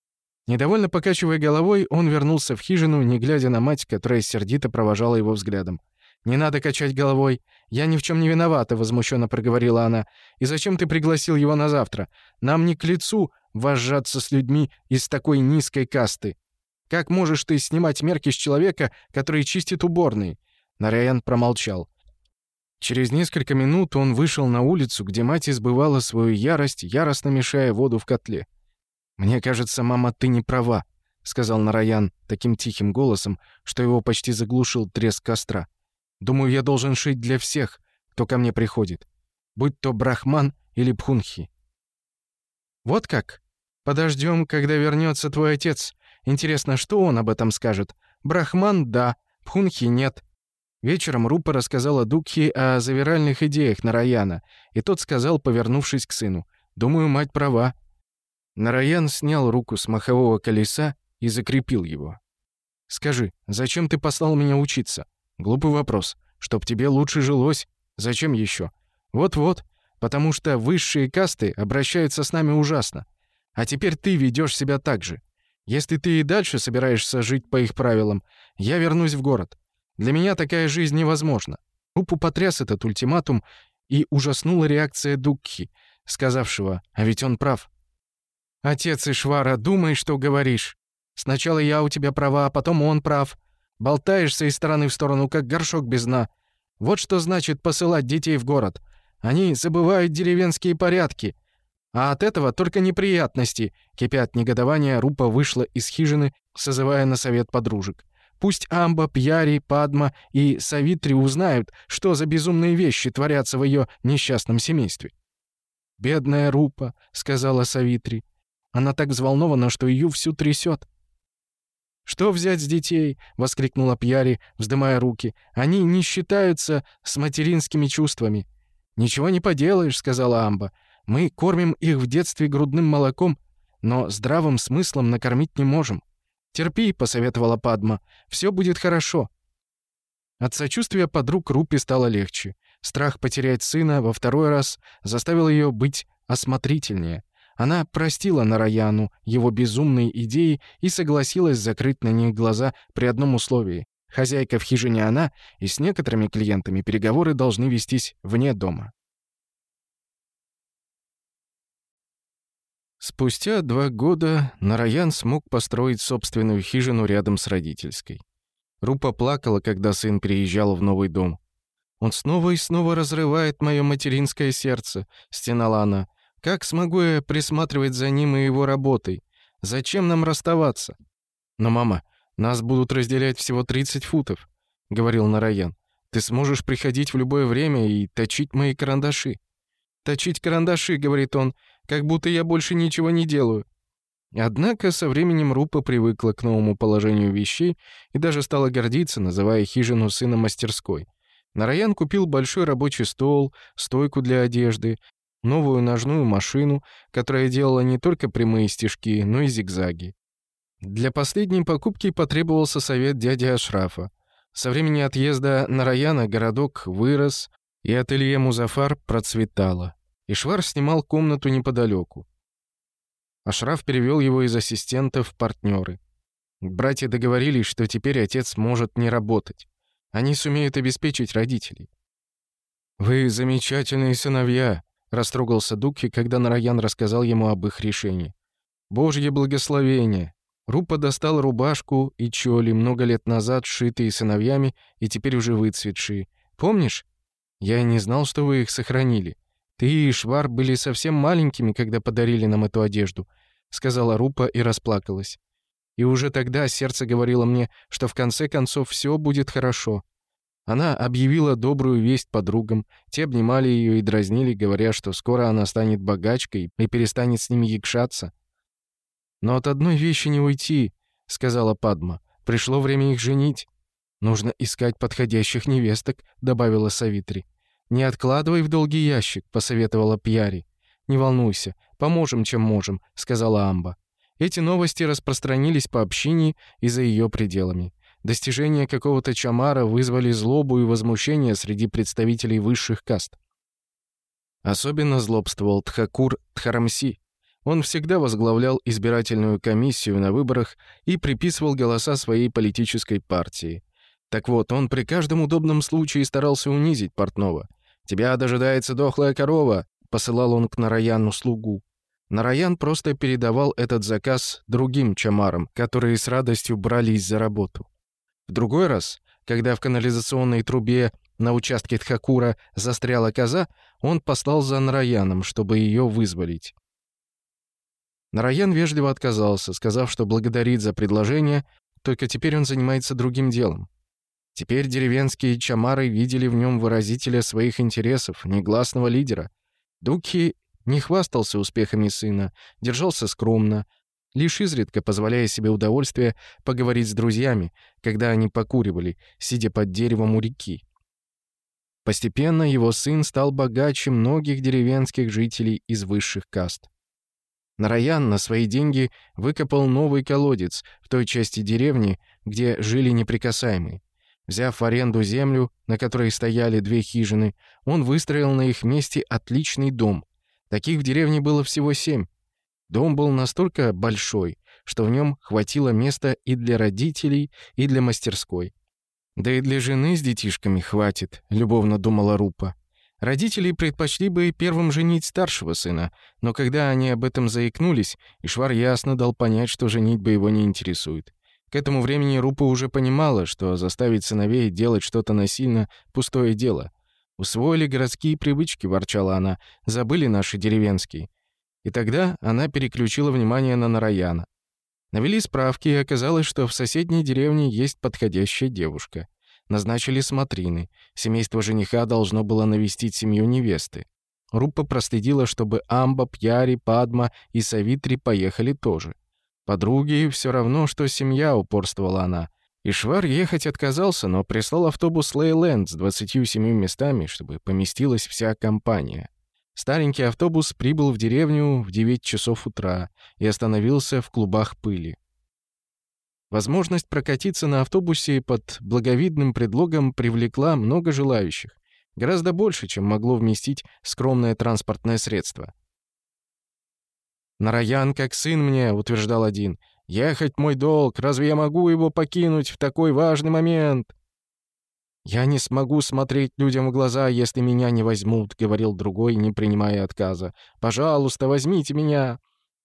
Недовольно покачивая головой, он вернулся в хижину, не глядя на мать, которая сердито провожала его взглядом. «Не надо качать головой. Я ни в чем не виновата», — возмущенно проговорила она. «И зачем ты пригласил его на завтра? Нам не к лицу вожжаться с людьми из такой низкой касты. Как можешь ты снимать мерки с человека, который чистит уборный? Нараян промолчал. Через несколько минут он вышел на улицу, где мать избывала свою ярость, яростно мешая воду в котле. «Мне кажется, мама, ты не права», — сказал Нараян таким тихим голосом, что его почти заглушил треск костра. «Думаю, я должен шить для всех, кто ко мне приходит, будь то брахман или пхунхи». «Вот как? Подождем, когда вернется твой отец. Интересно, что он об этом скажет? Брахман — да, пхунхи — нет, Вечером Рупа рассказала Дукхи о завиральных идеях Нараяна, и тот сказал, повернувшись к сыну, «Думаю, мать права». Нараян снял руку с махового колеса и закрепил его. «Скажи, зачем ты послал меня учиться?» «Глупый вопрос. Чтоб тебе лучше жилось. Зачем еще? «Вот-вот. Потому что высшие касты обращаются с нами ужасно. А теперь ты ведешь себя так же. Если ты и дальше собираешься жить по их правилам, я вернусь в город. Для меня такая жизнь невозможна. Упу потряс этот ультиматум, и ужаснула реакция Дукхи, сказавшего «А ведь он прав». «Отец Ишвара, думай, что говоришь. Сначала я у тебя права, а потом он прав. Болтаешься из стороны в сторону, как горшок без дна. Вот что значит посылать детей в город. Они забывают деревенские порядки. А от этого только неприятности», — кипят негодования, Рупа вышла из хижины, созывая на совет подружек. Пусть Амба, Пьяри, Падма и Савитри узнают, что за безумные вещи творятся в ее несчастном семействе. «Бедная Рупа», — сказала Савитри. Она так взволнована, что ее всю трясет. «Что взять с детей?» — воскликнула Пьяри, вздымая руки. «Они не считаются с материнскими чувствами». «Ничего не поделаешь», — сказала Амба. «Мы кормим их в детстве грудным молоком, но здравым смыслом накормить не можем». «Терпи», — посоветовала Падма, — «все будет хорошо». От сочувствия подруг Рупи стало легче. Страх потерять сына во второй раз заставил ее быть осмотрительнее. Она простила Нараяну его безумные идеи и согласилась закрыть на них глаза при одном условии. Хозяйка в хижине она, и с некоторыми клиентами переговоры должны вестись вне дома. Спустя два года Нараян смог построить собственную хижину рядом с родительской. Рупа плакала, когда сын приезжал в новый дом. «Он снова и снова разрывает мое материнское сердце», — стенала она. «Как смогу я присматривать за ним и его работой? Зачем нам расставаться?» «Но, мама, нас будут разделять всего 30 футов», — говорил Нараян. «Ты сможешь приходить в любое время и точить мои карандаши». «Точить карандаши», — говорит он, как будто я больше ничего не делаю. Однако со временем Рупа привыкла к новому положению вещей и даже стала гордиться, называя хижину сына мастерской. Нараян купил большой рабочий стол, стойку для одежды, новую ножную машину, которая делала не только прямые стежки, но и зигзаги. Для последней покупки потребовался совет дяди Ашрафа. Со времени отъезда Нараяна городок вырос, и ателье Музафар процветало. И Ишвар снимал комнату неподалеку. Ашраф перевел его из ассистента в партнеры. Братья договорились, что теперь отец может не работать. Они сумеют обеспечить родителей. «Вы замечательные сыновья», — растрогался Дуки, когда Нараян рассказал ему об их решении. «Божье благословение!» Рупа достал рубашку и чоли, много лет назад сшитые сыновьями и теперь уже выцветшие. «Помнишь? Я и не знал, что вы их сохранили. «Ты и Швар были совсем маленькими, когда подарили нам эту одежду», — сказала Рупа и расплакалась. И уже тогда сердце говорило мне, что в конце концов все будет хорошо. Она объявила добрую весть подругам, те обнимали ее и дразнили, говоря, что скоро она станет богачкой и перестанет с ними якшаться. «Но от одной вещи не уйти», — сказала Падма. «Пришло время их женить». «Нужно искать подходящих невесток», — добавила Савитри. «Не откладывай в долгий ящик», — посоветовала Пьяри. «Не волнуйся, поможем, чем можем», — сказала Амба. Эти новости распространились по общине и за ее пределами. Достижения какого-то Чамара вызвали злобу и возмущение среди представителей высших каст. Особенно злобствовал Тхакур Тхарамси. Он всегда возглавлял избирательную комиссию на выборах и приписывал голоса своей политической партии. Так вот, он при каждом удобном случае старался унизить Портнова, «Тебя дожидается дохлая корова», — посылал он к Нараяну слугу. Нараян просто передавал этот заказ другим чамарам, которые с радостью брались за работу. В другой раз, когда в канализационной трубе на участке Тхакура застряла коза, он послал за Нараяном, чтобы ее вызволить. Нараян вежливо отказался, сказав, что благодарит за предложение, только теперь он занимается другим делом. Теперь деревенские чамары видели в нем выразителя своих интересов, негласного лидера. Дуки не хвастался успехами сына, держался скромно, лишь изредка позволяя себе удовольствие поговорить с друзьями, когда они покуривали, сидя под деревом у реки. Постепенно его сын стал богаче многих деревенских жителей из высших каст. Нараян на свои деньги выкопал новый колодец в той части деревни, где жили неприкасаемые. Взяв в аренду землю, на которой стояли две хижины, он выстроил на их месте отличный дом. Таких в деревне было всего семь. Дом был настолько большой, что в нем хватило места и для родителей, и для мастерской. «Да и для жены с детишками хватит», — любовно думала Рупа. Родители предпочли бы первым женить старшего сына, но когда они об этом заикнулись, Ишвар ясно дал понять, что женить бы его не интересует. К этому времени Рупа уже понимала, что заставить сыновей делать что-то насильно — пустое дело. «Усвоили городские привычки», — ворчала она, — «забыли наши деревенские». И тогда она переключила внимание на Нараяна. Навели справки, и оказалось, что в соседней деревне есть подходящая девушка. Назначили смотрины. Семейство жениха должно было навестить семью невесты. Руппа проследила, чтобы Амба, Пьяри, Падма и Савитри поехали тоже. Подруги все равно, что семья, упорствовала она. И Швар ехать отказался, но прислал автобус Лейленд с 27 местами, чтобы поместилась вся компания. Старенький автобус прибыл в деревню в 9 часов утра и остановился в клубах пыли. Возможность прокатиться на автобусе под благовидным предлогом привлекла много желающих, гораздо больше, чем могло вместить скромное транспортное средство. «Нараян как сын мне», — утверждал один. «Ехать мой долг, разве я могу его покинуть в такой важный момент?» «Я не смогу смотреть людям в глаза, если меня не возьмут», — говорил другой, не принимая отказа. «Пожалуйста, возьмите меня».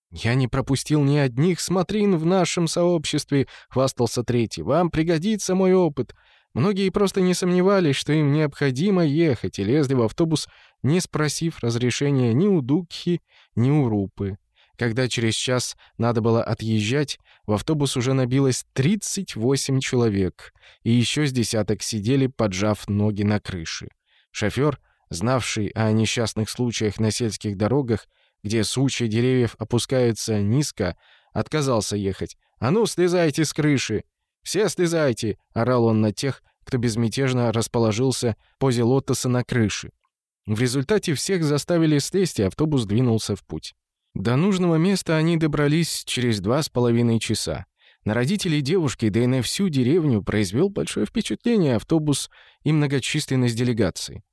«Я не пропустил ни одних смотрин в нашем сообществе», — хвастался третий. «Вам пригодится мой опыт». Многие просто не сомневались, что им необходимо ехать, и лезли в автобус, не спросив разрешения ни у Дукхи, ни у Рупы. Когда через час надо было отъезжать, в автобус уже набилось 38 человек, и еще с десяток сидели, поджав ноги на крыше. Шофер, знавший о несчастных случаях на сельских дорогах, где сучья деревьев опускаются низко, отказался ехать. «А ну, слезайте с крыши! Все слезайте!» — орал он на тех, кто безмятежно расположился в позе лотоса на крыше. В результате всех заставили слезть, и автобус двинулся в путь. До нужного места они добрались через два с половиной часа. На родителей девушки, да и на всю деревню произвел большое впечатление автобус и многочисленность делегаций.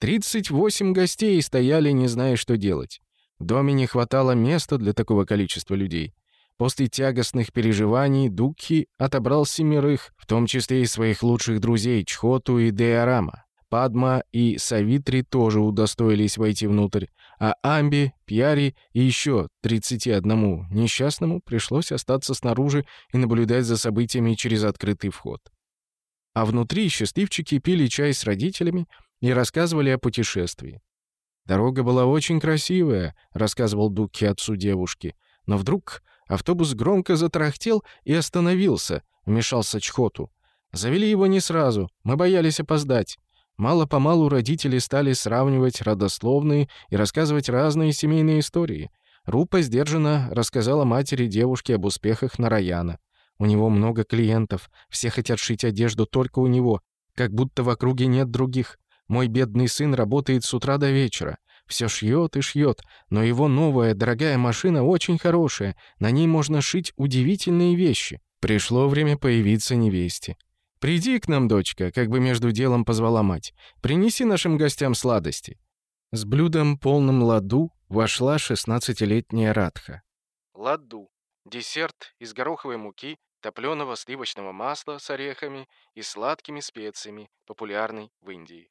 38 гостей стояли, не зная, что делать. В доме не хватало места для такого количества людей. После тягостных переживаний Дукхи отобрал семерых, в том числе и своих лучших друзей Чхоту и Деорама. Падма и Савитри тоже удостоились войти внутрь, а Амби, Пьяри и еще 31 несчастному пришлось остаться снаружи и наблюдать за событиями через открытый вход. А внутри счастливчики пили чай с родителями и рассказывали о путешествии. «Дорога была очень красивая», — рассказывал Дуки отцу девушки. Но вдруг автобус громко затрахтел и остановился, вмешался Чхоту. Завели его не сразу, мы боялись опоздать. Мало-помалу родители стали сравнивать родословные и рассказывать разные семейные истории. Рупа сдержанно рассказала матери девушки об успехах Нараяна. У него много клиентов, все хотят шить одежду только у него, как будто в округе нет других. Мой бедный сын работает с утра до вечера. Все шьет и шьет, но его новая дорогая машина очень хорошая, на ней можно шить удивительные вещи. Пришло время появиться невесте. «Приди к нам, дочка», — как бы между делом позвала мать. «Принеси нашим гостям сладости». С блюдом, полным ладу, вошла шестнадцатилетняя Радха. Ладу — десерт из гороховой муки, топленого сливочного масла с орехами и сладкими специями, популярный в Индии.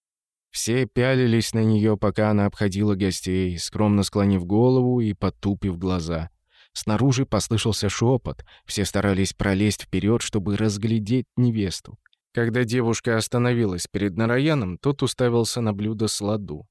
Все пялились на нее, пока она обходила гостей, скромно склонив голову и потупив глаза. Снаружи послышался шепот, все старались пролезть вперед, чтобы разглядеть невесту. Когда девушка остановилась перед Нараяном, тот уставился на блюдо с ладу.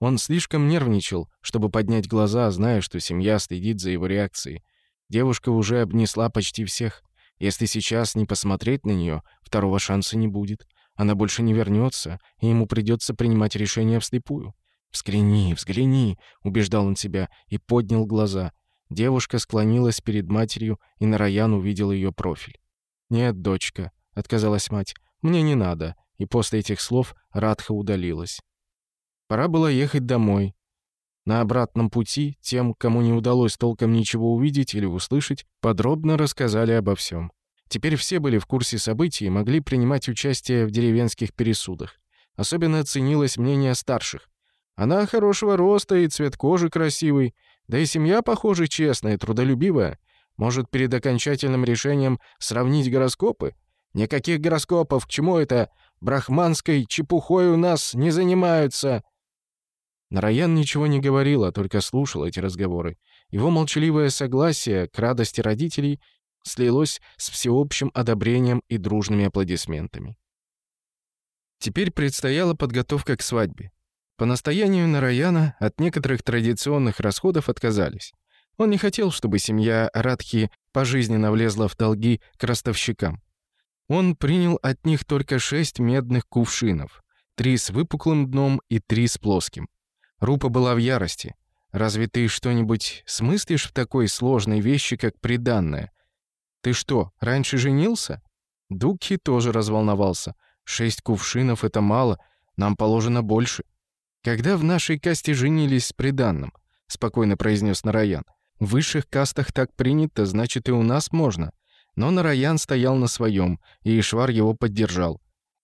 Он слишком нервничал, чтобы поднять глаза, зная, что семья следит за его реакцией. Девушка уже обнесла почти всех. Если сейчас не посмотреть на нее, второго шанса не будет. Она больше не вернется, и ему придется принимать решение вслепую. «Взгляни, взгляни!» — убеждал он себя и поднял глаза. Девушка склонилась перед матерью, и Нараян увидел ее профиль. «Нет, дочка», — отказалась мать, — «мне не надо». И после этих слов Радха удалилась. Пора было ехать домой. На обратном пути тем, кому не удалось толком ничего увидеть или услышать, подробно рассказали обо всем. Теперь все были в курсе событий и могли принимать участие в деревенских пересудах. Особенно ценилось мнение старших. «Она хорошего роста и цвет кожи красивый», да и семья, похоже, честная, трудолюбивая. Может, перед окончательным решением сравнить гороскопы? Никаких гороскопов, к чему это? Брахманской чепухой у нас не занимаются!» Нараян ничего не говорил, а только слушал эти разговоры. Его молчаливое согласие к радости родителей слилось с всеобщим одобрением и дружными аплодисментами. Теперь предстояла подготовка к свадьбе. По настоянию Нараяна от некоторых традиционных расходов отказались. Он не хотел, чтобы семья Радхи пожизненно влезла в долги к ростовщикам. Он принял от них только шесть медных кувшинов, три с выпуклым дном и три с плоским. Рупа была в ярости. «Разве ты что-нибудь смыслишь в такой сложной вещи, как приданное? Ты что, раньше женился?» Дукхи тоже разволновался. «Шесть кувшинов — это мало, нам положено больше». «Когда в нашей касте женились с приданным», — спокойно произнес Нараян. «В высших кастах так принято, значит, и у нас можно». Но Нараян стоял на своем, и Ишвар его поддержал.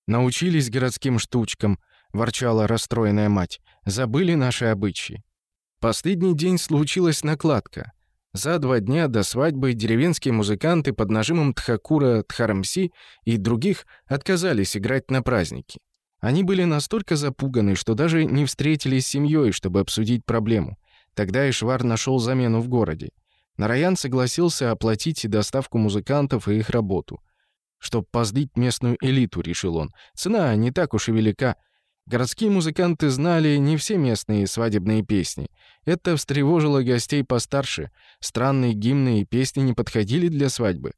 «Научились городским штучкам», — ворчала расстроенная мать. «Забыли наши обычаи». Последний день случилась накладка. За два дня до свадьбы деревенские музыканты под нажимом Тхакура Тхармси и других отказались играть на праздники. Они были настолько запуганы, что даже не встретились с семьей, чтобы обсудить проблему. Тогда Ишвар нашел замену в городе. Нараян согласился оплатить и доставку музыкантов, и их работу. «Чтоб поздить местную элиту», — решил он. «Цена не так уж и велика». Городские музыканты знали не все местные свадебные песни. Это встревожило гостей постарше. Странные гимны и песни не подходили для свадьбы.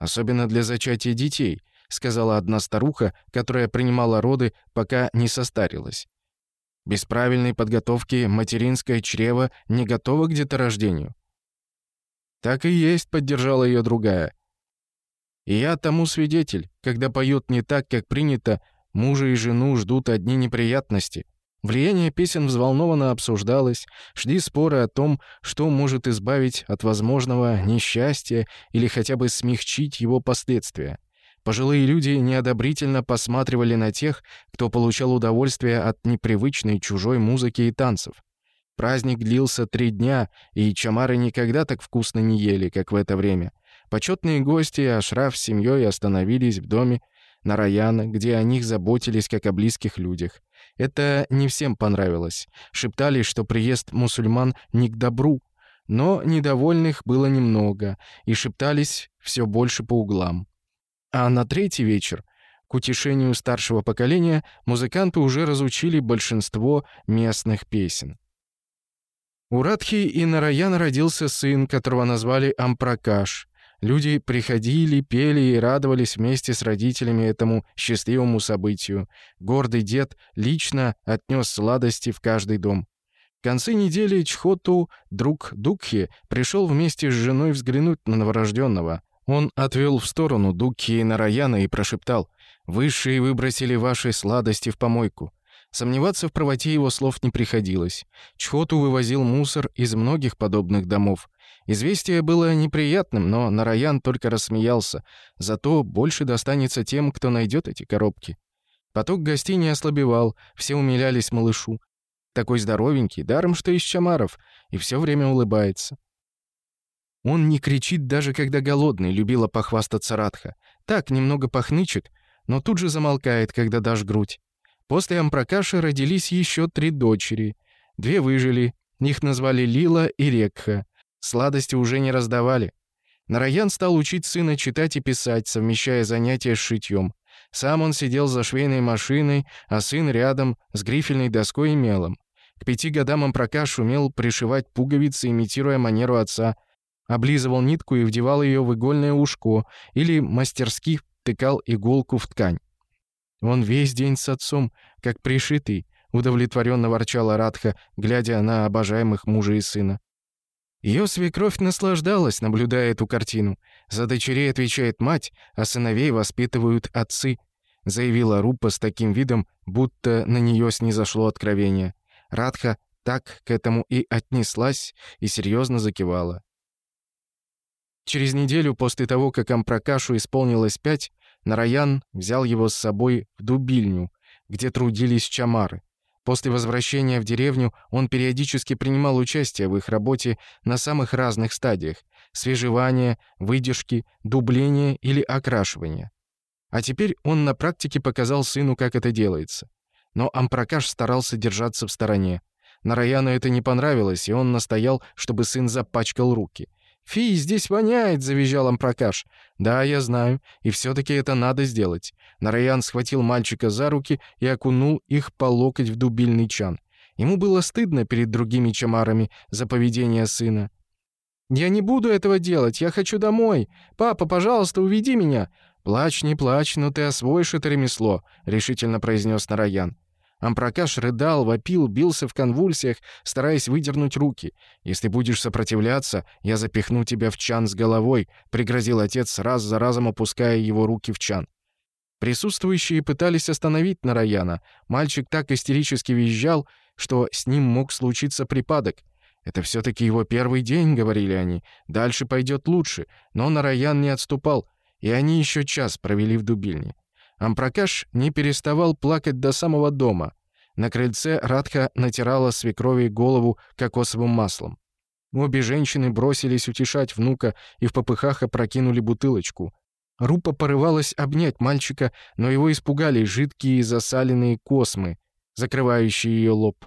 Особенно для зачатия детей —— сказала одна старуха, которая принимала роды, пока не состарилась. «Без правильной подготовки материнское чрево не готово к деторождению». «Так и есть», — поддержала ее другая. «И я тому свидетель, когда поют не так, как принято, мужа и жену ждут одни неприятности». Влияние песен взволнованно обсуждалось, шли споры о том, что может избавить от возможного несчастья или хотя бы смягчить его последствия. Пожилые люди неодобрительно посматривали на тех, кто получал удовольствие от непривычной чужой музыки и танцев. Праздник длился три дня, и чамары никогда так вкусно не ели, как в это время. Почетные гости и Ашраф с семьей остановились в доме на Раяна, где о них заботились как о близких людях. Это не всем понравилось. Шептали, что приезд мусульман не к добру, но недовольных было немного, и шептались все больше по углам. А на третий вечер, к утешению старшего поколения, музыканты уже разучили большинство местных песен. У Радхи и Нараяна родился сын, которого назвали Ампракаш. Люди приходили, пели и радовались вместе с родителями этому счастливому событию. Гордый дед лично отнес сладости в каждый дом. В конце недели Чхоту, друг Дукхи, пришел вместе с женой взглянуть на новорожденного. Он отвел в сторону Дуки и Нараяна и прошептал «Высшие выбросили ваши сладости в помойку». Сомневаться в правоте его слов не приходилось. Чхоту вывозил мусор из многих подобных домов. Известие было неприятным, но Нараян только рассмеялся. Зато больше достанется тем, кто найдет эти коробки. Поток гостей не ослабевал, все умилялись малышу. Такой здоровенький, даром что из чамаров, и все время улыбается. Он не кричит, даже когда голодный, любила похвастаться Радха. Так, немного похнычет, но тут же замолкает, когда дашь грудь. После Ампракаши родились еще три дочери. Две выжили, их назвали Лила и Рекха. Сладости уже не раздавали. Нараян стал учить сына читать и писать, совмещая занятия с шитьем. Сам он сидел за швейной машиной, а сын рядом, с грифельной доской и мелом. К пяти годам Ампракаш умел пришивать пуговицы, имитируя манеру отца, Облизывал нитку и вдевал ее в игольное ушко или мастерски тыкал иголку в ткань. Он весь день с отцом, как пришитый, удовлетворенно ворчала Радха, глядя на обожаемых мужа и сына. Ее свекровь наслаждалась, наблюдая эту картину. «За дочерей отвечает мать, а сыновей воспитывают отцы», заявила Рупа с таким видом, будто на нее снизошло откровение. Радха так к этому и отнеслась и серьезно закивала. Через неделю после того, как Ампракашу исполнилось пять, Нараян взял его с собой в Дубильню, где трудились чамары. После возвращения в деревню он периодически принимал участие в их работе на самых разных стадиях — свежевания, выдержки, дубления или окрашивания. А теперь он на практике показал сыну, как это делается. Но Ампракаш старался держаться в стороне. Нараяну это не понравилось, и он настоял, чтобы сын запачкал руки. «Фи, здесь воняет!» — завизжал Ампракаш. «Да, я знаю. И все-таки это надо сделать». Нараян схватил мальчика за руки и окунул их по локоть в дубильный чан. Ему было стыдно перед другими чамарами за поведение сына. «Я не буду этого делать, я хочу домой. Папа, пожалуйста, уведи меня». «Плачь, не плачь, но ты освоишь это ремесло», — решительно произнес Нараян. Ампракаш рыдал, вопил, бился в конвульсиях, стараясь выдернуть руки. «Если будешь сопротивляться, я запихну тебя в чан с головой», — пригрозил отец, раз за разом опуская его руки в чан. Присутствующие пытались остановить Нараяна. Мальчик так истерически визжал, что с ним мог случиться припадок. «Это все-таки его первый день», — говорили они. «Дальше пойдет лучше». Но Нараян не отступал, и они еще час провели в дубильне. А Ампракаш не переставал плакать до самого дома. На крыльце Радха натирала свекрови голову кокосовым маслом. Обе женщины бросились утешать внука и в попыхах опрокинули бутылочку. Рупа порывалась обнять мальчика, но его испугали жидкие засаленные космы, закрывающие ее лоб.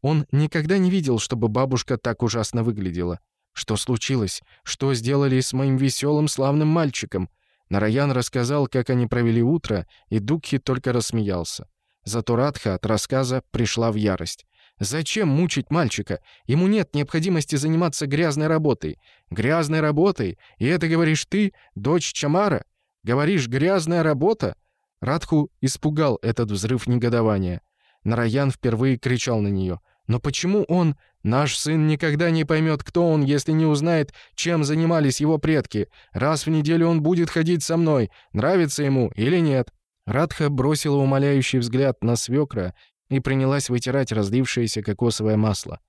Он никогда не видел, чтобы бабушка так ужасно выглядела. Что случилось? Что сделали с моим веселым славным мальчиком? Нараян рассказал, как они провели утро, и Дукхи только рассмеялся. Зато Радха от рассказа пришла в ярость. «Зачем мучить мальчика? Ему нет необходимости заниматься грязной работой». «Грязной работой? И это говоришь ты, дочь Чамара? Говоришь, грязная работа?» Радху испугал этот взрыв негодования. Нараян впервые кричал на нее. Но почему он, наш сын, никогда не поймет, кто он, если не узнает, чем занимались его предки? Раз в неделю он будет ходить со мной, нравится ему или нет?» Радха бросила умоляющий взгляд на свекра и принялась вытирать разлившееся кокосовое масло.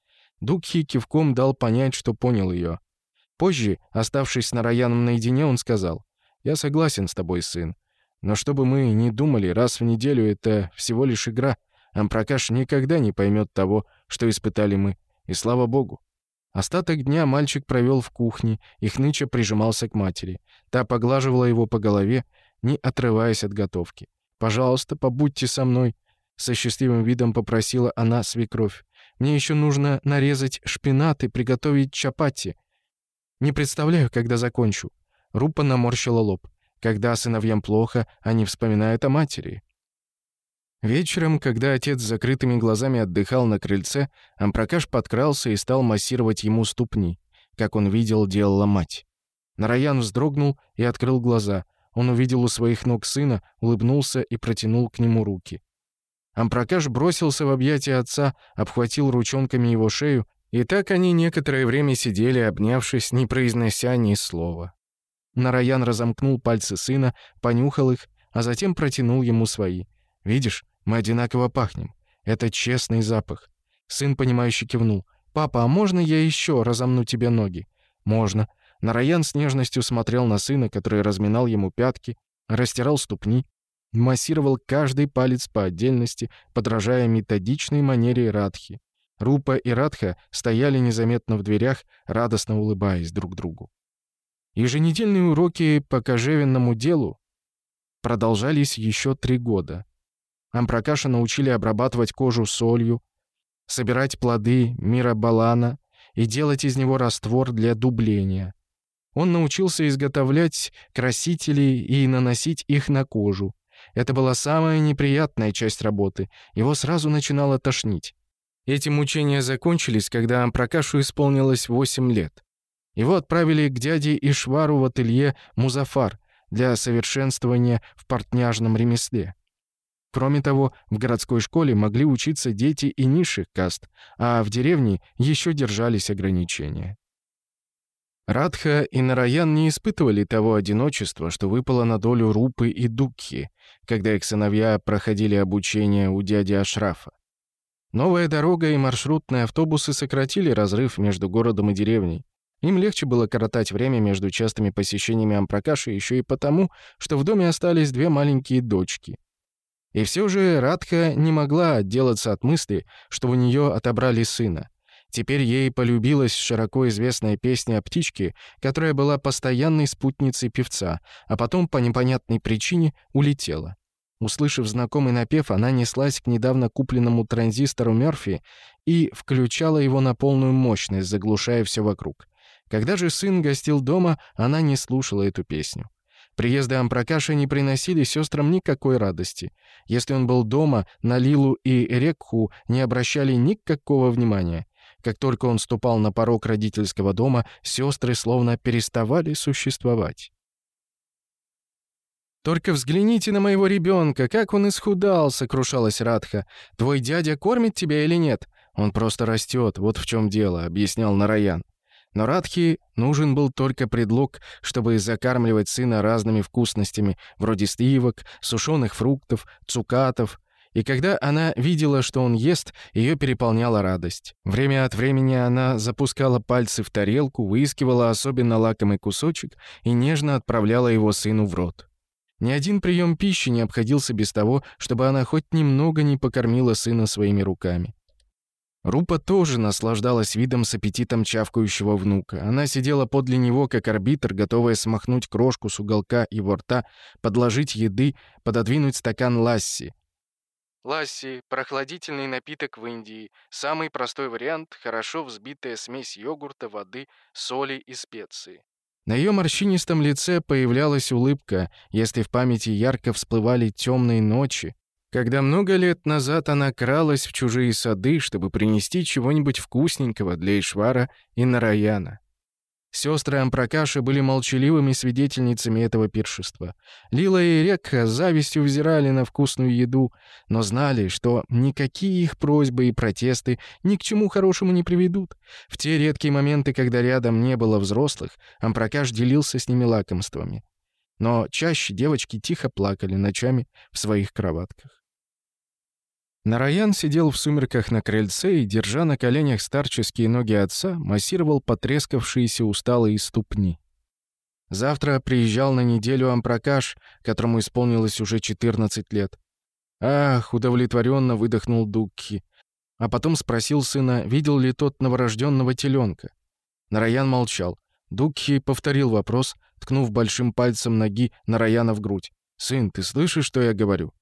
Дукхи кивком дал понять, что понял ее. Позже, оставшись с нараяном наедине, он сказал, «Я согласен с тобой, сын. Но чтобы мы не думали, раз в неделю — это всего лишь игра. А Ампракаш никогда не поймет того, что испытали мы, и слава богу. Остаток дня мальчик провел в кухне, и хныча прижимался к матери. Та поглаживала его по голове, не отрываясь от готовки. «Пожалуйста, побудьте со мной», — со счастливым видом попросила она свекровь. «Мне еще нужно нарезать шпинат и приготовить чапати. Не представляю, когда закончу». Рупа наморщила лоб. «Когда сыновьям плохо, они вспоминают о матери. Вечером, когда отец с закрытыми глазами отдыхал на крыльце, Ампракаш подкрался и стал массировать ему ступни, как он видел, делала мать. Нараян вздрогнул и открыл глаза. Он увидел у своих ног сына, улыбнулся и протянул к нему руки. Ампракаш бросился в объятия отца, обхватил ручонками его шею, и так они некоторое время сидели, обнявшись, не произнося ни слова. Нараян разомкнул пальцы сына, понюхал их, а затем протянул ему свои. «Видишь, мы одинаково пахнем. Это честный запах». Сын, понимающе кивнул. «Папа, а можно я еще разомну тебе ноги?» «Можно». Нараян с нежностью смотрел на сына, который разминал ему пятки, растирал ступни, массировал каждый палец по отдельности, подражая методичной манере Радхи. Рупа и Радха стояли незаметно в дверях, радостно улыбаясь друг другу. Еженедельные уроки по кожевенному делу продолжались еще три года. Ампракаша научили обрабатывать кожу солью, собирать плоды мирабалана и делать из него раствор для дубления. Он научился изготовлять красители и наносить их на кожу. Это была самая неприятная часть работы. Его сразу начинало тошнить. Эти мучения закончились, когда Ампракашу исполнилось 8 лет. Его отправили к дяде Ишвару в ателье «Музафар» для совершенствования в портняжном ремесле. Кроме того, в городской школе могли учиться дети и низших каст, а в деревне еще держались ограничения. Радха и Нараян не испытывали того одиночества, что выпало на долю Рупы и Дукхи, когда их сыновья проходили обучение у дяди Ашрафа. Новая дорога и маршрутные автобусы сократили разрыв между городом и деревней. Им легче было коротать время между частыми посещениями Ампракаши еще и потому, что в доме остались две маленькие дочки — и все же Радха не могла отделаться от мысли, что у нее отобрали сына. Теперь ей полюбилась широко известная песня о птичке, которая была постоянной спутницей певца, а потом по непонятной причине улетела. Услышав знакомый напев, она неслась к недавно купленному транзистору Мёрфи и включала его на полную мощность, заглушая все вокруг. Когда же сын гостил дома, она не слушала эту песню. Приезды Ампракаша не приносили сестрам никакой радости. Если он был дома, на Лилу и Рекху не обращали никакого внимания. Как только он ступал на порог родительского дома, сестры словно переставали существовать. «Только взгляните на моего ребенка, как он исхудал!» — сокрушалась Радха. «Твой дядя кормит тебя или нет? Он просто растет, вот в чем дело», — объяснял Нараян. Но Радхи нужен был только предлог, чтобы закармливать сына разными вкусностями, вроде сливок, сушеных фруктов, цукатов. И когда она видела, что он ест, ее переполняла радость. Время от времени она запускала пальцы в тарелку, выискивала особенно лакомый кусочек и нежно отправляла его сыну в рот. Ни один прием пищи не обходился без того, чтобы она хоть немного не покормила сына своими руками. Рупа тоже наслаждалась видом с аппетитом чавкающего внука. Она сидела подле него, как арбитр, готовая смахнуть крошку с уголка его рта, подложить еды, пододвинуть стакан ласси. Ласси – прохладительный напиток в Индии. Самый простой вариант – хорошо взбитая смесь йогурта, воды, соли и специй. На ее морщинистом лице появлялась улыбка, если в памяти ярко всплывали темные ночи, когда много лет назад она кралась в чужие сады, чтобы принести чего-нибудь вкусненького для Ишвара и Нараяна. Сестры Ампракаши были молчаливыми свидетельницами этого пиршества. Лила и Рекха завистью взирали на вкусную еду, но знали, что никакие их просьбы и протесты ни к чему хорошему не приведут. В те редкие моменты, когда рядом не было взрослых, Ампракаш делился с ними лакомствами. Но чаще девочки тихо плакали ночами в своих кроватках. Нараян сидел в сумерках на крыльце и, держа на коленях старческие ноги отца, массировал потрескавшиеся усталые ступни. Завтра приезжал на неделю Ампракаш, которому исполнилось уже 14 лет. «Ах!» — удовлетворенно выдохнул Дукхи, А потом спросил сына, видел ли тот новорожденного теленка. Нараян молчал. Дукхи повторил вопрос, ткнув большим пальцем ноги Нараяна в грудь. «Сын, ты слышишь, что я говорю?»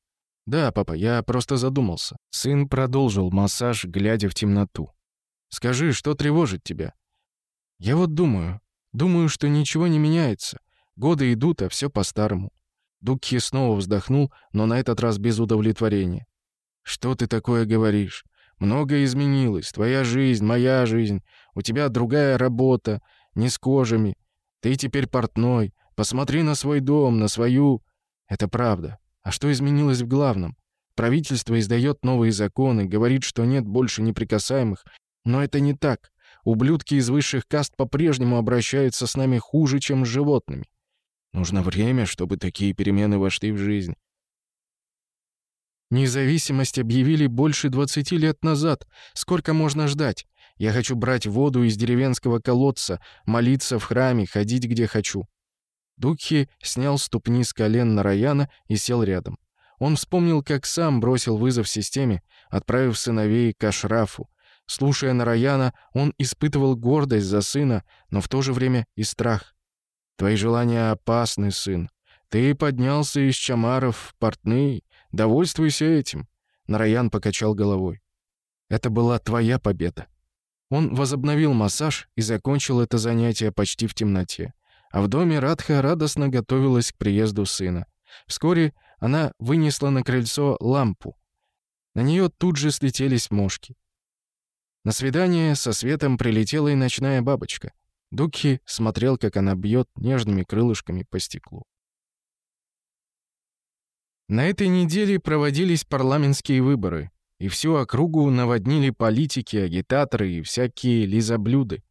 «Да, папа, я просто задумался». Сын продолжил массаж, глядя в темноту. «Скажи, что тревожит тебя?» «Я вот думаю. Думаю, что ничего не меняется. Годы идут, а все по-старому». Дукхи снова вздохнул, но на этот раз без удовлетворения. «Что ты такое говоришь? Многое изменилось. Твоя жизнь, моя жизнь. У тебя другая работа, не с кожами. Ты теперь портной. Посмотри на свой дом, на свою...» «Это правда. А что изменилось в главном? Правительство издает новые законы, говорит, что нет больше неприкасаемых. Но это не так. Ублюдки из высших каст по-прежнему обращаются с нами хуже, чем с животными. Нужно время, чтобы такие перемены вошли в жизнь. Независимость объявили больше 20 лет назад. Сколько можно ждать? Я хочу брать воду из деревенского колодца, молиться в храме, ходить где хочу. Духи снял ступни с колен Нараяна и сел рядом. Он вспомнил, как сам бросил вызов системе, отправив сыновей к Ашрафу. Слушая Нараяна, он испытывал гордость за сына, но в то же время и страх. «Твои желания опасны, сын. Ты поднялся из Чамаров в Портны. Довольствуйся этим». Нараян покачал головой. «Это была твоя победа». Он возобновил массаж и закончил это занятие почти в темноте. А в доме Радха радостно готовилась к приезду сына. Вскоре она вынесла на крыльцо лампу. На нее тут же слетелись мошки. На свидание со светом прилетела и ночная бабочка. Дукхи смотрел, как она бьет нежными крылышками по стеклу. На этой неделе проводились парламентские выборы, и всю округу наводнили политики, агитаторы и всякие лизоблюды.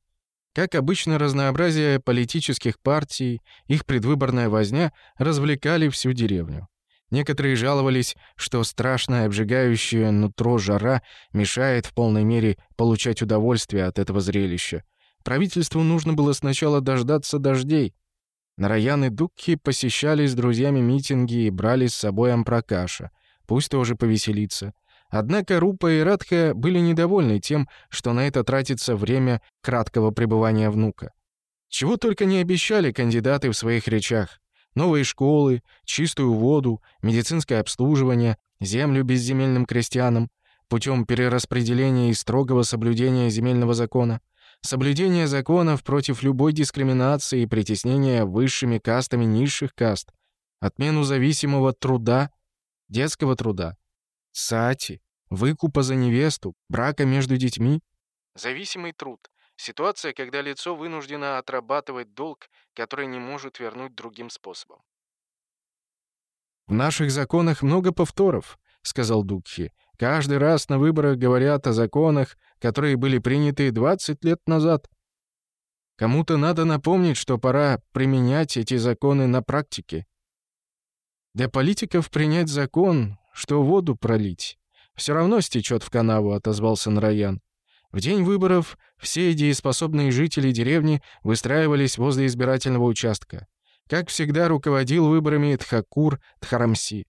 Как обычно, разнообразие политических партий, их предвыборная возня развлекали всю деревню. Некоторые жаловались, что страшная обжигающая нутро жара мешает в полной мере получать удовольствие от этого зрелища. Правительству нужно было сначала дождаться дождей. Нараян и Дукхи посещали с друзьями митинги и брали с собой ампракаша, Пусть тоже повеселится — Однако Рупа и Радха были недовольны тем, что на это тратится время краткого пребывания внука. Чего только не обещали кандидаты в своих речах. Новые школы, чистую воду, медицинское обслуживание, землю безземельным крестьянам, путем перераспределения и строгого соблюдения земельного закона, соблюдение законов против любой дискриминации и притеснения высшими кастами низших каст, отмену зависимого труда, детского труда, Сати, выкупа за невесту, брака между детьми. Зависимый труд. Ситуация, когда лицо вынуждено отрабатывать долг, который не может вернуть другим способом. «В наших законах много повторов», — сказал Дукхи. «Каждый раз на выборах говорят о законах, которые были приняты 20 лет назад. Кому-то надо напомнить, что пора применять эти законы на практике. Для политиков принять закон что воду пролить. Все равно стечет в канаву», — отозвался Нараян. В день выборов все дееспособные жители деревни выстраивались возле избирательного участка. Как всегда, руководил выборами Тхакур Тхарамси.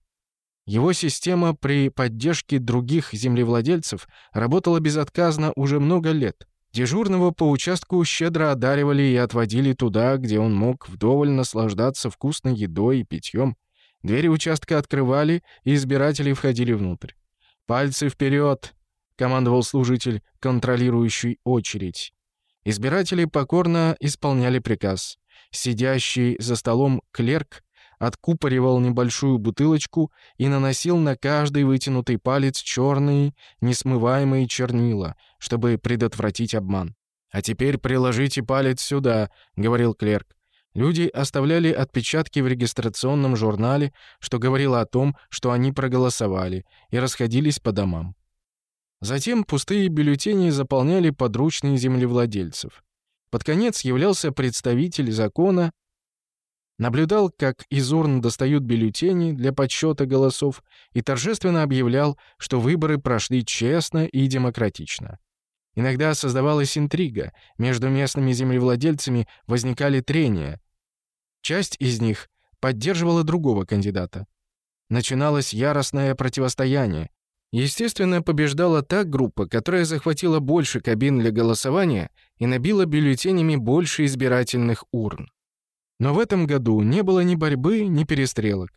Его система при поддержке других землевладельцев работала безотказно уже много лет. Дежурного по участку щедро одаривали и отводили туда, где он мог вдоволь наслаждаться вкусной едой и питьем. Двери участка открывали, и избиратели входили внутрь. «Пальцы вперед!» — командовал служитель, контролирующий очередь. Избиратели покорно исполняли приказ. Сидящий за столом клерк откупоривал небольшую бутылочку и наносил на каждый вытянутый палец черные, несмываемые чернила, чтобы предотвратить обман. «А теперь приложите палец сюда», — говорил клерк. Люди оставляли отпечатки в регистрационном журнале, что говорило о том, что они проголосовали, и расходились по домам. Затем пустые бюллетени заполняли подручные землевладельцев. Под конец являлся представитель закона, наблюдал, как из урн достают бюллетени для подсчета голосов и торжественно объявлял, что выборы прошли честно и демократично. Иногда создавалась интрига, между местными землевладельцами возникали трения. Часть из них поддерживала другого кандидата. Начиналось яростное противостояние. Естественно, побеждала та группа, которая захватила больше кабин для голосования и набила бюллетенями больше избирательных урн. Но в этом году не было ни борьбы, ни перестрелок.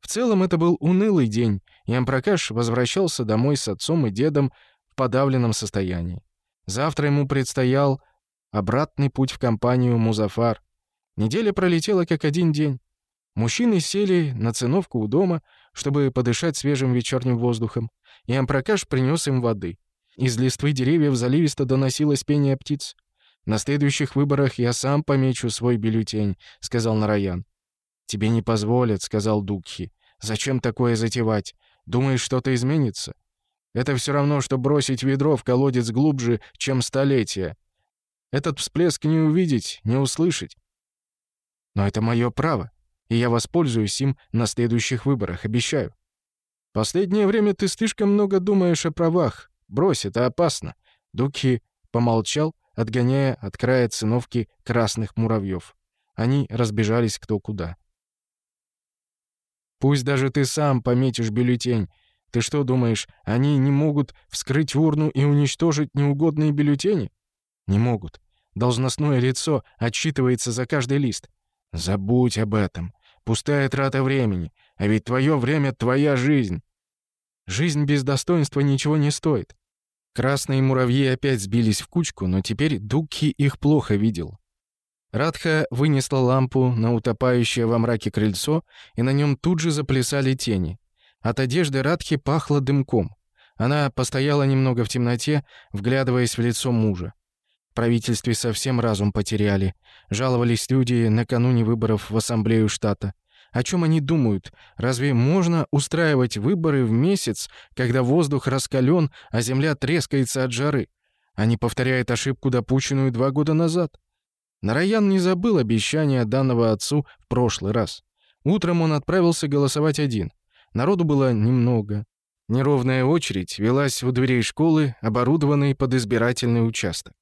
В целом это был унылый день, и Ампракаш возвращался домой с отцом и дедом в подавленном состоянии. Завтра ему предстоял обратный путь в компанию «Музафар». Неделя пролетела как один день. Мужчины сели на циновку у дома, чтобы подышать свежим вечерним воздухом, и Ампракаш принес им воды. Из листвы деревьев заливисто доносилось пение птиц. «На следующих выборах я сам помечу свой бюллетень», — сказал Нараян. «Тебе не позволят», — сказал Дукхи. «Зачем такое затевать? Думаешь, что-то изменится?» Это все равно, что бросить ведро в колодец глубже, чем столетия. Этот всплеск не увидеть, не услышать. Но это мое право, и я воспользуюсь им на следующих выборах, обещаю. Последнее время ты слишком много думаешь о правах. Брось, это опасно. Дуки помолчал, отгоняя от края циновки красных муравьев. Они разбежались кто куда. «Пусть даже ты сам пометишь бюллетень», ты что думаешь, они не могут вскрыть урну и уничтожить неугодные бюллетени? Не могут. Должностное лицо отчитывается за каждый лист. Забудь об этом. Пустая трата времени. А ведь твое время — твоя жизнь. Жизнь без достоинства ничего не стоит. Красные муравьи опять сбились в кучку, но теперь Дуки их плохо видел. Радха вынесла лампу на утопающее во мраке крыльцо, и на нем тут же заплясали тени. От одежды Радхи пахло дымком. Она постояла немного в темноте, вглядываясь в лицо мужа. В правительстве совсем разум потеряли. Жаловались люди накануне выборов в Ассамблею штата. О чем они думают? Разве можно устраивать выборы в месяц, когда воздух раскален, а земля трескается от жары? Они повторяют ошибку, допущенную два года назад. Нараян не забыл обещания данного отцу в прошлый раз. Утром он отправился голосовать один. Народу было немного. Неровная очередь велась у дверей школы, оборудованной под избирательный участок.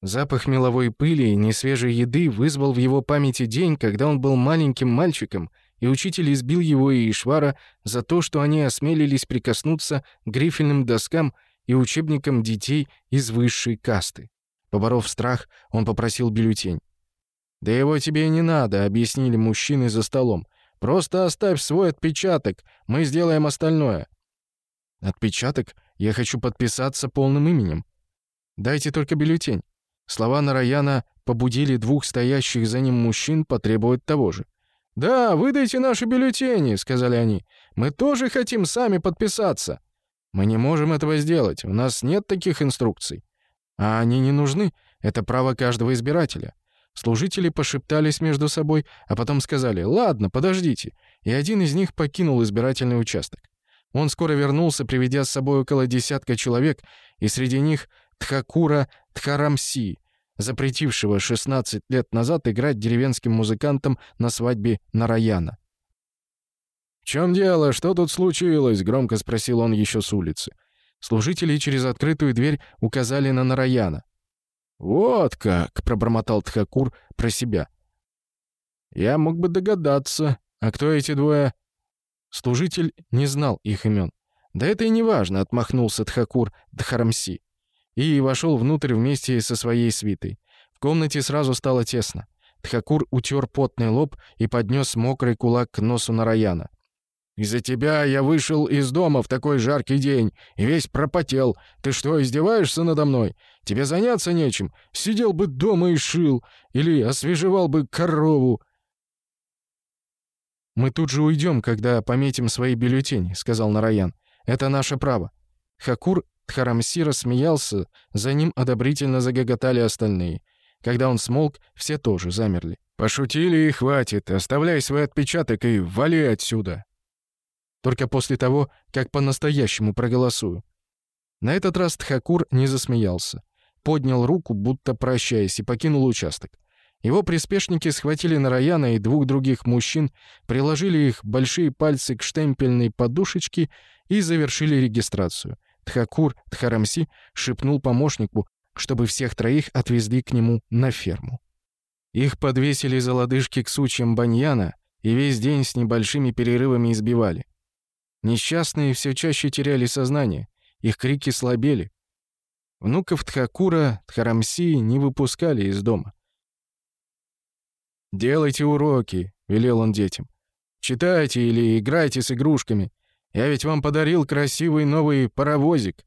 Запах меловой пыли и несвежей еды вызвал в его памяти день, когда он был маленьким мальчиком, и учитель избил его и Ишвара за то, что они осмелились прикоснуться к грифельным доскам и учебникам детей из высшей касты. Поборов страх, он попросил бюллетень. «Да его тебе не надо», — объяснили мужчины за столом. Просто оставь свой отпечаток, мы сделаем остальное». «Отпечаток? Я хочу подписаться полным именем. Дайте только бюллетень». Слова Нараяна побудили двух стоящих за ним мужчин потребовать того же. «Да, выдайте наши бюллетени», — сказали они. «Мы тоже хотим сами подписаться». «Мы не можем этого сделать, у нас нет таких инструкций». «А они не нужны, это право каждого избирателя». Служители пошептались между собой, а потом сказали «Ладно, подождите», и один из них покинул избирательный участок. Он скоро вернулся, приведя с собой около десятка человек, и среди них Тхакура Тхарамси, запретившего 16 лет назад играть деревенским музыкантам на свадьбе Нараяна. «В чем дело? Что тут случилось?» — громко спросил он еще с улицы. Служители через открытую дверь указали на Нараяна. «Вот как!» — пробормотал Тхакур про себя. «Я мог бы догадаться. А кто эти двое?» Служитель не знал их имен. «Да это и не важно», — отмахнулся Тхакур Дхарамси. И вошел внутрь вместе со своей свитой. В комнате сразу стало тесно. Тхакур утер потный лоб и поднес мокрый кулак к носу Нараяна. «Из-за тебя я вышел из дома в такой жаркий день и весь пропотел. Ты что, издеваешься надо мной? Тебе заняться нечем. Сидел бы дома и шил. Или освежевал бы корову. «Мы тут же уйдем, когда пометим свои бюллетени», — сказал Нараян. «Это наше право». Хакур Тхарамсира смеялся, за ним одобрительно загоготали остальные. Когда он смолк, все тоже замерли. «Пошутили и хватит. Оставляй свой отпечаток и вали отсюда». Только после того, как по-настоящему проголосую. На этот раз Тхакур не засмеялся поднял руку, будто прощаясь, и покинул участок. Его приспешники схватили Нараяна и двух других мужчин, приложили их большие пальцы к штемпельной подушечке и завершили регистрацию. Тхакур Тхарамси шепнул помощнику, чтобы всех троих отвезли к нему на ферму. Их подвесили за лодыжки к сучьям баньяна и весь день с небольшими перерывами избивали. Несчастные все чаще теряли сознание, их крики слабели, Внуков Тхакура Тхарамси не выпускали из дома. «Делайте уроки», — велел он детям. «Читайте или играйте с игрушками. Я ведь вам подарил красивый новый паровозик».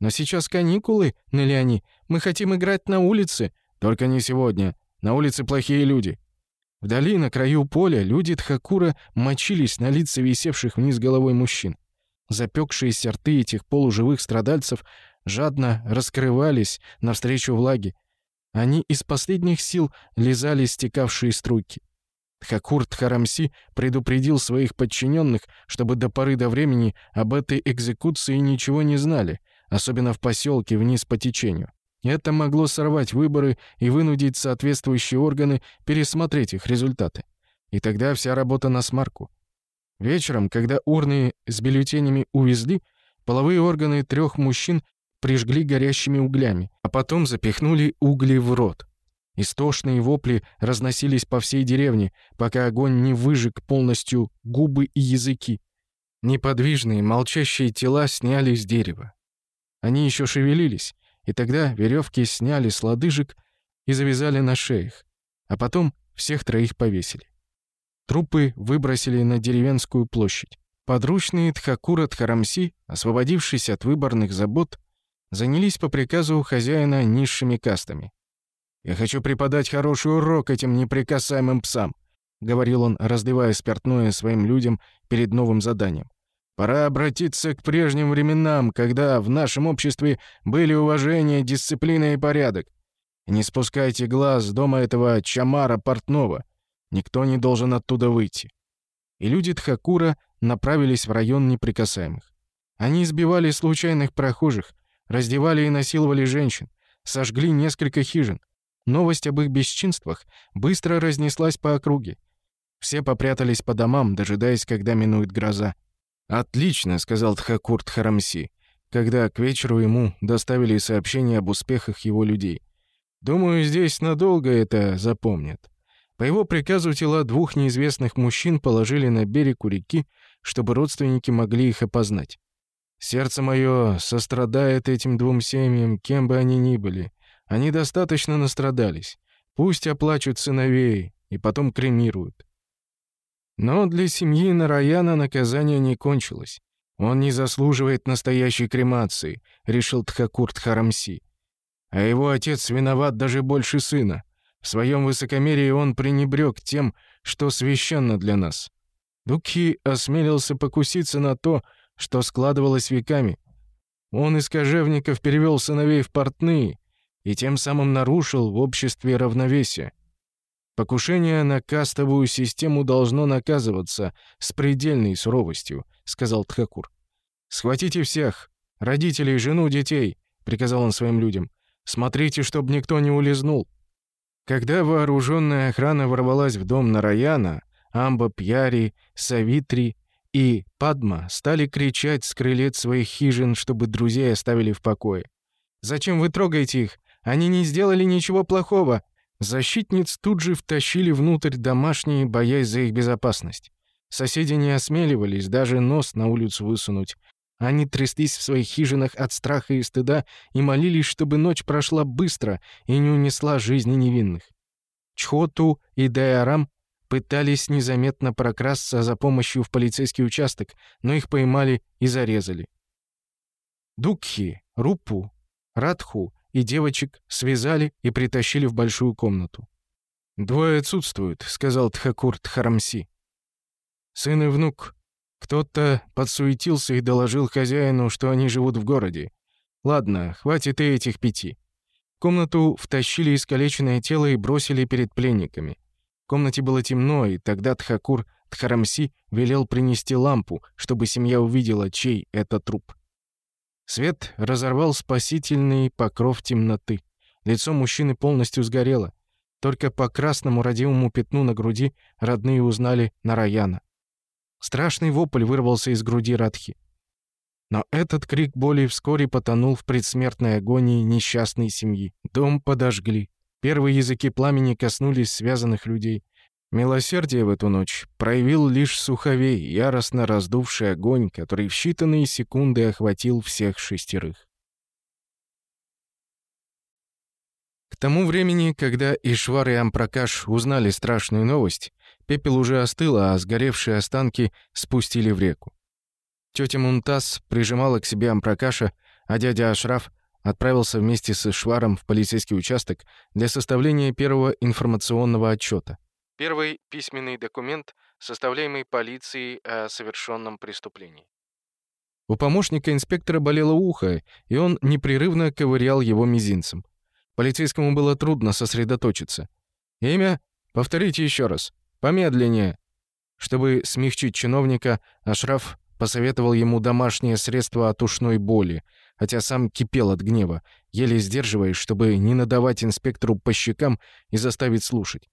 «Но сейчас каникулы», — ныли они. «Мы хотим играть на улице». «Только не сегодня. На улице плохие люди». Вдали, на краю поля, люди Тхакура мочились на лица висевших вниз головой мужчин. Запекшиеся рты этих полуживых страдальцев жадно раскрывались навстречу влаге. Они из последних сил лизали стекавшие струйки. Тхакур Харамси предупредил своих подчиненных, чтобы до поры до времени об этой экзекуции ничего не знали, особенно в поселке вниз по течению. Это могло сорвать выборы и вынудить соответствующие органы пересмотреть их результаты. И тогда вся работа на смарку. Вечером, когда урны с бюллетенями увезли, половые органы трех мужчин прижгли горящими углями, а потом запихнули угли в рот. Истошные вопли разносились по всей деревне, пока огонь не выжег полностью губы и языки. Неподвижные, молчащие тела сняли с дерева. Они еще шевелились, и тогда веревки сняли с лодыжек и завязали на шеях, а потом всех троих повесили. Трупы выбросили на деревенскую площадь. Подручные Тхакура Тхарамси, освободившись от выборных забот, занялись по приказу хозяина низшими кастами. «Я хочу преподать хороший урок этим неприкасаемым псам», — говорил он, разливая спиртное своим людям перед новым заданием. «Пора обратиться к прежним временам, когда в нашем обществе были уважение, дисциплина и порядок. Не спускайте глаз дома этого Чамара портного. Никто не должен оттуда выйти». И люди Тхакура направились в район неприкасаемых. Они избивали случайных прохожих — Раздевали и насиловали женщин, сожгли несколько хижин. Новость об их бесчинствах быстро разнеслась по округе. Все попрятались по домам, дожидаясь, когда минует гроза. «Отлично», — сказал Тхакурт Харамси, когда к вечеру ему доставили сообщение об успехах его людей. «Думаю, здесь надолго это запомнят». По его приказу тела двух неизвестных мужчин положили на берег у реки, чтобы родственники могли их опознать. Сердце мое сострадает этим двум семьям, кем бы они ни были. Они достаточно настрадались. Пусть оплачут сыновей и потом кремируют. Но для семьи Нараяна наказание не кончилось. Он не заслуживает настоящей кремации, решил Тхакурт Харамси. А его отец виноват даже больше сына. В своем высокомерии он пренебрег тем, что священно для нас. Дукхи осмелился покуситься на то, что складывалось веками. Он из кожевников перевел сыновей в портные и тем самым нарушил в обществе равновесие. «Покушение на кастовую систему должно наказываться с предельной суровостью», — сказал Тхакур. «Схватите всех! Родителей, жену, детей!» — приказал он своим людям. «Смотрите, чтобы никто не улизнул!» Когда вооруженная охрана ворвалась в дом Нараяна, Амба Пьяри, Савитри и Падма стали кричать с крылец своих хижин, чтобы друзей оставили в покое. «Зачем вы трогаете их? Они не сделали ничего плохого!» Защитниц тут же втащили внутрь домашние, боясь за их безопасность. Соседи не осмеливались даже нос на улицу высунуть. Они тряслись в своих хижинах от страха и стыда и молились, чтобы ночь прошла быстро и не унесла жизни невинных. Чхоту и Дайарам пытались незаметно прокрасться за помощью в полицейский участок, но их поймали и зарезали. Дукхи, Рупу, Радху и девочек связали и притащили в большую комнату. «Двое отсутствуют», — сказал Тхакур Тхарамси. «Сын и внук. Кто-то подсуетился и доложил хозяину, что они живут в городе. Ладно, хватит и этих пяти». В комнату втащили искалеченное тело и бросили перед пленниками. В комнате было темно, и тогда Тхакур Тхарамси велел принести лампу, чтобы семья увидела, чей это труп. Свет разорвал спасительный покров темноты. Лицо мужчины полностью сгорело. Только по красному родимому пятну на груди родные узнали Нараяна. Страшный вопль вырвался из груди Радхи. Но этот крик боли вскоре потонул в предсмертной агонии несчастной семьи. Дом подожгли. Первые языки пламени коснулись связанных людей. Милосердие в эту ночь проявил лишь Суховей, яростно раздувший огонь, который в считанные секунды охватил всех шестерых. К тому времени, когда Ишвар и Ампракаш узнали страшную новость, пепел уже остыл, а сгоревшие останки спустили в реку. Тётя Мунтас прижимала к себе Ампракаша, а дядя Ашраф отправился вместе с Шваром в полицейский участок для составления первого информационного отчета. Первый письменный документ, составляемый полицией о совершенном преступлении. У помощника инспектора болело ухо, и он непрерывно ковырял его мизинцем. Полицейскому было трудно сосредоточиться. «Имя? Повторите еще раз. Помедленнее». Чтобы смягчить чиновника, Ашраф посоветовал ему домашнее средство от ушной боли — хотя сам кипел от гнева, еле сдерживаясь, чтобы не надавать инспектору по щекам и заставить слушать.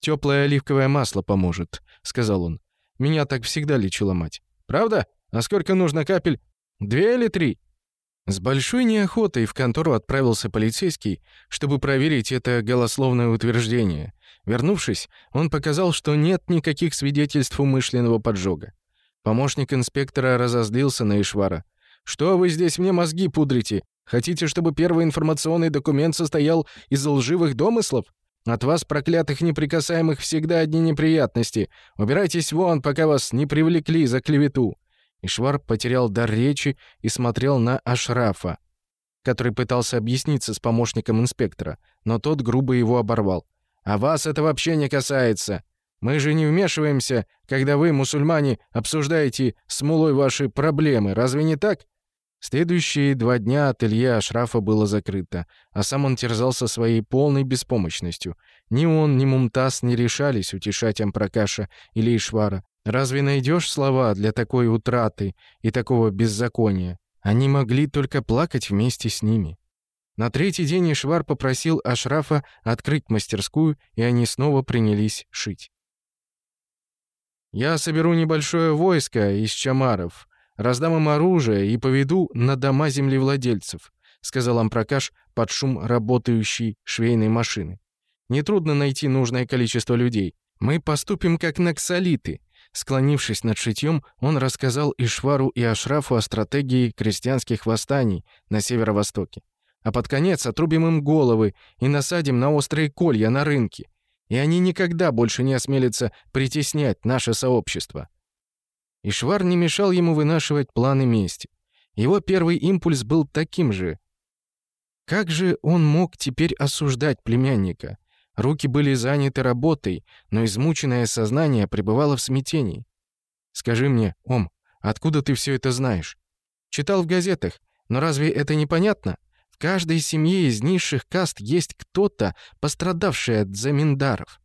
«Тёплое оливковое масло поможет», — сказал он. «Меня так всегда лечила мать». «Правда? А сколько нужно капель? Две или три?» С большой неохотой в контору отправился полицейский, чтобы проверить это голословное утверждение. Вернувшись, он показал, что нет никаких свидетельств умышленного поджога. Помощник инспектора разозлился на Ишвара. Что вы здесь мне мозги пудрите? Хотите, чтобы первый информационный документ состоял из лживых домыслов? От вас, проклятых неприкасаемых, всегда одни неприятности. Убирайтесь вон, пока вас не привлекли за клевету». Ишвар потерял дар речи и смотрел на Ашрафа, который пытался объясниться с помощником инспектора, но тот грубо его оборвал. «А вас это вообще не касается. Мы же не вмешиваемся, когда вы, мусульмане, обсуждаете с мулой ваши проблемы. Разве не так? Следующие два дня ателье Ашрафа было закрыто, а сам он терзался своей полной беспомощностью. Ни он, ни Мумтаз не решались утешать Ампракаша или Ишвара. Разве найдешь слова для такой утраты и такого беззакония? Они могли только плакать вместе с ними. На третий день Ишвар попросил Ашрафа открыть мастерскую, и они снова принялись шить. «Я соберу небольшое войско из чамаров», Раздам им оружие и поведу на дома землевладельцев», — сказал Ампракаш под шум работающей швейной машины. «Нетрудно найти нужное количество людей. Мы поступим как наксолиты». Склонившись над шитьем, он рассказал Ишвару и Ашрафу о стратегии крестьянских восстаний на северо-востоке. «А под конец отрубим им головы и насадим на острые колья на рынке. И они никогда больше не осмелятся притеснять наше сообщество». И Швар не мешал ему вынашивать планы мести. Его первый импульс был таким же. Как же он мог теперь осуждать племянника? Руки были заняты работой, но измученное сознание пребывало в смятении. «Скажи мне, Ом, откуда ты все это знаешь?» «Читал в газетах, но разве это непонятно? В каждой семье из низших каст есть кто-то, пострадавший от заминдаров.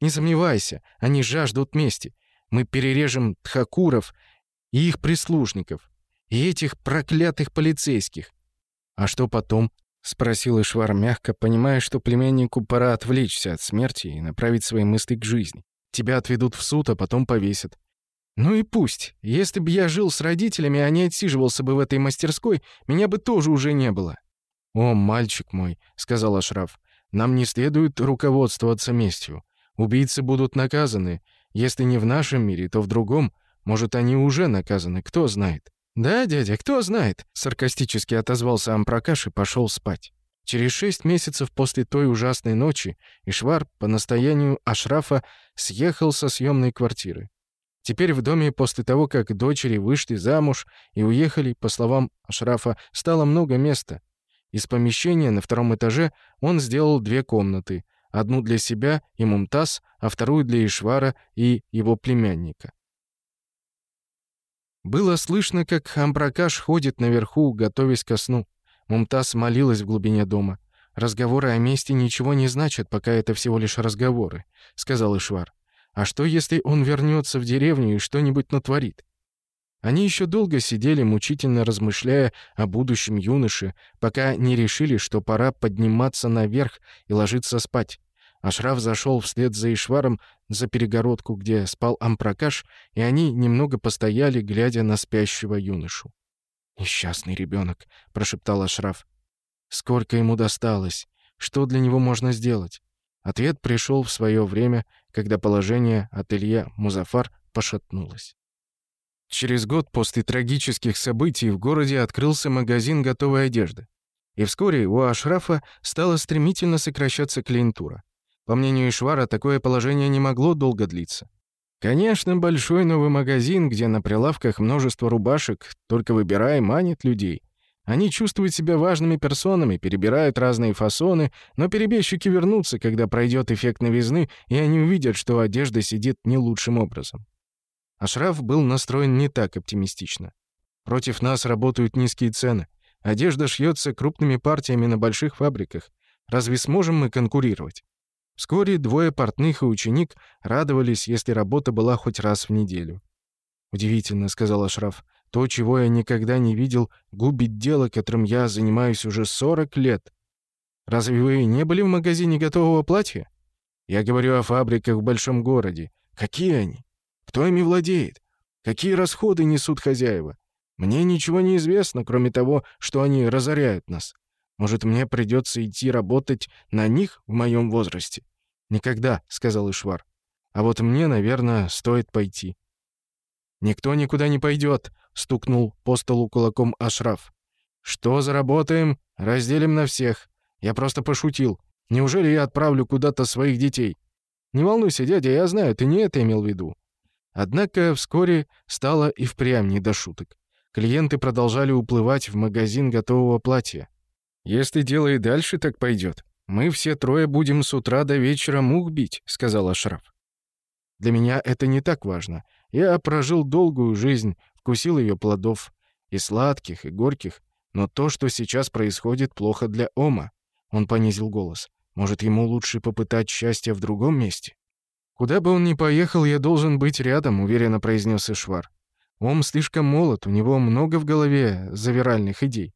Не сомневайся, они жаждут мести. Мы перережем тхакуров и их прислужников, и этих проклятых полицейских. А что потом? спросил Ишвар мягко, понимая, что племяннику пора отвлечься от смерти и направить свои мысли к жизни. Тебя отведут в суд, а потом повесят. Ну и пусть. Если бы я жил с родителями, а не отсиживался бы в этой мастерской, меня бы тоже уже не было. «О, мальчик мой», — сказал Ашраф, — «нам не следует руководствоваться местью. Убийцы будут наказаны, если не в нашем мире, то в другом. Может, они уже наказаны, кто знает. «Да, дядя, кто знает?» — саркастически отозвался Ампракаш и пошел спать. Через шесть месяцев после той ужасной ночи Ишвар по настоянию Ашрафа съехал со съемной квартиры. Теперь в доме после того, как дочери вышли замуж и уехали, по словам Ашрафа, стало много места. Из помещения на втором этаже он сделал две комнаты, одну для себя и Мумтаз, а вторую для Ишвара и его племянника. Было слышно, как Амбракаш ходит наверху, готовясь ко сну. Мумтаз молилась в глубине дома. «Разговоры о месте ничего не значат, пока это всего лишь разговоры», — сказал Ишвар. «А что, если он вернется в деревню и что-нибудь натворит?» Они еще долго сидели, мучительно размышляя о будущем юноше, пока не решили, что пора подниматься наверх и ложиться спать. Ашраф зашел вслед за Ишваром за перегородку, где спал Ампракаш, и они немного постояли, глядя на спящего юношу. «Несчастный ребенок», — прошептал Ашраф. «Сколько ему досталось? Что для него можно сделать?» Ответ пришел в свое время, когда положение ателье Музафар пошатнулось. Через год после трагических событий в городе открылся магазин готовой одежды. И вскоре у Ашрафа стала стремительно сокращаться клиентура. По мнению Ишвара, такое положение не могло долго длиться. Конечно, большой новый магазин, где на прилавках множество рубашек, только выбирай, манит людей. Они чувствуют себя важными персонами, перебирают разные фасоны, но перебежчики вернутся, когда пройдет эффект новизны, и они увидят, что одежда сидит не лучшим образом. Ашраф был настроен не так оптимистично. Против нас работают низкие цены. Одежда шьется крупными партиями на больших фабриках. Разве сможем мы конкурировать? Вскоре двое портных и ученик радовались, если работа была хоть раз в неделю. «Удивительно», — сказал Ашраф, — «то, чего я никогда не видел, губит дело, которым я занимаюсь уже 40 лет. Разве вы не были в магазине готового платья? Я говорю о фабриках в большом городе. Какие они? Кто ими владеет? Какие расходы несут хозяева? Мне ничего не известно, кроме того, что они разоряют нас. Может, мне придется идти работать на них в моем возрасте?» «Никогда», — сказал Ишвар. «А вот мне, наверное, стоит пойти». «Никто никуда не пойдет», — стукнул по столу кулаком Ашраф. «Что заработаем? Разделим на всех. Я просто пошутил. Неужели я отправлю куда-то своих детей?» «Не волнуйся, дядя, я знаю, ты не это имел в виду». Однако вскоре стало и впрямь не до шуток. Клиенты продолжали уплывать в магазин готового платья. «Если дело и дальше так пойдет, мы все трое будем с утра до вечера мух бить», — сказал Ашраф. «Для меня это не так важно. Я прожил долгую жизнь, вкусил ее плодов, и сладких, и горьких, но то, что сейчас происходит, плохо для Ома». Он понизил голос. «Может, ему лучше попытать счастье в другом месте?» «Куда бы он ни поехал, я должен быть рядом», — уверенно произнес Ишвар. «Ом слишком молод, у него много в голове завиральных идей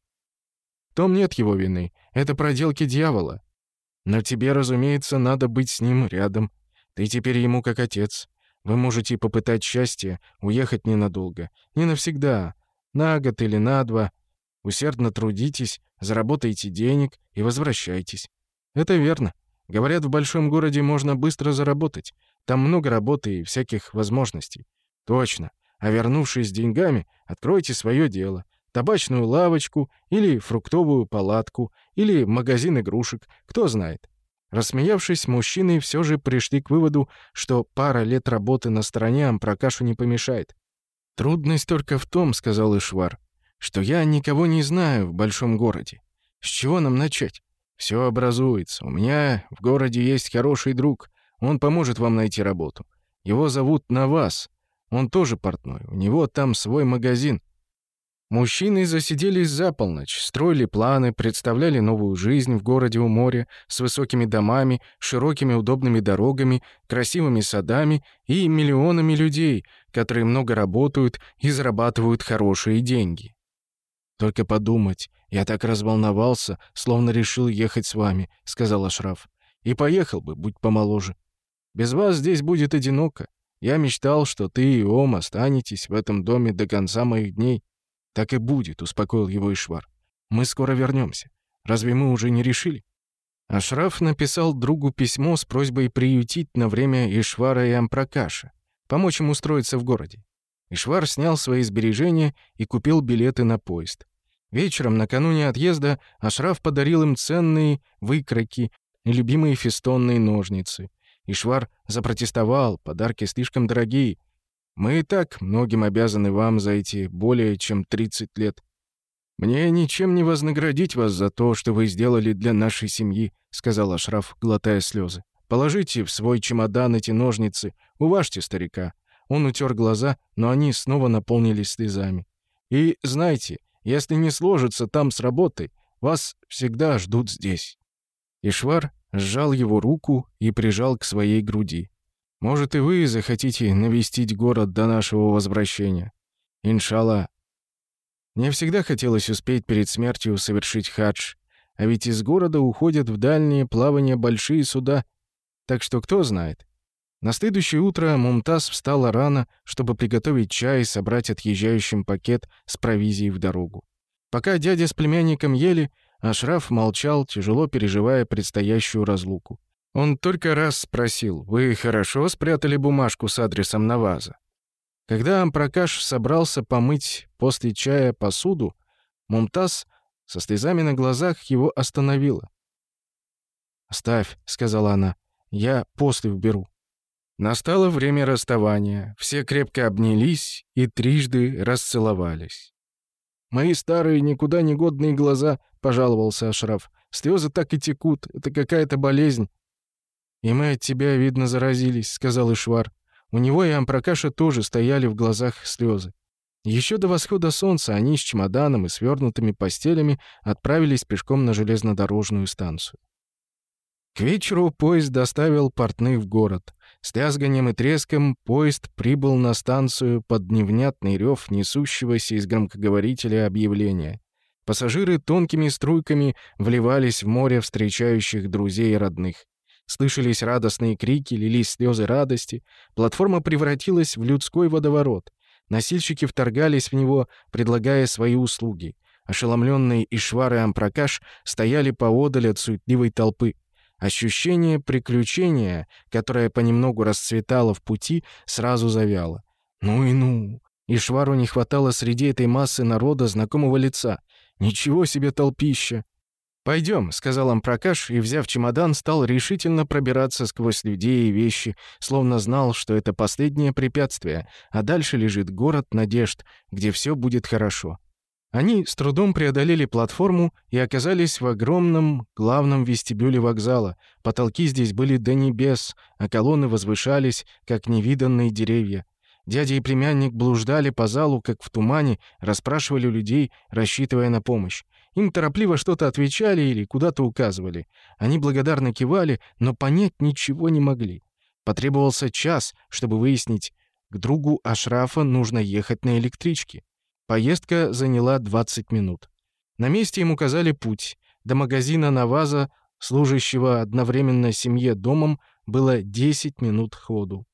том нет его вины. Это проделки дьявола. Но тебе, разумеется, надо быть с ним рядом. Ты теперь ему как отец. Вы можете попытать счастье, уехать ненадолго. Не навсегда. На год или на два. Усердно трудитесь, заработайте денег и возвращайтесь. Это верно. Говорят, в большом городе можно быстро заработать. Там много работы и всяких возможностей. Точно. А вернувшись с деньгами, откройте свое дело табачную лавочку или фруктовую палатку или магазин игрушек, кто знает. Рассмеявшись, мужчины все же пришли к выводу, что пара лет работы на стороне Ампракашу не помешает. «Трудность только в том, — сказал Ишвар, — что я никого не знаю в большом городе. С чего нам начать? Все образуется. У меня в городе есть хороший друг. Он поможет вам найти работу. Его зовут Навас. Он тоже портной. У него там свой магазин. Мужчины засиделись за полночь, строили планы, представляли новую жизнь в городе у моря с высокими домами, широкими удобными дорогами, красивыми садами и миллионами людей, которые много работают и зарабатывают хорошие деньги. «Только подумать, я так разволновался, словно решил ехать с вами», — сказал Ашраф. «И поехал бы, будь помоложе. Без вас здесь будет одиноко. Я мечтал, что ты и Ом останетесь в этом доме до конца моих дней». «Так и будет», — успокоил его Ишвар. «Мы скоро вернемся. Разве мы уже не решили?» Ашраф написал другу письмо с просьбой приютить на время Ишвара и Ампракаша, помочь им устроиться в городе. Ишвар снял свои сбережения и купил билеты на поезд. Вечером, накануне отъезда, Ашраф подарил им ценные выкройки и любимые фестонные ножницы. Ишвар запротестовал, подарки слишком дорогие, мы и так многим обязаны вам за эти более чем 30 лет. Мне ничем не вознаградить вас за то, что вы сделали для нашей семьи», — сказал Ашраф, глотая слезы. «Положите в свой чемодан эти ножницы, уважьте старика». Он утер глаза, но они снова наполнились слезами. «И знайте, если не сложится там с работой, вас всегда ждут здесь». Ишвар сжал его руку и прижал к своей груди. Может, и вы захотите навестить город до нашего возвращения. Иншалла. Мне всегда хотелось успеть перед смертью совершить хадж, а ведь из города уходят в дальние плавания большие суда, так что кто знает. На следующее утро Мумтаз встала рано, чтобы приготовить чай и собрать отъезжающим пакет с провизией в дорогу. Пока дядя с племянником ели, Ашраф молчал, тяжело переживая предстоящую разлуку. Он только раз спросил, «Вы хорошо спрятали бумажку с адресом Наваза?» Когда Ампракаш собрался помыть после чая посуду, Мумтаз со слезами на глазах его остановила. «Оставь», — сказала она, — «я после вберу». Настало время расставания, все крепко обнялись и трижды расцеловались. «Мои старые, никуда не годные глаза», — пожаловался Ашраф. «Слезы так и текут, это какая-то болезнь. «И мы от тебя, видно, заразились», — сказал Ишвар. У него и Ампракаша тоже стояли в глазах слезы. Еще до восхода солнца они с чемоданом и свернутыми постелями отправились пешком на железнодорожную станцию. К вечеру поезд доставил портных в город. С лязганием и треском поезд прибыл на станцию под невнятный рев несущегося из громкоговорителя объявления. Пассажиры тонкими струйками вливались в море встречающих друзей и родных. Слышались радостные крики, лились слезы радости. Платформа превратилась в людской водоворот. Носильщики вторгались в него, предлагая свои услуги. Ошеломленные Ишвар и Ампракаш стояли поодаль от суетливой толпы. Ощущение приключения, которое понемногу расцветало в пути, сразу завяло. «Ну и ну!» Ишвару не хватало среди этой массы народа знакомого лица. «Ничего себе толпища!» «Пойдем», — сказал Ампракаш и, взяв чемодан, стал решительно пробираться сквозь людей и вещи, словно знал, что это последнее препятствие, а дальше лежит город надежд, где все будет хорошо. Они с трудом преодолели платформу и оказались в огромном главном вестибюле вокзала. Потолки здесь были до небес, а колонны возвышались, как невиданные деревья. Дядя и племянник блуждали по залу, как в тумане, расспрашивали людей, рассчитывая на помощь. Им торопливо что-то отвечали или куда-то указывали. Они благодарно кивали, но понять ничего не могли. Потребовался час, чтобы выяснить, к другу Ашрафа нужно ехать на электричке. Поездка заняла 20 минут. На месте им указали путь. До магазина Наваза, служащего одновременно семье домом, было 10 минут ходу.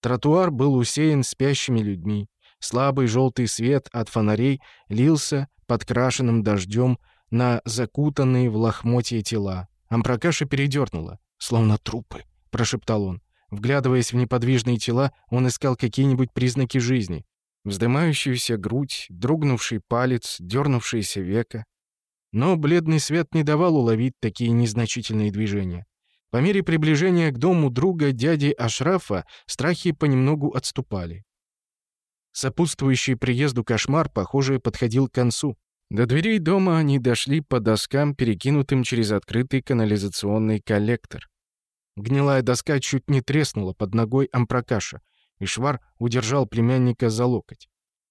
Тротуар был усеян спящими людьми. Слабый желтый свет от фонарей лился под крашенным дождем на закутанные в лохмотье тела. Ампракаша передернула, словно трупы, — прошептал он. Вглядываясь в неподвижные тела, он искал какие-нибудь признаки жизни. Вздымающуюся грудь, дрогнувший палец, дернувшееся века. Но бледный свет не давал уловить такие незначительные движения. По мере приближения к дому друга дяди Ашрафа страхи понемногу отступали. Сопутствующий приезду кошмар, похоже, подходил к концу. До дверей дома они дошли по доскам, перекинутым через открытый канализационный коллектор. Гнилая доска чуть не треснула под ногой Ампракаша, и Швар удержал племянника за локоть.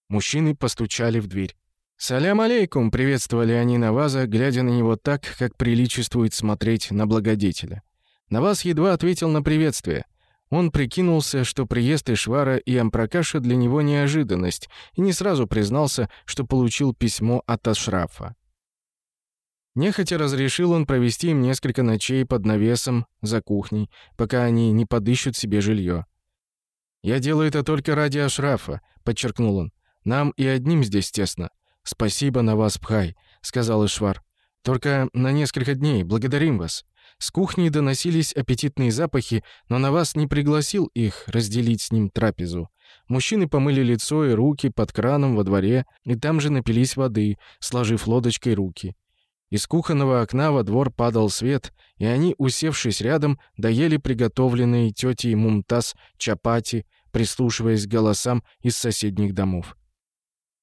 Мужчины постучали в дверь. «Салям алейкум!» — приветствовали они Наваза, глядя на него так, как приличествует смотреть на благодетеля. Наваз едва ответил на приветствие — он прикинулся, что приезд Ишвара и Ампракаша для него неожиданность, и не сразу признался, что получил письмо от Ашрафа. Нехотя разрешил он провести им несколько ночей под навесом за кухней, пока они не подыщут себе жилье. «Я делаю это только ради Ашрафа», — подчеркнул он. «Нам и одним здесь тесно. Спасибо на вас, Пхай», — сказал Ишвар. «Только на несколько дней. Благодарим вас». С кухни доносились аппетитные запахи, но на вас не пригласил их разделить с ним трапезу. Мужчины помыли лицо и руки под краном во дворе, и там же напились воды, сложив лодочкой руки. Из кухонного окна во двор падал свет, и они, усевшись рядом, доели приготовленные тетей Мумтаз чапати, прислушиваясь к голосам из соседних домов.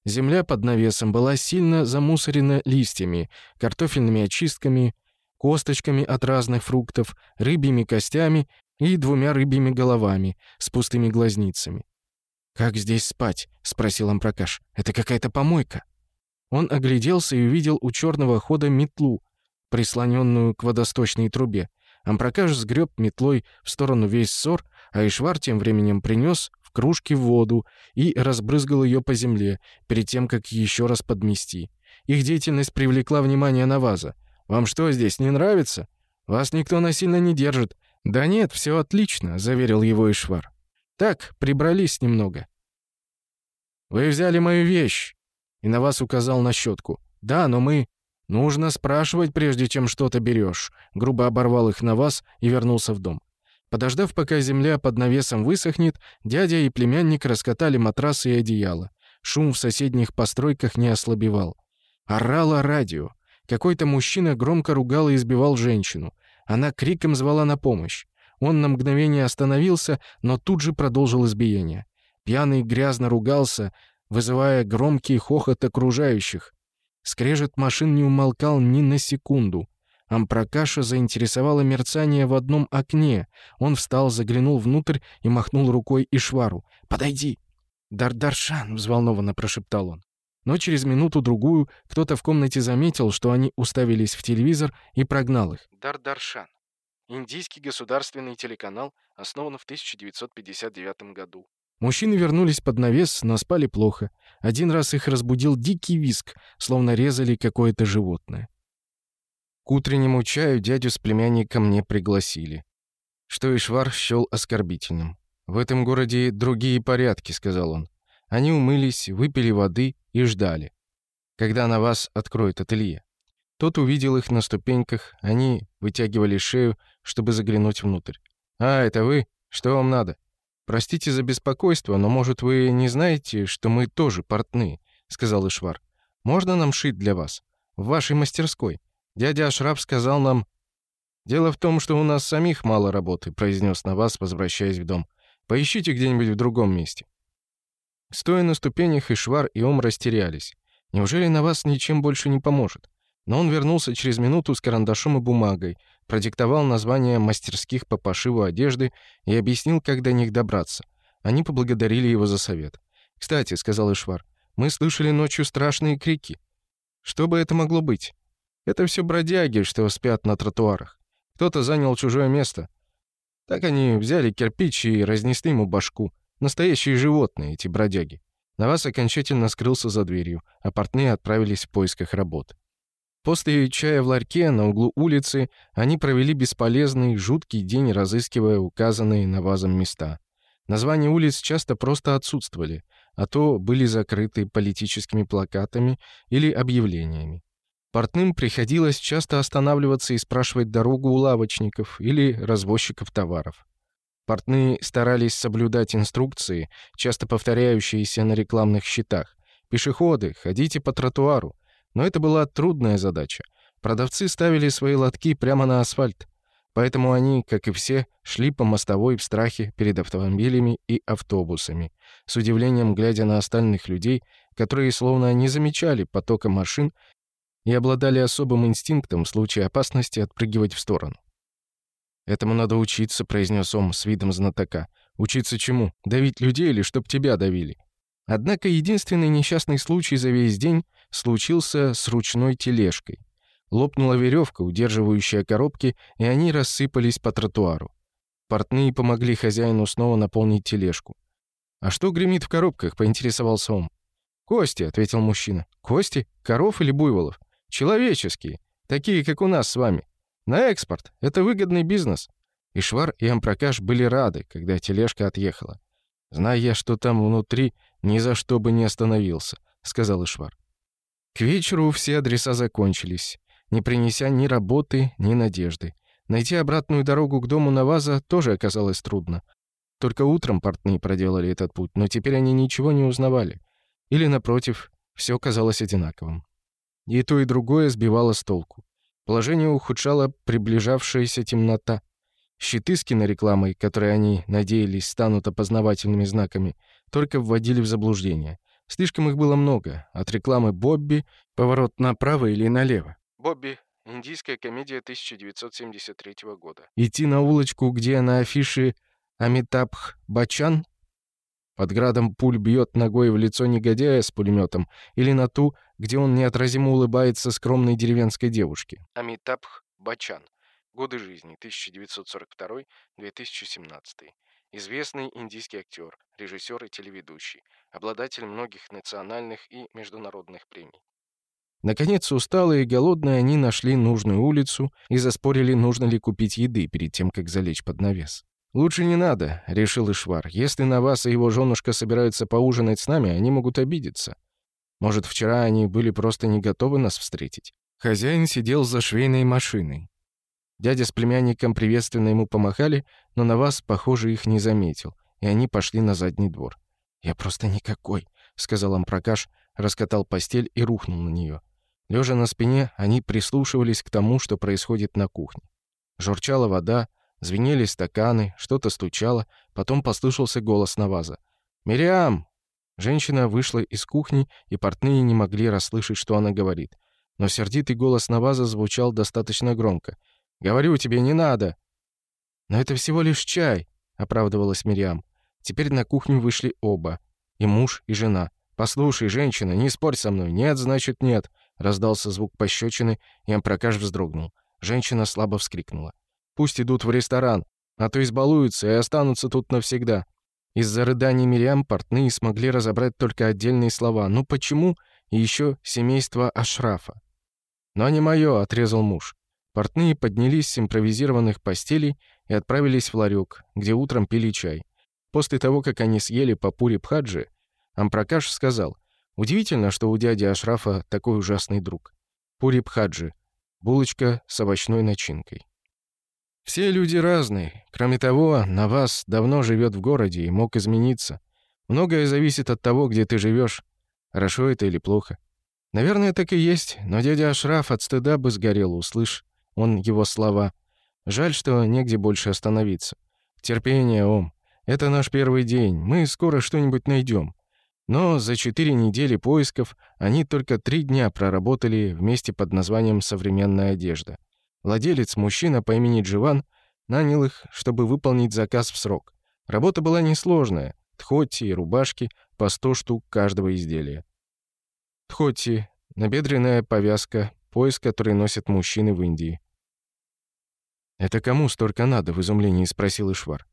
Земля под навесом была сильно замусорена листьями, картофельными очистками, косточками от разных фруктов, рыбьими костями и двумя рыбьими головами с пустыми глазницами. «Как здесь спать?» — спросил Ампракаш. «Это какая-то помойка». Он огляделся и увидел у черного хода метлу, прислоненную к водосточной трубе. Ампракаш сгреб метлой в сторону весь ссор, а Ишвар тем временем принес в кружке воду и разбрызгал ее по земле, перед тем, как еще раз подмести. Их деятельность привлекла внимание Наваза. Вам что, здесь не нравится? Вас никто насильно не держит». «Да нет, все отлично», — заверил его Ишвар. «Так, прибрались немного». «Вы взяли мою вещь!» И на вас указал на щетку. «Да, но мы...» «Нужно спрашивать, прежде чем что-то берешь. грубо оборвал их на вас и вернулся в дом. Подождав, пока земля под навесом высохнет, дядя и племянник раскатали матрасы и одеяло. Шум в соседних постройках не ослабевал. Орало радио. Какой-то мужчина громко ругал и избивал женщину. Она криком звала на помощь. Он на мгновение остановился, но тут же продолжил избиение. Пьяный грязно ругался, вызывая громкий хохот окружающих. Скрежет машин не умолкал ни на секунду. Ампракаша заинтересовало мерцание в одном окне. Он встал, заглянул внутрь и махнул рукой Ишвару. «Подойди!» «Дардаршан!» — взволнованно прошептал он но через минуту-другую кто-то в комнате заметил, что они уставились в телевизор и прогнал их. Дардаршан. Индийский государственный телеканал основан в 1959 году. Мужчины вернулись под навес, но спали плохо. Один раз их разбудил дикий виск, словно резали какое-то животное. К утреннему чаю дядю с племянником не пригласили, что Ишвар счел оскорбительным. «В этом городе другие порядки», — сказал он. Они умылись, выпили воды и ждали, когда на вас откроет ателье. Тот увидел их на ступеньках, они вытягивали шею, чтобы заглянуть внутрь. «А, это вы? Что вам надо?» «Простите за беспокойство, но, может, вы не знаете, что мы тоже портные?» — сказал Ишвар. «Можно нам шить для вас? В вашей мастерской?» Дядя Ашраб сказал нам... «Дело в том, что у нас самих мало работы», — произнес на вас, возвращаясь в дом. «Поищите где-нибудь в другом месте». Стоя на ступенях, Ишвар и Ом растерялись. «Неужели на вас ничем больше не поможет?» Но он вернулся через минуту с карандашом и бумагой, продиктовал название мастерских по пошиву одежды и объяснил, как до них добраться. Они поблагодарили его за совет. «Кстати», — сказал Ишвар, — «мы слышали ночью страшные крики. Что бы это могло быть? Это все бродяги, что спят на тротуарах. Кто-то занял чужое место. Так они взяли кирпич и разнесли ему башку. Настоящие животные, эти бродяги. Навас окончательно скрылся за дверью, а портные отправились в поисках работы. После чая в ларьке на углу улицы они провели бесполезный, жуткий день, разыскивая указанные Навазом места. Названия улиц часто просто отсутствовали, а то были закрыты политическими плакатами или объявлениями. Портным приходилось часто останавливаться и спрашивать дорогу у лавочников или развозчиков товаров. Портные старались соблюдать инструкции, часто повторяющиеся на рекламных щитах. «Пешеходы, ходите по тротуару». Но это была трудная задача. Продавцы ставили свои лотки прямо на асфальт. Поэтому они, как и все, шли по мостовой в страхе перед автомобилями и автобусами, с удивлением глядя на остальных людей, которые словно не замечали потока машин и обладали особым инстинктом в случае опасности отпрыгивать в сторону. «Этому надо учиться», — произнес Ом с видом знатока. «Учиться чему? Давить людей или чтоб тебя давили?» Однако единственный несчастный случай за весь день случился с ручной тележкой. Лопнула веревка, удерживающая коробки, и они рассыпались по тротуару. Портные помогли хозяину снова наполнить тележку. «А что гремит в коробках?» — поинтересовался он. «Кости», — ответил мужчина. «Кости? Коров или буйволов?» «Человеческие. Такие, как у нас с вами. На экспорт. Это выгодный бизнес. И Швар и Ампрокаш были рады, когда тележка отъехала. «Зная, что там внутри, ни за что бы не остановился», — сказал Ишвар. К вечеру все адреса закончились, не принеся ни работы, ни надежды. Найти обратную дорогу к дому Наваза тоже оказалось трудно. Только утром портные проделали этот путь, но теперь они ничего не узнавали. Или, напротив, все казалось одинаковым. И то, и другое сбивало с толку. Положение ухудшала приближавшаяся темнота. Щиты с кинорекламой, которые они надеялись станут опознавательными знаками, только вводили в заблуждение. Слишком их было много. От рекламы «Бобби» — поворот направо или налево. «Бобби» — индийская комедия 1973 года. Идти на улочку, где на афише «Амитабх Бачан» под градом пуль бьет ногой в лицо негодяя с пулеметом или на ту где он неотразимо улыбается скромной деревенской девушке. Амитабх Бачан. Годы жизни 1942-2017. Известный индийский актер, режиссер и телеведущий, обладатель многих национальных и международных премий. Наконец, усталые и голодные, они нашли нужную улицу и заспорили, нужно ли купить еды перед тем, как залечь под навес. «Лучше не надо», — решил Ишвар. «Если на вас и его женушка собираются поужинать с нами, они могут обидеться. Может, вчера они были просто не готовы нас встретить? Хозяин сидел за швейной машиной. Дядя с племянником приветственно ему помахали, но на вас, похоже, их не заметил, и они пошли на задний двор. «Я просто никакой», — сказал Ампракаш, раскатал постель и рухнул на нее. Лежа на спине, они прислушивались к тому, что происходит на кухне. Журчала вода, звенели стаканы, что-то стучало, потом послышался голос Наваза. «Мириам, Женщина вышла из кухни, и портные не могли расслышать, что она говорит. Но сердитый голос Наваза звучал достаточно громко. «Говорю тебе, не надо!» «Но это всего лишь чай», — оправдывалась Мириам. Теперь на кухню вышли оба, и муж, и жена. «Послушай, женщина, не спорь со мной. Нет, значит, нет», — раздался звук пощечины, и Ампрокаш вздрогнул. Женщина слабо вскрикнула. «Пусть идут в ресторан, а то избалуются и останутся тут навсегда». Из-за рыданий Мириам портные смогли разобрать только отдельные слова «ну почему?» и еще «семейство Ашрафа». «Но не мое», — отрезал муж. Портные поднялись с импровизированных постелей и отправились в ларек, где утром пили чай. После того, как они съели папури Бхаджи, Ампракаш сказал, «Удивительно, что у дяди Ашрафа такой ужасный друг. Пури Бхаджи. Булочка с овощной начинкой». Все люди разные. Кроме того, на вас давно живет в городе и мог измениться. Многое зависит от того, где ты живешь. Хорошо это или плохо. Наверное, так и есть, но дядя Ашраф от стыда бы сгорел, услышь он его слова. Жаль, что негде больше остановиться. Терпение, Ом. Это наш первый день. Мы скоро что-нибудь найдем. Но за четыре недели поисков они только три дня проработали вместе под названием «Современная одежда». Владелец, мужчина по имени Дживан, нанял их, чтобы выполнить заказ в срок. Работа была несложная. Тхотти и рубашки по 100 штук каждого изделия. Тхотти — набедренная повязка, пояс, который носят мужчины в Индии. «Это кому столько надо?» — в изумлении спросил Ишвар.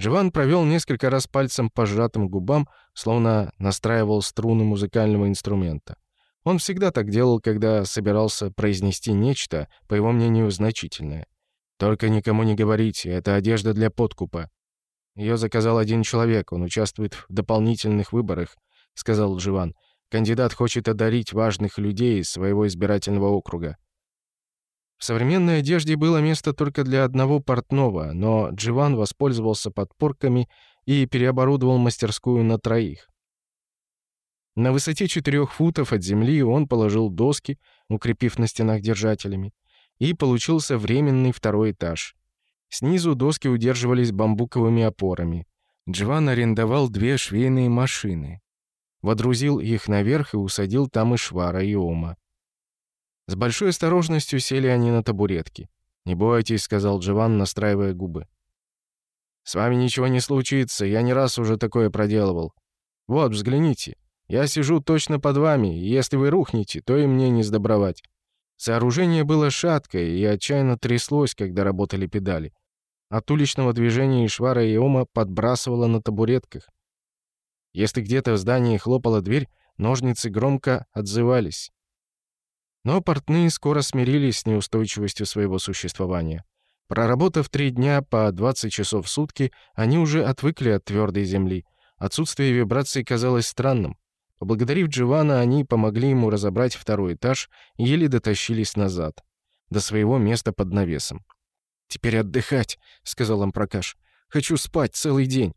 Дживан провел несколько раз пальцем по сжатым губам, словно настраивал струны музыкального инструмента. Он всегда так делал, когда собирался произнести нечто, по его мнению, значительное. «Только никому не говорите, это одежда для подкупа. Ее заказал один человек, он участвует в дополнительных выборах», — сказал Дживан. «Кандидат хочет одарить важных людей из своего избирательного округа». В современной одежде было место только для одного портного, но Дживан воспользовался подпорками и переоборудовал мастерскую на троих. На высоте четырех футов от земли он положил доски, укрепив на стенах держателями, и получился временный второй этаж. Снизу доски удерживались бамбуковыми опорами. Джован арендовал две швейные машины. Водрузил их наверх и усадил там и Швара, и Ома. С большой осторожностью сели они на табуретки. «Не бойтесь», — сказал Джован, настраивая губы. «С вами ничего не случится, я не раз уже такое проделывал. Вот, взгляните». Я сижу точно под вами, и если вы рухнете, то и мне не сдобровать». Сооружение было шаткое и отчаянно тряслось, когда работали педали. От уличного движения Ишвара и Ома подбрасывало на табуретках. Если где-то в здании хлопала дверь, ножницы громко отзывались. Но портные скоро смирились с неустойчивостью своего существования. Проработав три дня по 20 часов в сутки, они уже отвыкли от твердой земли. Отсутствие вибраций казалось странным. Поблагодарив Дживана, они помогли ему разобрать второй этаж и еле дотащились назад, до своего места под навесом. «Теперь отдыхать», — сказал Ампракаш. «Хочу спать целый день».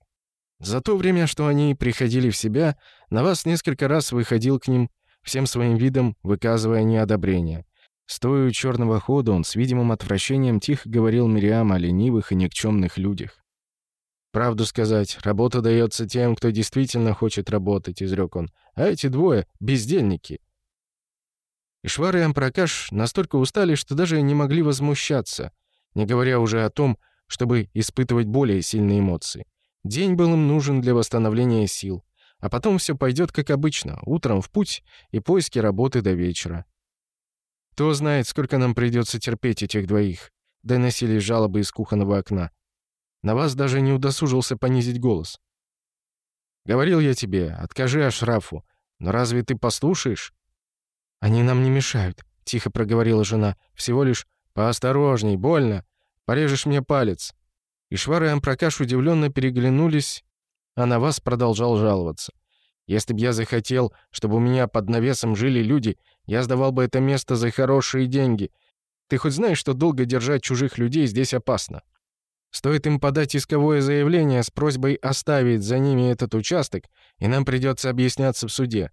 За то время, что они приходили в себя, на вас несколько раз выходил к ним, всем своим видом выказывая неодобрение. Стоя у черного хода, он с видимым отвращением тихо говорил Мириам о ленивых и никчемных людях. «Правду сказать, работа дается тем, кто действительно хочет работать», — изрек он. «А эти двое — бездельники». Ишвар и Ампракаш настолько устали, что даже не могли возмущаться, не говоря уже о том, чтобы испытывать более сильные эмоции. День был им нужен для восстановления сил. А потом все пойдет как обычно, утром в путь и поиски работы до вечера. Кто знает, сколько нам придется терпеть этих двоих. Доносились жалобы из кухонного окна. На вас даже не удосужился понизить голос. «Говорил я тебе, откажи Ашрафу, но разве ты послушаешь?» «Они нам не мешают», — тихо проговорила жена. «Всего лишь поосторожней, больно, порежешь мне палец». И Ишвар и Ампракаш удивленно переглянулись, а Наваз продолжал жаловаться. «Если б я захотел, чтобы у меня под навесом жили люди, я сдавал бы это место за хорошие деньги. Ты хоть знаешь, что долго держать чужих людей здесь опасно?» Стоит им подать исковое заявление с просьбой оставить за ними этот участок, и нам придется объясняться в суде.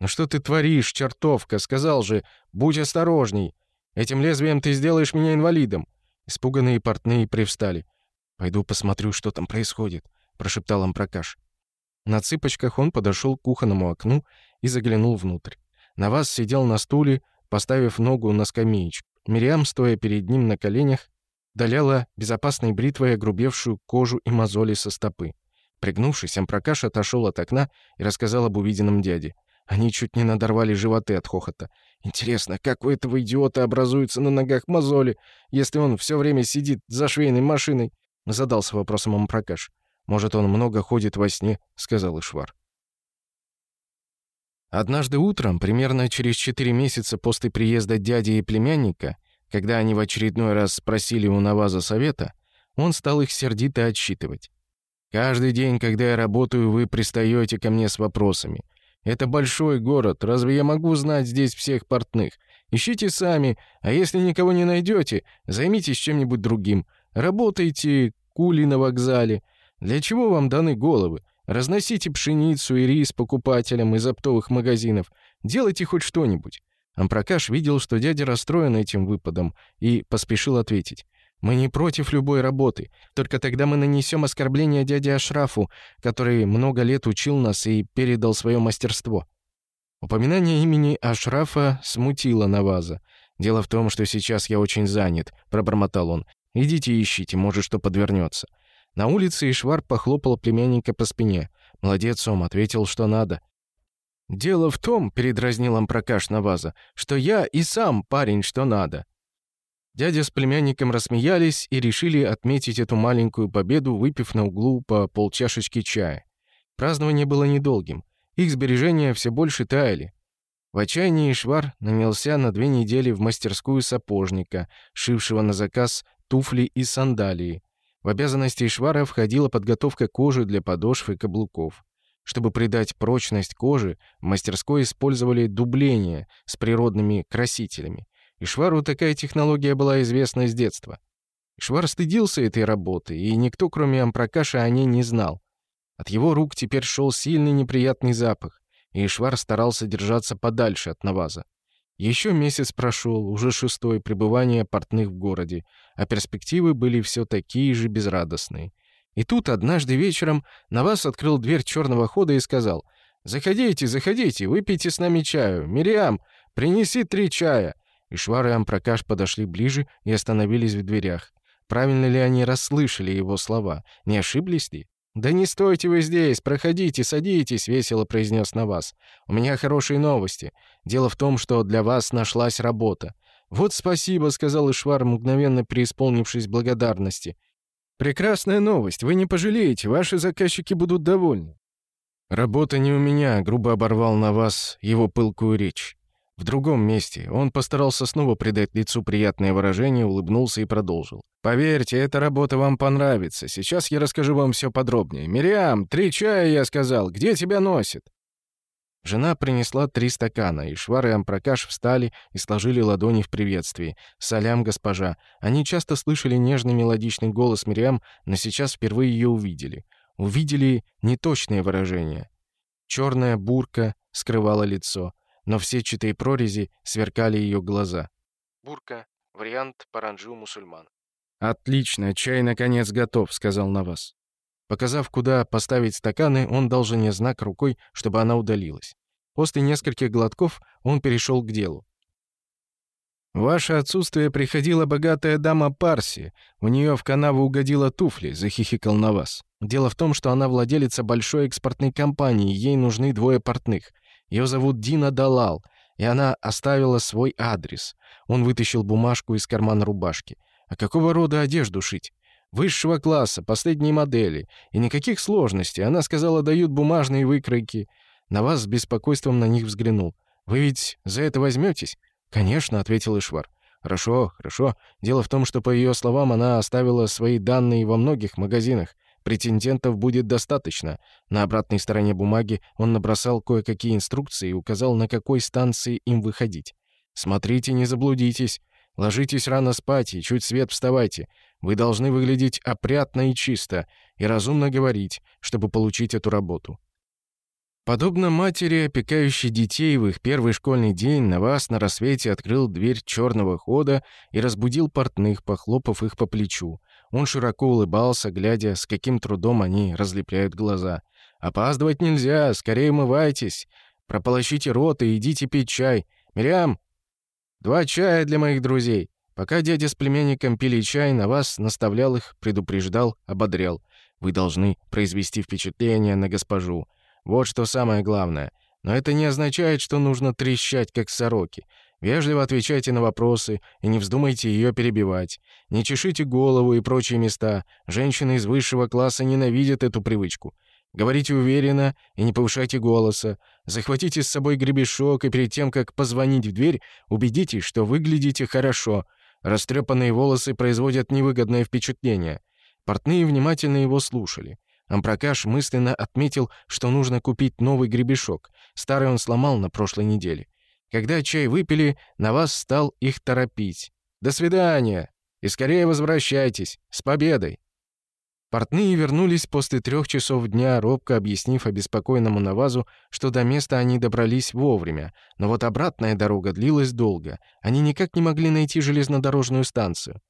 «Ну что ты творишь, чертовка? Сказал же, будь осторожней. Этим лезвием ты сделаешь меня инвалидом». Испуганные портные привстали. «Пойду посмотрю, что там происходит», — прошептал им Прокаш. На цыпочках он подошел к кухонному окну и заглянул внутрь. Наваз сидел на стуле, поставив ногу на скамеечку. Мириам, стоя перед ним на коленях, удаляла безопасной бритвой огрубевшую кожу и мозоли со стопы. Пригнувшись, Ампракаш отошел от окна и рассказал об увиденном дяде. Они чуть не надорвали животы от хохота. «Интересно, как у этого идиота образуются на ногах мозоли, если он все время сидит за швейной машиной?» Задался вопросом Ампракаш. «Может, он много ходит во сне?» — сказал Ишвар. Однажды утром, примерно через четыре месяца после приезда дяди и племянника, когда они в очередной раз спросили у Наваза совета, он стал их сердито отсчитывать. «Каждый день, когда я работаю, вы пристаете ко мне с вопросами. Это большой город, разве я могу знать здесь всех портных? Ищите сами, а если никого не найдете, займитесь чем-нибудь другим. Работайте кули на вокзале. Для чего вам даны головы? Разносите пшеницу и рис покупателям из оптовых магазинов. Делайте хоть что-нибудь. Ампракаш видел, что дядя расстроен этим выпадом, и поспешил ответить. «Мы не против любой работы. Только тогда мы нанесем оскорбление дяде Ашрафу, который много лет учил нас и передал свое мастерство». Упоминание имени Ашрафа смутило Наваза. «Дело в том, что сейчас я очень занят», — пробормотал он. «Идите ищите, может, что подвернется». На улице Ишвар похлопал племянника по спине. «Молодец, Ом, ответил, что надо. «Дело в том», — передразнил Ампракаш Наваза, «что я и сам парень, что надо». Дядя с племянником рассмеялись и решили отметить эту маленькую победу, выпив на углу по полчашечки чая. Празднование было недолгим. Их сбережения все больше таяли. В отчаянии Швар нанялся на две недели в мастерскую сапожника, шившего на заказ туфли и сандалии. В обязанности Швара входила подготовка кожи для подошв и каблуков. Чтобы придать прочность кожи, в мастерской использовали дубление с природными красителями. И Швару такая технология была известна с детства. Швар стыдился этой работы, и никто, кроме Ампракаша, о ней не знал. От его рук теперь шел сильный неприятный запах, и Швар старался держаться подальше от Наваза. Еще месяц прошел, уже шестое пребывание портных в городе, а перспективы были все такие же безрадостные — и тут однажды вечером на вас открыл дверь черного хода и сказал «Заходите, заходите, выпейте с нами чаю. Мириам, принеси три чая». И Швар и Ампракаш подошли ближе и остановились в дверях. Правильно ли они расслышали его слова? Не ошиблись ли? «Да не стойте вы здесь, проходите, садитесь», — весело произнес на вас. «У меня хорошие новости. Дело в том, что для вас нашлась работа». «Вот спасибо», — сказал Ишвар, мгновенно преисполнившись благодарности. «Прекрасная новость. Вы не пожалеете. Ваши заказчики будут довольны». «Работа не у меня», — грубо оборвал на вас его пылкую речь. В другом месте. Он постарался снова придать лицу приятное выражение, улыбнулся и продолжил. «Поверьте, эта работа вам понравится. Сейчас я расскажу вам все подробнее. Мириам, три чая, я сказал. Где тебя носит?» Жена принесла три стакана, и Швар и Ампракаш встали и сложили ладони в приветствии. «Салям, госпожа!» Они часто слышали нежный мелодичный голос Мириам, но сейчас впервые ее увидели. Увидели неточные выражения. Черная бурка скрывала лицо, но в сетчатые прорези сверкали ее глаза. Бурка — вариант паранджу мусульман. «Отлично, чай, наконец, готов», — сказал Навас. Показав, куда поставить стаканы, он дал жене знак рукой, чтобы она удалилась. После нескольких глотков он перешел к делу. Ваше отсутствие приходила богатая дама Парси. У нее в канаву угодила туфли», — захихикал на вас. «Дело в том, что она владелица большой экспортной компании, ей нужны двое портных. Ее зовут Дина Далал, и она оставила свой адрес». Он вытащил бумажку из кармана рубашки. «А какого рода одежду шить?» Высшего класса, последней модели. И никаких сложностей. Она сказала, дают бумажные выкройки. На вас с беспокойством на них взглянул. «Вы ведь за это возьметесь?» «Конечно», — ответил Ишвар. «Хорошо, хорошо. Дело в том, что, по ее словам, она оставила свои данные во многих магазинах. Претендентов будет достаточно». На обратной стороне бумаги он набросал кое-какие инструкции и указал, на какой станции им выходить. «Смотрите, не заблудитесь. Ложитесь рано спать и чуть свет вставайте. Вы должны выглядеть опрятно и чисто, и разумно говорить, чтобы получить эту работу. Подобно матери, опекающей детей в их первый школьный день, на вас на рассвете открыл дверь черного хода и разбудил портных, похлопав их по плечу. Он широко улыбался, глядя, с каким трудом они разлепляют глаза. «Опаздывать нельзя, скорее умывайтесь, прополощите рот и идите пить чай. Мирям, два чая для моих друзей!» Пока дядя с племянником пили чай, на вас наставлял их, предупреждал, ободрял. Вы должны произвести впечатление на госпожу. Вот что самое главное. Но это не означает, что нужно трещать, как сороки. Вежливо отвечайте на вопросы и не вздумайте ее перебивать. Не чешите голову и прочие места. Женщины из высшего класса ненавидят эту привычку. Говорите уверенно и не повышайте голоса. Захватите с собой гребешок и перед тем, как позвонить в дверь, убедитесь, что выглядите хорошо — Растрепанные волосы производят невыгодное впечатление. Портные внимательно его слушали. Ампрокаш мысленно отметил, что нужно купить новый гребешок. Старый он сломал на прошлой неделе. Когда чай выпили, Наваз стал их торопить. «До свидания! И скорее возвращайтесь! С победой!» Портные вернулись после трех часов дня, робко объяснив обеспокоенному Навазу, что до места они добрались вовремя, но вот обратная дорога длилась долго, они никак не могли найти железнодорожную станцию.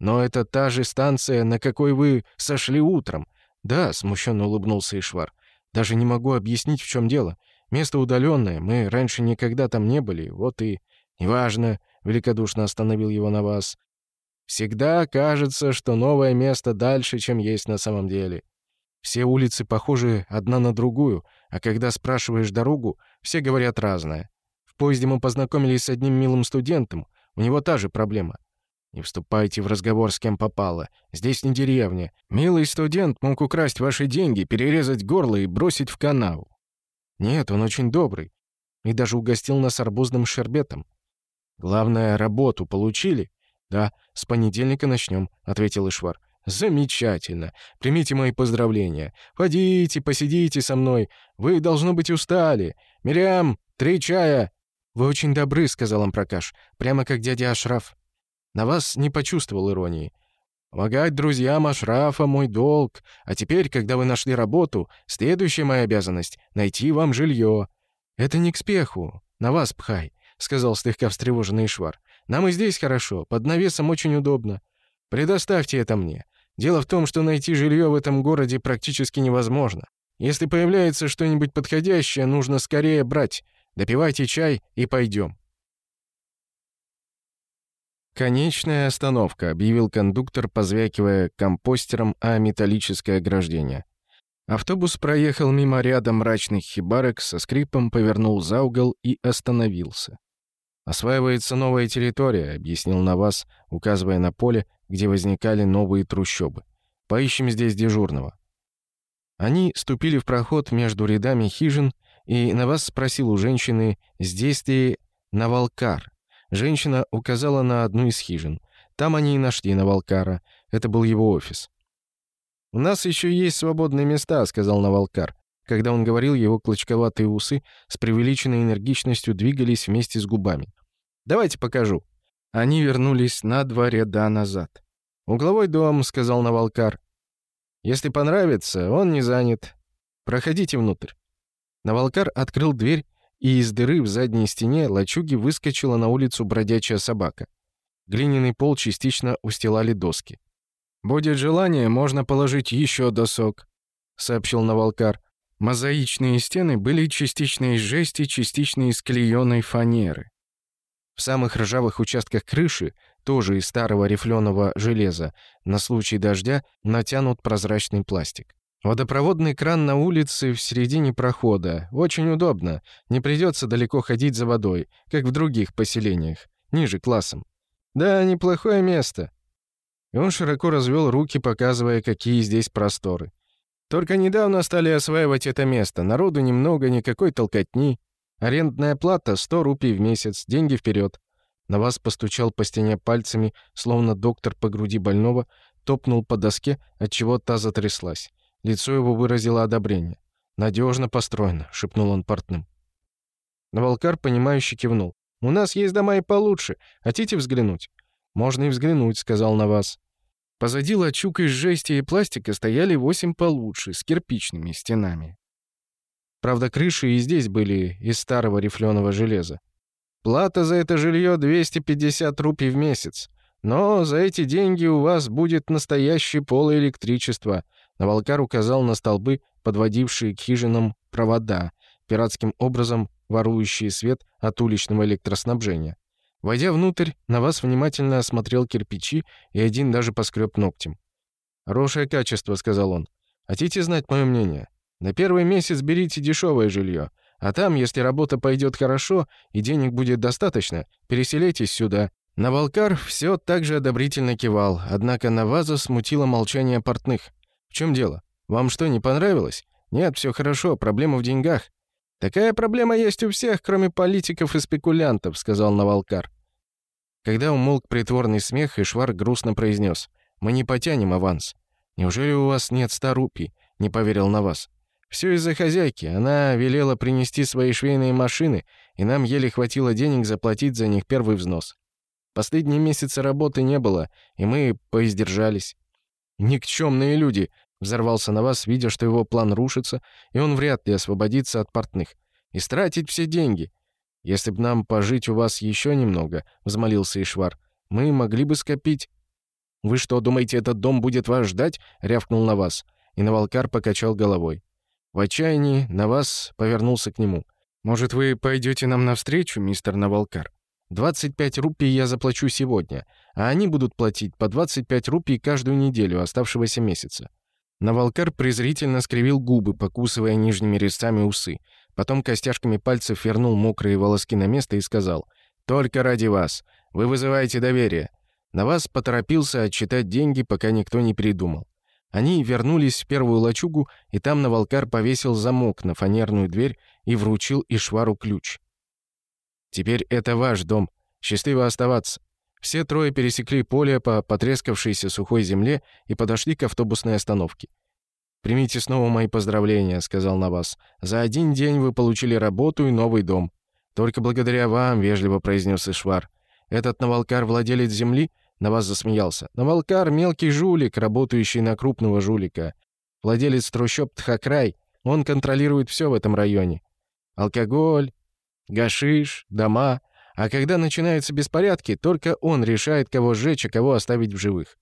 «Но это та же станция, на какой вы сошли утром». «Да», — смущенно улыбнулся Ишвар, — «даже не могу объяснить, в чем дело. Место удаленное, мы раньше никогда там не были, вот и...» «Неважно», — великодушно остановил его Наваз, Всегда кажется, что новое место дальше, чем есть на самом деле. Все улицы похожи одна на другую, а когда спрашиваешь дорогу, все говорят разное. В поезде мы познакомились с одним милым студентом, у него та же проблема. Не вступайте в разговор с кем попало, здесь не деревня. Милый студент мог украсть ваши деньги, перерезать горло и бросить в канаву. Нет, он очень добрый и даже угостил нас арбузным шербетом. Главное, работу получили, «Да, с понедельника начнём, — ответил Ишвар. «Замечательно. Примите мои поздравления. Ходите, посидите со мной. Вы, должно быть, устали. Мириам, три чая!» «Вы очень добры», — сказал Ампракаш, прямо как дядя Ашраф. На вас не почувствовал иронии. «Помогать друзьям Ашрафа — мой долг. А теперь, когда вы нашли работу, следующая моя обязанность — найти вам жилье. Это не к спеху. На вас, Пхай. — сказал слегка встревоженный Швар. «Нам и здесь хорошо, под навесом очень удобно. Предоставьте это мне. Дело в том, что найти жилье в этом городе практически невозможно. Если появляется что-нибудь подходящее, нужно скорее брать. Допивайте чай и пойдем». «Конечная остановка», — объявил кондуктор, позвякивая компостером о металлическое ограждение. Автобус проехал мимо ряда мрачных хибарок, со скрипом повернул за угол и остановился. «Осваивается новая территория», — объяснил Навас, указывая на поле, где возникали новые трущобы. «Поищем здесь дежурного». Они ступили в проход между рядами хижин, и Навас спросил у женщины, здесь ли Навалкар. Женщина указала на одну из хижин. Там они и нашли Навалкара. Это был его офис. «У нас еще есть свободные места», — сказал Навалкар. Когда он говорил, его клочковатые усы с преувеличенной энергичностью двигались вместе с губами. Давайте покажу». Они вернулись на два ряда назад. «Угловой дом», — сказал Навалкар. «Если понравится, он не занят. Проходите внутрь». Навалкар открыл дверь, и из дыры в задней стене лачуги выскочила на улицу бродячая собака. Глиняный пол частично устилали доски. «Будет желание, можно положить еще досок», — сообщил Навалкар. Мозаичные стены были частично из жести, частично из клееной фанеры. В самых ржавых участках крыши, тоже из старого рифленого железа, на случай дождя натянут прозрачный пластик. Водопроводный кран на улице в середине прохода. Очень удобно. Не придется далеко ходить за водой, как в других поселениях, ниже классом. Да, неплохое место. И он широко развел руки, показывая, какие здесь просторы. Только недавно стали осваивать это место. Народу немного, никакой толкотни. Арендная плата — 100 рупий в месяц, деньги вперед. На вас постучал по стене пальцами, словно доктор по груди больного, топнул по доске, отчего та затряслась. Лицо его выразило одобрение. «Надежно построено», — шепнул он портным. Навалкар, понимающе кивнул. «У нас есть дома и получше. Хотите взглянуть?» «Можно и взглянуть», — сказал Навас. Позади лачуг из жести и пластика стояли восемь получше, с кирпичными стенами. Правда, крыши и здесь были из старого рифленого железа. Плата за это жилье 250 рупий в месяц. Но за эти деньги у вас будет настоящее полое электричество. Навалкар указал на столбы, подводившие к хижинам провода, пиратским образом ворующие свет от уличного электроснабжения. Войдя внутрь, на вас внимательно осмотрел кирпичи, и один даже поскреб ногтем. «Хорошее качество», — сказал он. «Хотите знать мое мнение?» На первый месяц берите дешевое жилье, а там, если работа пойдет хорошо и денег будет достаточно, переселитесь сюда». Навалкар все также одобрительно кивал, однако Наваза смутило молчание портных. «В чем дело? Вам что, не понравилось? Нет, все хорошо, проблема в деньгах». «Такая проблема есть у всех, кроме политиков и спекулянтов», — сказал Навалкар. Когда умолк притворный смех, Ишвар грустно произнес. «Мы не потянем аванс». «Неужели у вас нет ста рупий?» — не поверил на вас. Всё из-за хозяйки. Она велела принести свои швейные машины, и нам еле хватило денег заплатить за них первый взнос. Последние месяцы работы не было, и мы поиздержались. «Никчемные люди!» — взорвался на вас, видя, что его план рушится, и он вряд ли освободится от портных. «И стратить все деньги!» «Если б нам пожить у вас ещё немного», — взмолился Ишвар, — «мы могли бы скопить». «Вы что, думаете, этот дом будет вас ждать?» — рявкнул на вас. И Навалкар покачал головой. В отчаянии Навас повернулся к нему. «Может, вы пойдете нам навстречу, мистер Навалкар? 25 рупий я заплачу сегодня, а они будут платить по 25 рупий каждую неделю оставшегося месяца». Навалкар презрительно скривил губы, покусывая нижними резцами усы. Потом костяшками пальцев вернул мокрые волоски на место и сказал «Только ради вас. Вы вызываете доверие». На вас поторопился отчитать деньги, пока никто не придумал. Они вернулись в первую лачугу, и там Навалкар повесил замок на фанерную дверь и вручил Ишвару ключ. «Теперь это ваш дом. Счастливо оставаться». Все трое пересекли поле по потрескавшейся сухой земле и подошли к автобусной остановке. «Примите снова мои поздравления», — сказал Навас. «За один день вы получили работу и новый дом». «Только благодаря вам», — вежливо произнес Ишвар. «Этот Навалкар владелец земли, Наваз засмеялся. «Намалкар — мелкий жулик, работающий на крупного жулика. Владелец трущоб Тхакрай, он контролирует все в этом районе. Алкоголь, гашиш, дома. А когда начинаются беспорядки, только он решает, кого сжечь, а кого оставить в живых».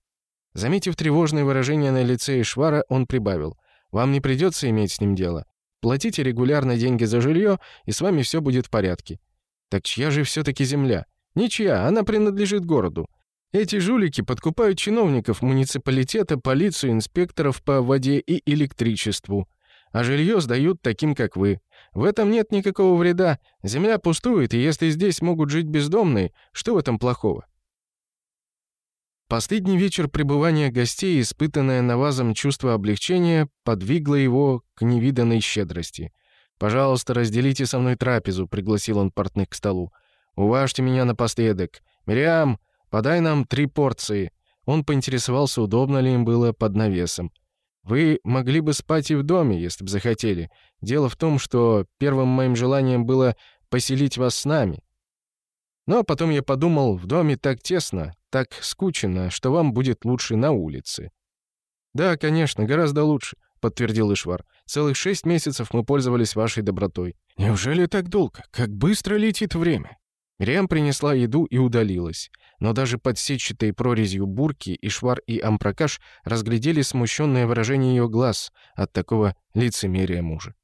Заметив тревожное выражение на лице Ишвара, он прибавил. «Вам не придется иметь с ним дело. Платите регулярно деньги за жилье, и с вами все будет в порядке». «Так чья же все-таки земля?» «Ничья, она принадлежит городу. Эти жулики подкупают чиновников муниципалитета, полицию, инспекторов по воде и электричеству. А жилье сдают таким, как вы. В этом нет никакого вреда. Земля пустует, и если здесь могут жить бездомные, что в этом плохого? Последний вечер пребывания гостей, испытанное Навазом чувство облегчения, подвигло его к невиданной щедрости. «Пожалуйста, разделите со мной трапезу», — пригласил он портных к столу. «Уважьте меня напоследок. Мириам, Подай нам три порции». Он поинтересовался, удобно ли им было под навесом. «Вы могли бы спать и в доме, если бы захотели. Дело в том, что первым моим желанием было поселить вас с нами. Но потом я подумал, в доме так тесно, так скучно, что вам будет лучше на улице». «Да, конечно, гораздо лучше», — подтвердил Ишвар. «Целых шесть месяцев мы пользовались вашей добротой». «Неужели так долго? Как быстро летит время?» Грем принесла еду и удалилась но даже под прорезью бурки и швар и Ампракаш разглядели смущенное выражение ее глаз от такого лицемерия мужа.